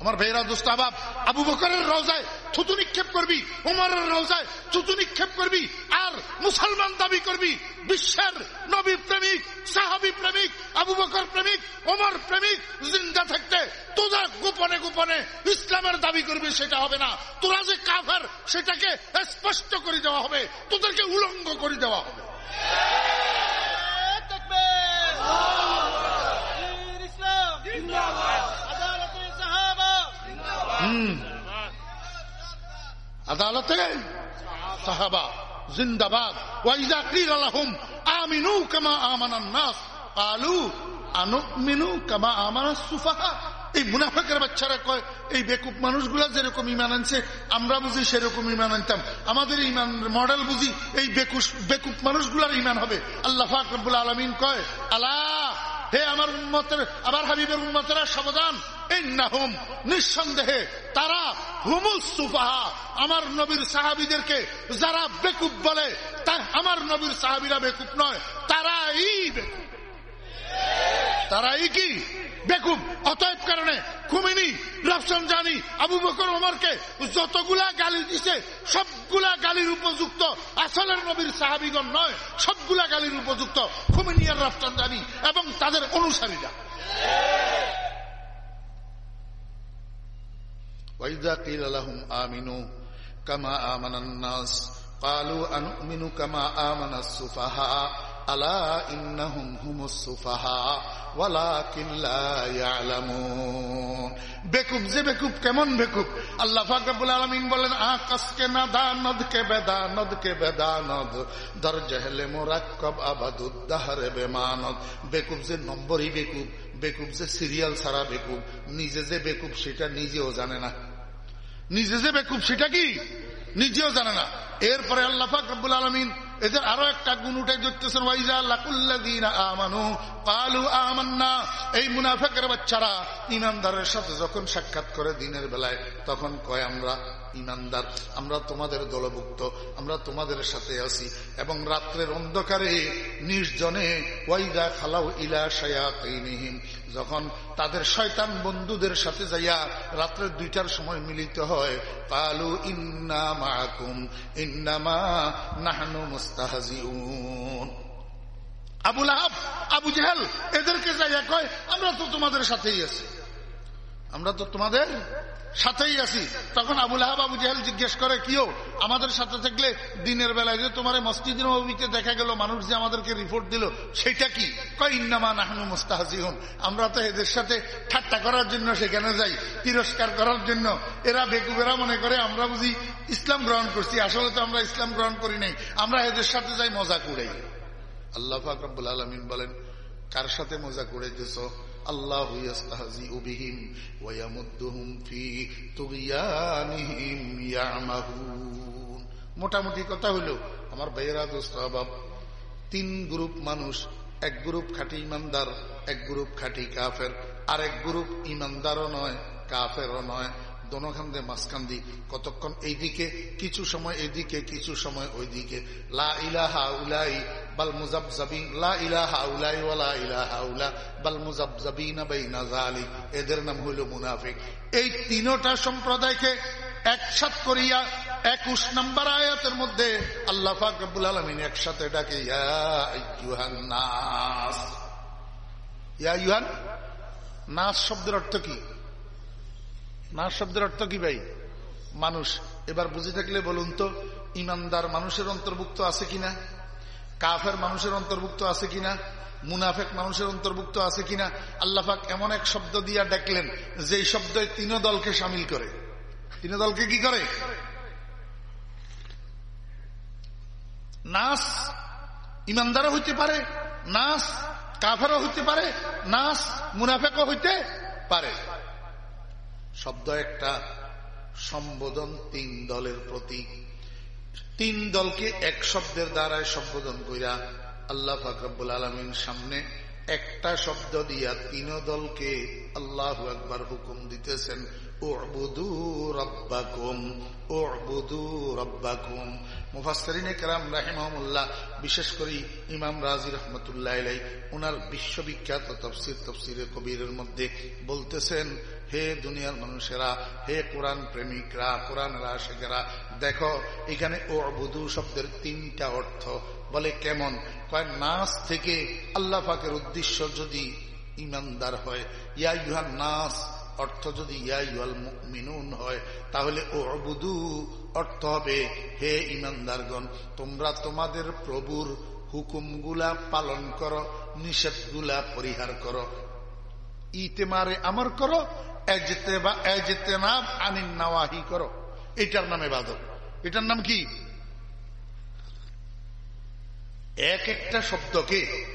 আমার ভাইরা দুস্তাবাব আবু বকরের রওজায় থুতু নিক্ষেপ করবি, উমরের রওজায় থুতু নিক্ষেপ করবি, আর মুসলমান দাবি করবি, বিশ্বের নবী প্রেমিক, সাহাবি প্রেমিক, আবু বকর প্রেমিক ওমর প্রেমিক, জিন্দা থাকতে তোরা গোপনে গোপনে ইসলামের দাবি করবি, সেটা হবে না। তোরা যে কাফের, সেটাকে স্পষ্ট করে দেওয়া হবে, তোদেরকে উলঙ্গ করে দেওয়া হবে। আদালতে সাহাবা জিন্দাবাদ। ওয়াইজা কিল আলহুম আমিনু কামা আমানান নাস কালু আনুমিনু কামা আমানা সুফাহা এই মুনাফাকের বাচ্চারা কয়, এই বেকুব মানুষগুলা যেরকম ইমান আনছে, আমরা বুঝি সেরকম ইমান আনতাম। আমাদের ইমান মডেল বুঝি, এই বেকুশ বেকুব মানুষগুলার ইমান হবে। আল্লাহ ফাকরুল আলমিন কয় আল্লাহ হে আমার উন্মতের আবার হাবিবের উন্মতেরা সাবধান। এই নাহুম নিঃসন্দেহে তারা হুমুস সুফাহা। আমার নবীর সাহাবিদেরকে যারা বেকুব বলে, তা আমার নবীর সাহাবিরা বেকুব নয়, তারাই বেকুব। তারাই কি? বেকুব অতএব কারণে খুমিনি রফসন জানি আবু বকর ওমরকে যতগুলা গালি দিছে সবগুলা গালির উপযুক্ত আসলের নবীর সাহাবিগণ নয় সবগুলা গালির উপযুক্ত খুমিনি আর রফসন জানি এবং তাদের অনুসারীরা وإذا قيل لهم آمنوا كما آمن الناس قالوا أنؤمن كما آمن السفهاء আলা ইন্নাহুম হুমুস সুফাহা, ওয়ালাকিন লা ইয়ালামুন। বেকুব, যে বেকুব, কেমন বেকুব? আল্লাহ পাক রব্বুল আলামিন বলেন, আকাশকে নাদা দানদ কে বেদানদ কে বেদানদ দরজহলে মুরাক্কাব আবাদুদ, দাহরে বেমানত বেকুব যে নম্বরই বেকুব বেকুব যে সিরিয়াল সারা বেকুব, নিজে যে বেকুব সেটা নিজেও জানে না। নিজে যে বেকুব সেটা কি? নিজেও জানে না। এরপরে আল্লাহ ফাকবুল আলমিন এদের আরও একটা গুণ উঠে ধরতেছেন আমানু ক্বালু আমান্না। এই মুনাফিকের বাচ্চারা ইমানদারের সাথে যখন সাক্ষাৎ করে দিনের বেলায়, তখন কয়, আমরা ইমানদার আমরা তোমাদের দলভুক্ত, আমরা তোমাদের সাথে আছি। এবং রাত্রের অন্ধকারে নির্জনে ওয়াইদা খালাও ইলা শায়াতিনহিম। যখন তাদের শয়তান বন্ধুদের সাথে যাইয়া রাত্রের দুইটার সময় মিলিত হয়, কালু ইন্না মাকুম, ইন্নামা নাহানু মুস্তাহাজিউন। আবুল আহাব আবু জেহাল, এদেরকে যাইয়া কয়, আমরা তো তোমাদের সাথেই আছি। আমরা তো তোমাদের সাথেই আছি। তখন আবুল আহাব, আবু জাহেল জিজ্ঞেস করে কিও আমাদের সাথে থাকলে দিনের বেলায় যে তোমার মসজিদ নবীতে দেখা গেল, মানুষ যে আমাদেরকে রিপোর্ট দিল, সেটা কি? কয়, ইন্নামা নাহনু মুস্তাহাজিহুন আমরা তো এদের সাথে ঠাট্টা করার জন্য সেখানে যাই, তিরস্কার করার জন্য। এরা বেকুবেরা মনে করে, আমরা বুঝি ইসলাম গ্রহণ করছি। আসলে তো আমরা ইসলাম গ্রহণ করি নাই। আমরা এদের সাথে যাই, মজা কুড়াই আল্লাহ ফাকরুল আলমিন বলেন, কার সাথে মজা কুড়াইতেছ আল্লাহ বিহিম ওয়ামুদ্দুহুম ফি তুগিয়ানিহিম ইয়ামাহুন। মোটামুটি কথা হলো, আমার ভাইয়েরা, দোস্ত আবাব তিন গ্রুপ মানুষ, এক গ্রুপ খাঁটি ইমানদার, এক গ্রুপ খাঁটি কাফের, আর এক গ্রুপ ইমানদারও নয়, কাফেরও নয়। দোনোখান দিয়ে মাঝখান দি কতক্ষণ এইদিকে, কিছু সময় এইদিকে, কিছু সময় ওইদিকে। লা বাল লা বাল এদের নাম হইল মুনাফিক। এই তিনটা সম্প্রদায়কে একসাথ করিয়া একুশ নম্বর আয়াতের মধ্যে আল্লাহ ফাকবুল আলমিন একসাথে ডাকে, ইয়া ইউহান নাস শব্দের অর্থ কি? নাস শব্দের অর্থ কি ভাই? মানুষ। এবার বুঝে থাকলে বলুন তো, ইমানদার মানুষের অন্তর্ভুক্ত আছে কিনা? কাফের মানুষের অন্তর্ভুক্ত আছে কিনা? মুনাফেক মানুষের অন্তর্ভুক্ত আছে কিনা? আল্লাহাক এমন এক শব্দ দিয়া ডাকলেন যে শব্দ তিন দলকে সামিল করে। তিন দলকে কি করে? নাস ইমানদারও হইতে পারে, নাস কাফেরও হইতে পারে, নাস মুনাফেকও হইতে পারে। শব্দ একটা সম্বোধন তিন দলের প্রতি। তিন দলকে এক শব্দের দ্বারায় সম্বোধন কইরা আল্লাহ ফাকরাবুল আলমীর সামনে একটা শব্দ দিয়া তিন দলকে আল্লাহ একবার হুকুম দিতেছেন বিশেষ করে ইমাম রাজি রহমতুল্লাহ ওনার বিশ্ববিখ্যাত তফসির তফসিরে কবিরের মধ্যে বলতেছেন হে দুনিয়ার মানুষেরা, হে কোরআন প্রেমিকরা, কোরআন রাশেকেরা, দেখো, এখানে ও বুধু শব্দের তিনটা অর্থ। বলে কেমন? কয় নাচ থেকে আল্লাহ পাকের উদ্দেশ্য যদি ইমানদার হয়, ইয়া ইউহান নাস অর্থ যদি ইয়া মিনুন হয়, তাহলে ও অবুদু অর্থ হবে, হে ইমানদারগণ, তোমরা তোমাদের প্রভুর হুকুমগুলা পালন করো, নিষেধগুলা পরিহার করো। ইতে মারে আমর করো আনিন নাওয়াহি করো। এটার নামে বাদক এটার নাম কি? এক একটা শব্দকে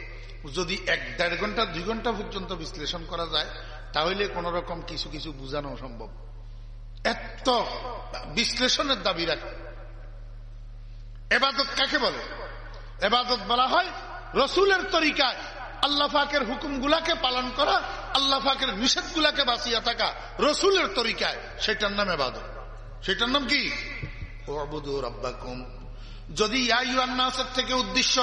যদি এক দেড় ঘণ্টা, দুই ঘণ্টা পর্যন্ত বিশ্লেষণ করা যায়, তাহলে কোন রকম কিছু কিছু বোঝানো সম্ভব। এত বিশ্লেষণের দাবি রাখে। এবাদত কাকে বলে? এবাদত বলা হয় রসুলের তরিকায়। আল্লাহ ফাকের হুকুম গুলাকে পালন করা, আল্লাহ ফাকের নিষেধ গুলাকে বাঁচিয়ে থাকা রসুলের তরিকায়, সেটার নাম এবাদত। সেটার নাম কি? যদি ইয়াইয়ান্নাসের থেকে উদ্দেশ্য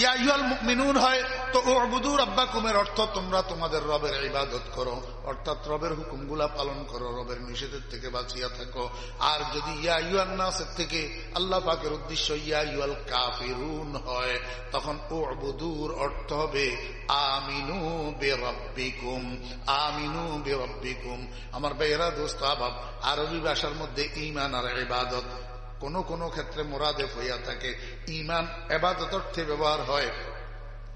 ইয়াইয়াল মিনুন হয়, তো ও আবুদুর আব্বাকুমের অর্থ তোমরা তোমাদের রবের ইবাদত করো। অর্থাৎ রবের হুকুমগুলা পালন করো, রবের নিষেধের থেকে বাঁচিয়া থাকো। আর যদি ইয়াইয়ান্নাসের থেকে আল্লাহ পাকের উদ্দেশ্য ইয়াইয়াল কাফিরুন হয়, তখন ও আবুদুর অর্থ হবে, আমিনু বেরব্বিকুম আমিনু বেরব্বিকুম। আমার বেহরা দোস্ত, আবাব, আরবি ভাষার মধ্যে ইমান আর ইবাদত কোন কোন ক্ষেত্রে মোরাদে হইয়া থাকে। ইমান এবাদত অর্থে ব্যবহার হয়।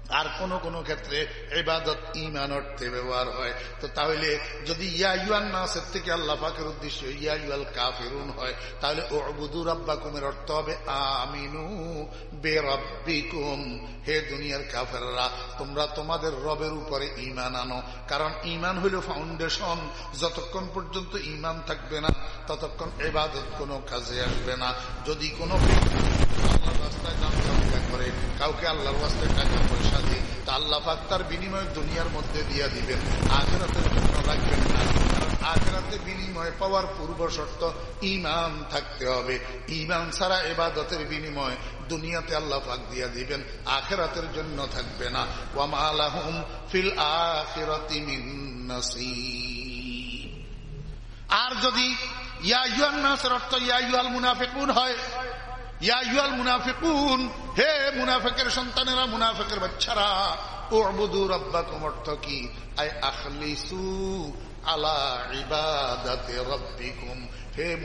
আর কোন কোন ক্ষেত্রে এবাদত ইমান অর্থে ব্যবহার হয়। তো তাহলে যদি ইয়াইয়ান নাসের থেকে আল্লাহ পাকের উদ্দেশ্য ইয়াইয়াল কাফেরুন হয়, তাহলে ও আবুদুর আব্বাকুমের অর্থ হবে, আমিনু হে দুনিয়ার কাফেররা, তোমরা তোমাদের রবের উপরে ইমান আনো। কারণ ইমান হইল ফাউন্ডেশন। যতক্ষণ পর্যন্ত ইমান থাকবে না, ততক্ষণ এবাদত কোনো কাজে আসবে না। যদি কোনো আল্লাহ রাস্তায় দাম করে, কাউকে আল্লাহর রাস্তায় টাকা পয়সা দিয়ে তা আল্লাহ পাক বিনিময় দুনিয়ার মধ্যে দিয়ে দিবেন। আখেরাতের জন্য রাখবেন না। আখেরাতে বিনিময় পাওয়ার পূর্ব শর্ত ইমান থাকতে হবে। ইমান ছাড়া এবাদতের বিনিময় দুনিয়াতে আল্লাহ পাক দিয়া দিবেন, আখেরাতের জন্য থাকবে না। ওয়ামালাহুম ফিল আখিরাতি মিন আর যদি ইয়া ইউয়ান নাসের অর্থ ইয়া ইউয়াল মুনাফিকুন হয় হে মুনাফেকের সন্তানেরা হে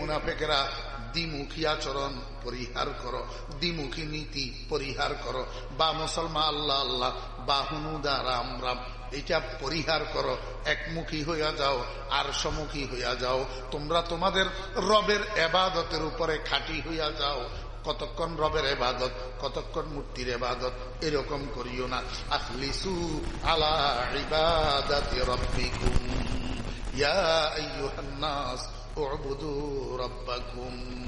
দ্বিমুখী আচরণ পরিহার করো, দ্বিমুখী নীতি পরিহার করো। বা মুসলমান, আল্লাহ আল্লাহ, বা হুনুদা, রাম রাম, এটা পরিহার করো। একমুখী হইয়া যাও, আর সমুখী হইয়া যাও। তোমরা তোমাদের রবের এবাদতের উপরে খাটি হইয়া যাও। কতক্ষণ রবের এবাদত, কতক্ষণ মূর্তির এবাদত, এরকম করিও না। আখলিসু আলা ইবাদাতি রব্বিকুম। ইয়া আইয়ুহান নাস উবুদু রাব্বাকুম।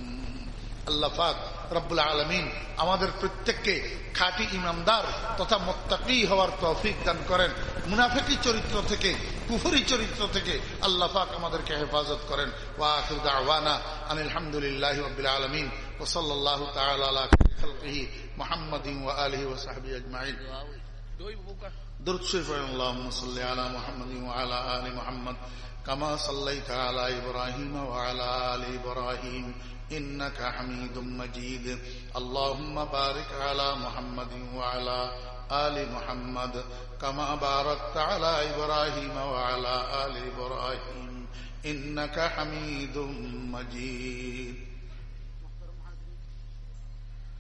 আল্লাহ পাক রব্বুল আলমিন আমাদের প্রত্যেককে খাঁটি ইমানদার তথা মোত্তাকি হওয়ার তৌফিক দান করেন। মুনাফেকি চরিত্র থেকে, কুফরি চরিত্র থেকে আল্লাহ পাক আমাদেরকে হেফাজত করেন। ওয়াখির দাওয়ানা আলহামদুলিল্লাহ রবিল আলমিন। وصلى الله تعالى على خلقه محمد وآله وصحبه أجمعين. درد شرف اللهم صل على محمد وعلى آل محمد كما صليت على إبراهيم وعلى آل إبراهيم إنك حميد مجيد اللهم بارك على محمد وعلى آل محمد كما باركت على إبراهيم وعلى آل إبراهيم إنك حميد مجيد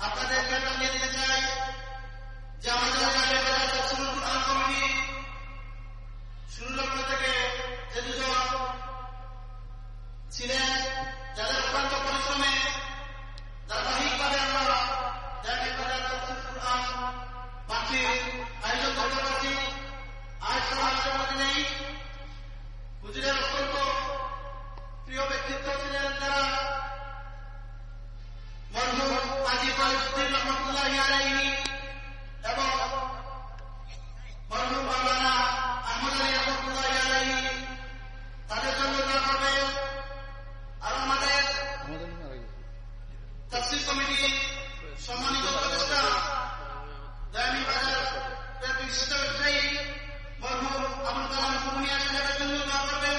আপনাদেরকে আমরা দেখতে চাই যে আমাদের শুরু লক্ষ থেকে যে দুজন ছিলেন, যাদের অক্লান্ত পরিশ্রমে ধারাবাহিকভাবে আমরা পাখির আয়োজন করতে পারছি আজ সমাজের নেই হুজুরের অত্যন্ত প্রিয় ব্যক্তিত্ব ছিলেন তারা মরহুম কাজী ফরিদ্দিন রহমতুল্লাহ আলাইহি এবং মরহুম মাওলানা আহমদ আলী রহমতুল্লাহ আলাইহি তাদের জন্য দোয়া করবেন আর আমাদের তফসিল কমিটি সম্মানিত উপদেষ্টা দয়ামী বাজার বিশ্ববিদ্যালয় মরহুম আবুল কালাম কুমিয়া সাহেবের জন্য দোয়া করবেন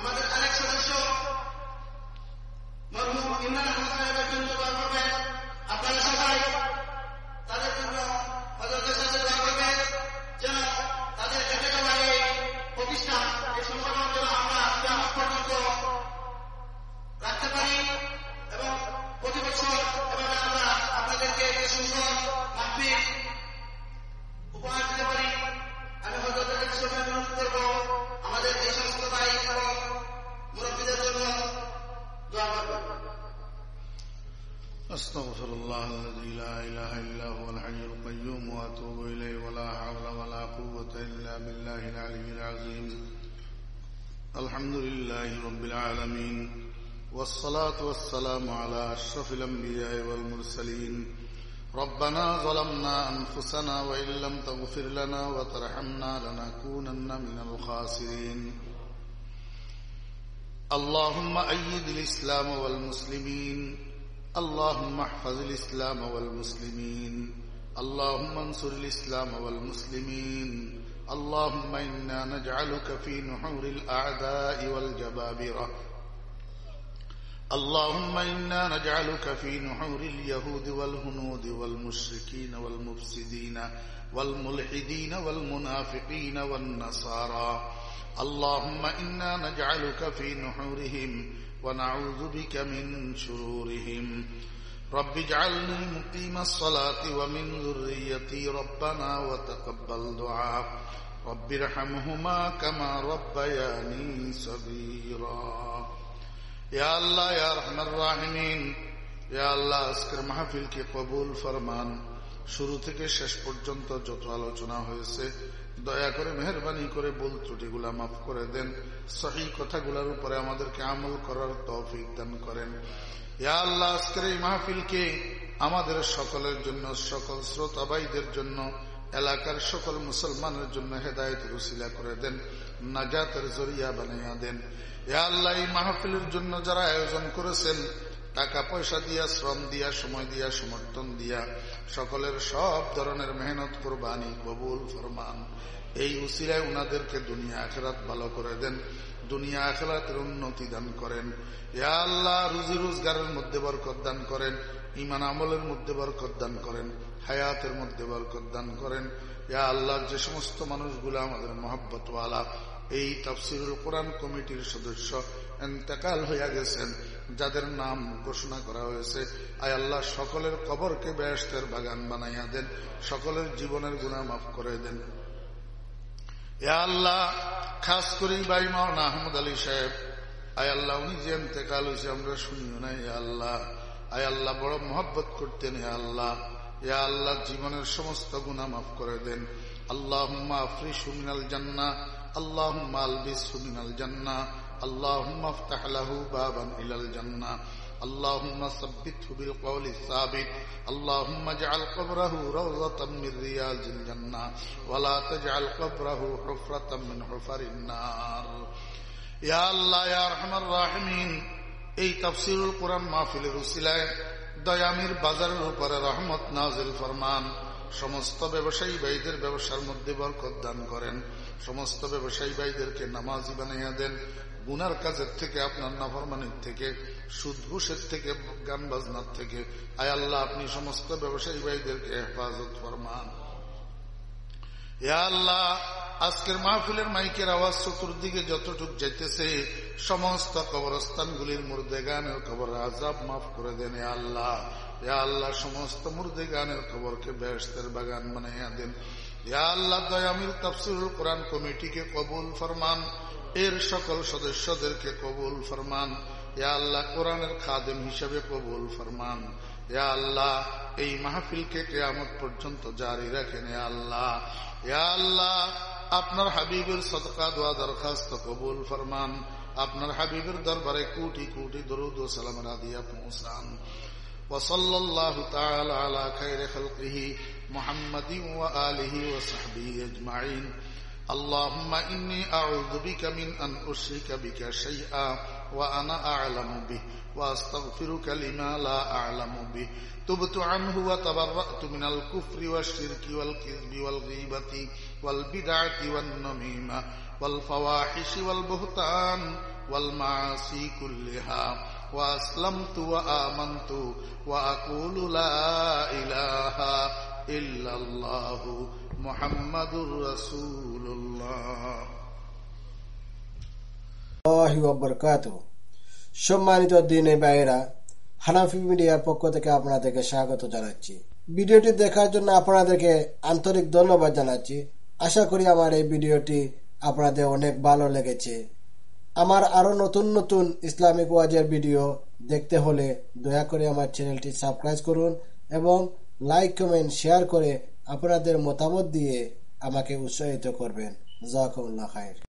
আমাদের আরেক সদস্য মরহুম ইমরান আহমদ সাহেবের জন্য দোয়া করবেন। আপনারা সবাই তাদের জন্য أستغفر الله الذي لا إله إلا هو الحي القيوم وأتوب إليه ولا حول ولا قوة إلا بالله العلي العظيم. الحمد لله رب العالمين والصلاة والسلام على أشرف الأنبياء والمرسلين. ربنا ظلمنا أنفسنا وإن لم تغفر لنا وترحمنا لنكونن من الخاسرين. اللهم أيد الإسلام والمسلمين اللهم احفظ الإسلام والمسلمين. اللهم انصر الإسلام والمسلمين. اللهم إنا نجعلك في نحور الأعداء والجبابرة. اللهم إنا نجعلك في نحور اليهود والهنود والمشركين والمفسدين والملحدين والمنافقين والنصارى. اللهم إنا نجعلك في نحورهم ونعوذ بك من شرورهم رب اجعلني مقيم الصلاة ومن ذريتي ربنا وتقبل دعاء رب ارحمهما كما ربياني صغيرا يا الله يا رحم الراحمين يا الله আজকের মাহফিলকে কবুল ফরমান শুরু থেকে শেষ পর্যন্ত যত আলোচনা হয়েছে দয়া করে মেহরবানি করে বল ত্রুটিগুলা মাফ করে দেন। সহি কথাগুলার উপরে আমাদেরকে আমল করার তৌফিক দান করেন। ইয়া আল্লাহ, আজকের এই মাহফিলকে আমাদের সকলের জন্য, সকল শ্রোতাবাইদের জন্য, এলাকার সকল মুসলমানের জন্য হেদায়তের উসিলা করে দেন, নাজাতের জরিয়া বানাইয়া দেন। ইয়া আল্লাহ, এই মাহফিলের জন্য যারা আয়োজন করেছেন, টাকা পয়সা দিয়া, শ্রম দিয়া, সময় দিয়া, সমর্থন দিয়া সকলের সব ধরনের মেহনত কোরবানি কবুল ফরমান। এই উসিলায় উনাদেরকে দুনিয়া আখেরাত ভালো করে দেন, দুনিয়া আখেরাতের উন্নতি দান করেন। আল্লাহ, রুজি রোজগারের মধ্যে বরকত দান করেন ইমান আমলের মধ্যে বরকত দান করেন, হায়াতের মধ্যে বরকত দান করেন। ইয়া আল্লাহ, যে সমস্ত মানুষগুলো আমাদের মহব্বতওয়ালা, এই তাফসিরুল কোরআন কমিটির সদস্য, এন্তেকাল হইয়া গেছেন। যাদের নাম ঘোষণা করা হয়েছে, আয় আল্লাহ, সকলের কবরকে ব্যস্তের বাগান বানাইয়া দেন, সকলের জীবনের গুণা মাফ করে দেন। আল্লাহ, খাস করি বাই মাওনা আহমদ আলী সাহেব, আয় আল্লাহ, উনি যে এতেকাল হয়েছে আমরা শুনিও না, ইয়া আল্লাহ। আয় আল্লাহ, বড় মহব্বত করতেন হে আল্লাহ। ইয়া আল্লাহ, জীবনের সমস্ত গুণা মাফ করে দেন। আল্লাহ আফরি সুমিনাল জান্না আল্লাহ আলবিস সুমিনাল জান্না اللهم افتح له بابا إلى الجنة اللهم ثبته بالقول الثابت اللهم اجعل قبره روضة من رياض الجنة ولا تجعل قبره حفرة من حفر النار يا الله يا ارحم الراحمين এই তাফসিরুল কোরআন মাহফিলের উসিলায় দয়ামির বাজারের উপরে রহমত নাজিল ফরমান সমস্ত ব্যবসায়ী ভাইদের ব্যবসার মধ্যে বরকত দান করেন সমস্ত ব্যবসায়ী ভাইদেরকে নামাজি বানাইয়া দেন গুনার কাজের থেকে, আপনার নাফরমানির থেকে সুদ ঘুষের থেকে গান বাজনার থেকে, আয় আল্লাহ, আপনি সমস্ত ব্যবসায়ী ভাইদেরকে হেফাজত ফরমান। আল্লাহ, আজকের মাহফিলের মাইকের আওয়াজ চতুর্দিকে যতটুক যাইতেছে, সমস্ত কবরস্থানগুলির মুর্দে গানের খবর আজাব মাফ করে দেন আল্লাহ। ইয়া আল্লাহ, সমস্ত মুর্দে গানের খবরকে ব্যস্তের বাগান বানাইয়া দেন। ইয়া আল্লাহ দয়ামির তাফসিরুল কোরআন কমিটিকে কবুল ফরমান। এর সকল সদস্যদেরকে কবুল ফরমান ইয়া আল্লাহ কোরআনের খাদেম হিসেবে কবুল ফরমান ইয়া আল্লাহ এই মাহফিলকে কেয়ামত পর্যন্ত জারি রাখেন ইয়া আল্লাহ ইয়া আল্লাহ আপনার হাবিবের সদকা দোয়া দরখাস্ত কবুল ফরমান আপনার হাবিবের দরবারে কোটি কোটি দরুদ ও সালাম রাদিয়া পৌঁছান وصلى الله تعالى على خير خلقه محمد وآله وصحبه أجمعين اللهم إني أعوذ بك من أن أشرك بك شيئا وأنا أعلم به وأستغفرك لما لا أعلم به. تبت عنه وتبرأت من الكفر والشرك والكذب والغيبة والبدعة والنميمة والفواحش والبهتان والمعاصي كلها. وأسلمت وآمنت وأقول لا إله إلا الله. محمد رسول الله বরকাত সম্মানিত দিনে বাইরা হানাফি মিডিয়ার পক্ষ থেকে আপনাদেরকে স্বাগত জানাচ্ছি ভিডিওটি দেখার জন্য আপনাদেরকে আন্তরিক ধন্যবাদ জানাচ্ছি আশা করি আমার এই ভিডিওটি আপনাদের অনেক ভালো লেগেছে আমার আরো নতুন নতুন ইসলামিক ওয়াজের ভিডিও দেখতে হলে দয়া করে আমার চ্যানেলটি সাবস্ক্রাইব করুন এবং লাইক কমেন্ট শেয়ার করে আপনাদের মতামত দিয়ে আমাকে উৎসাহিত করবেন। জাকুল্লাহ খায়ের।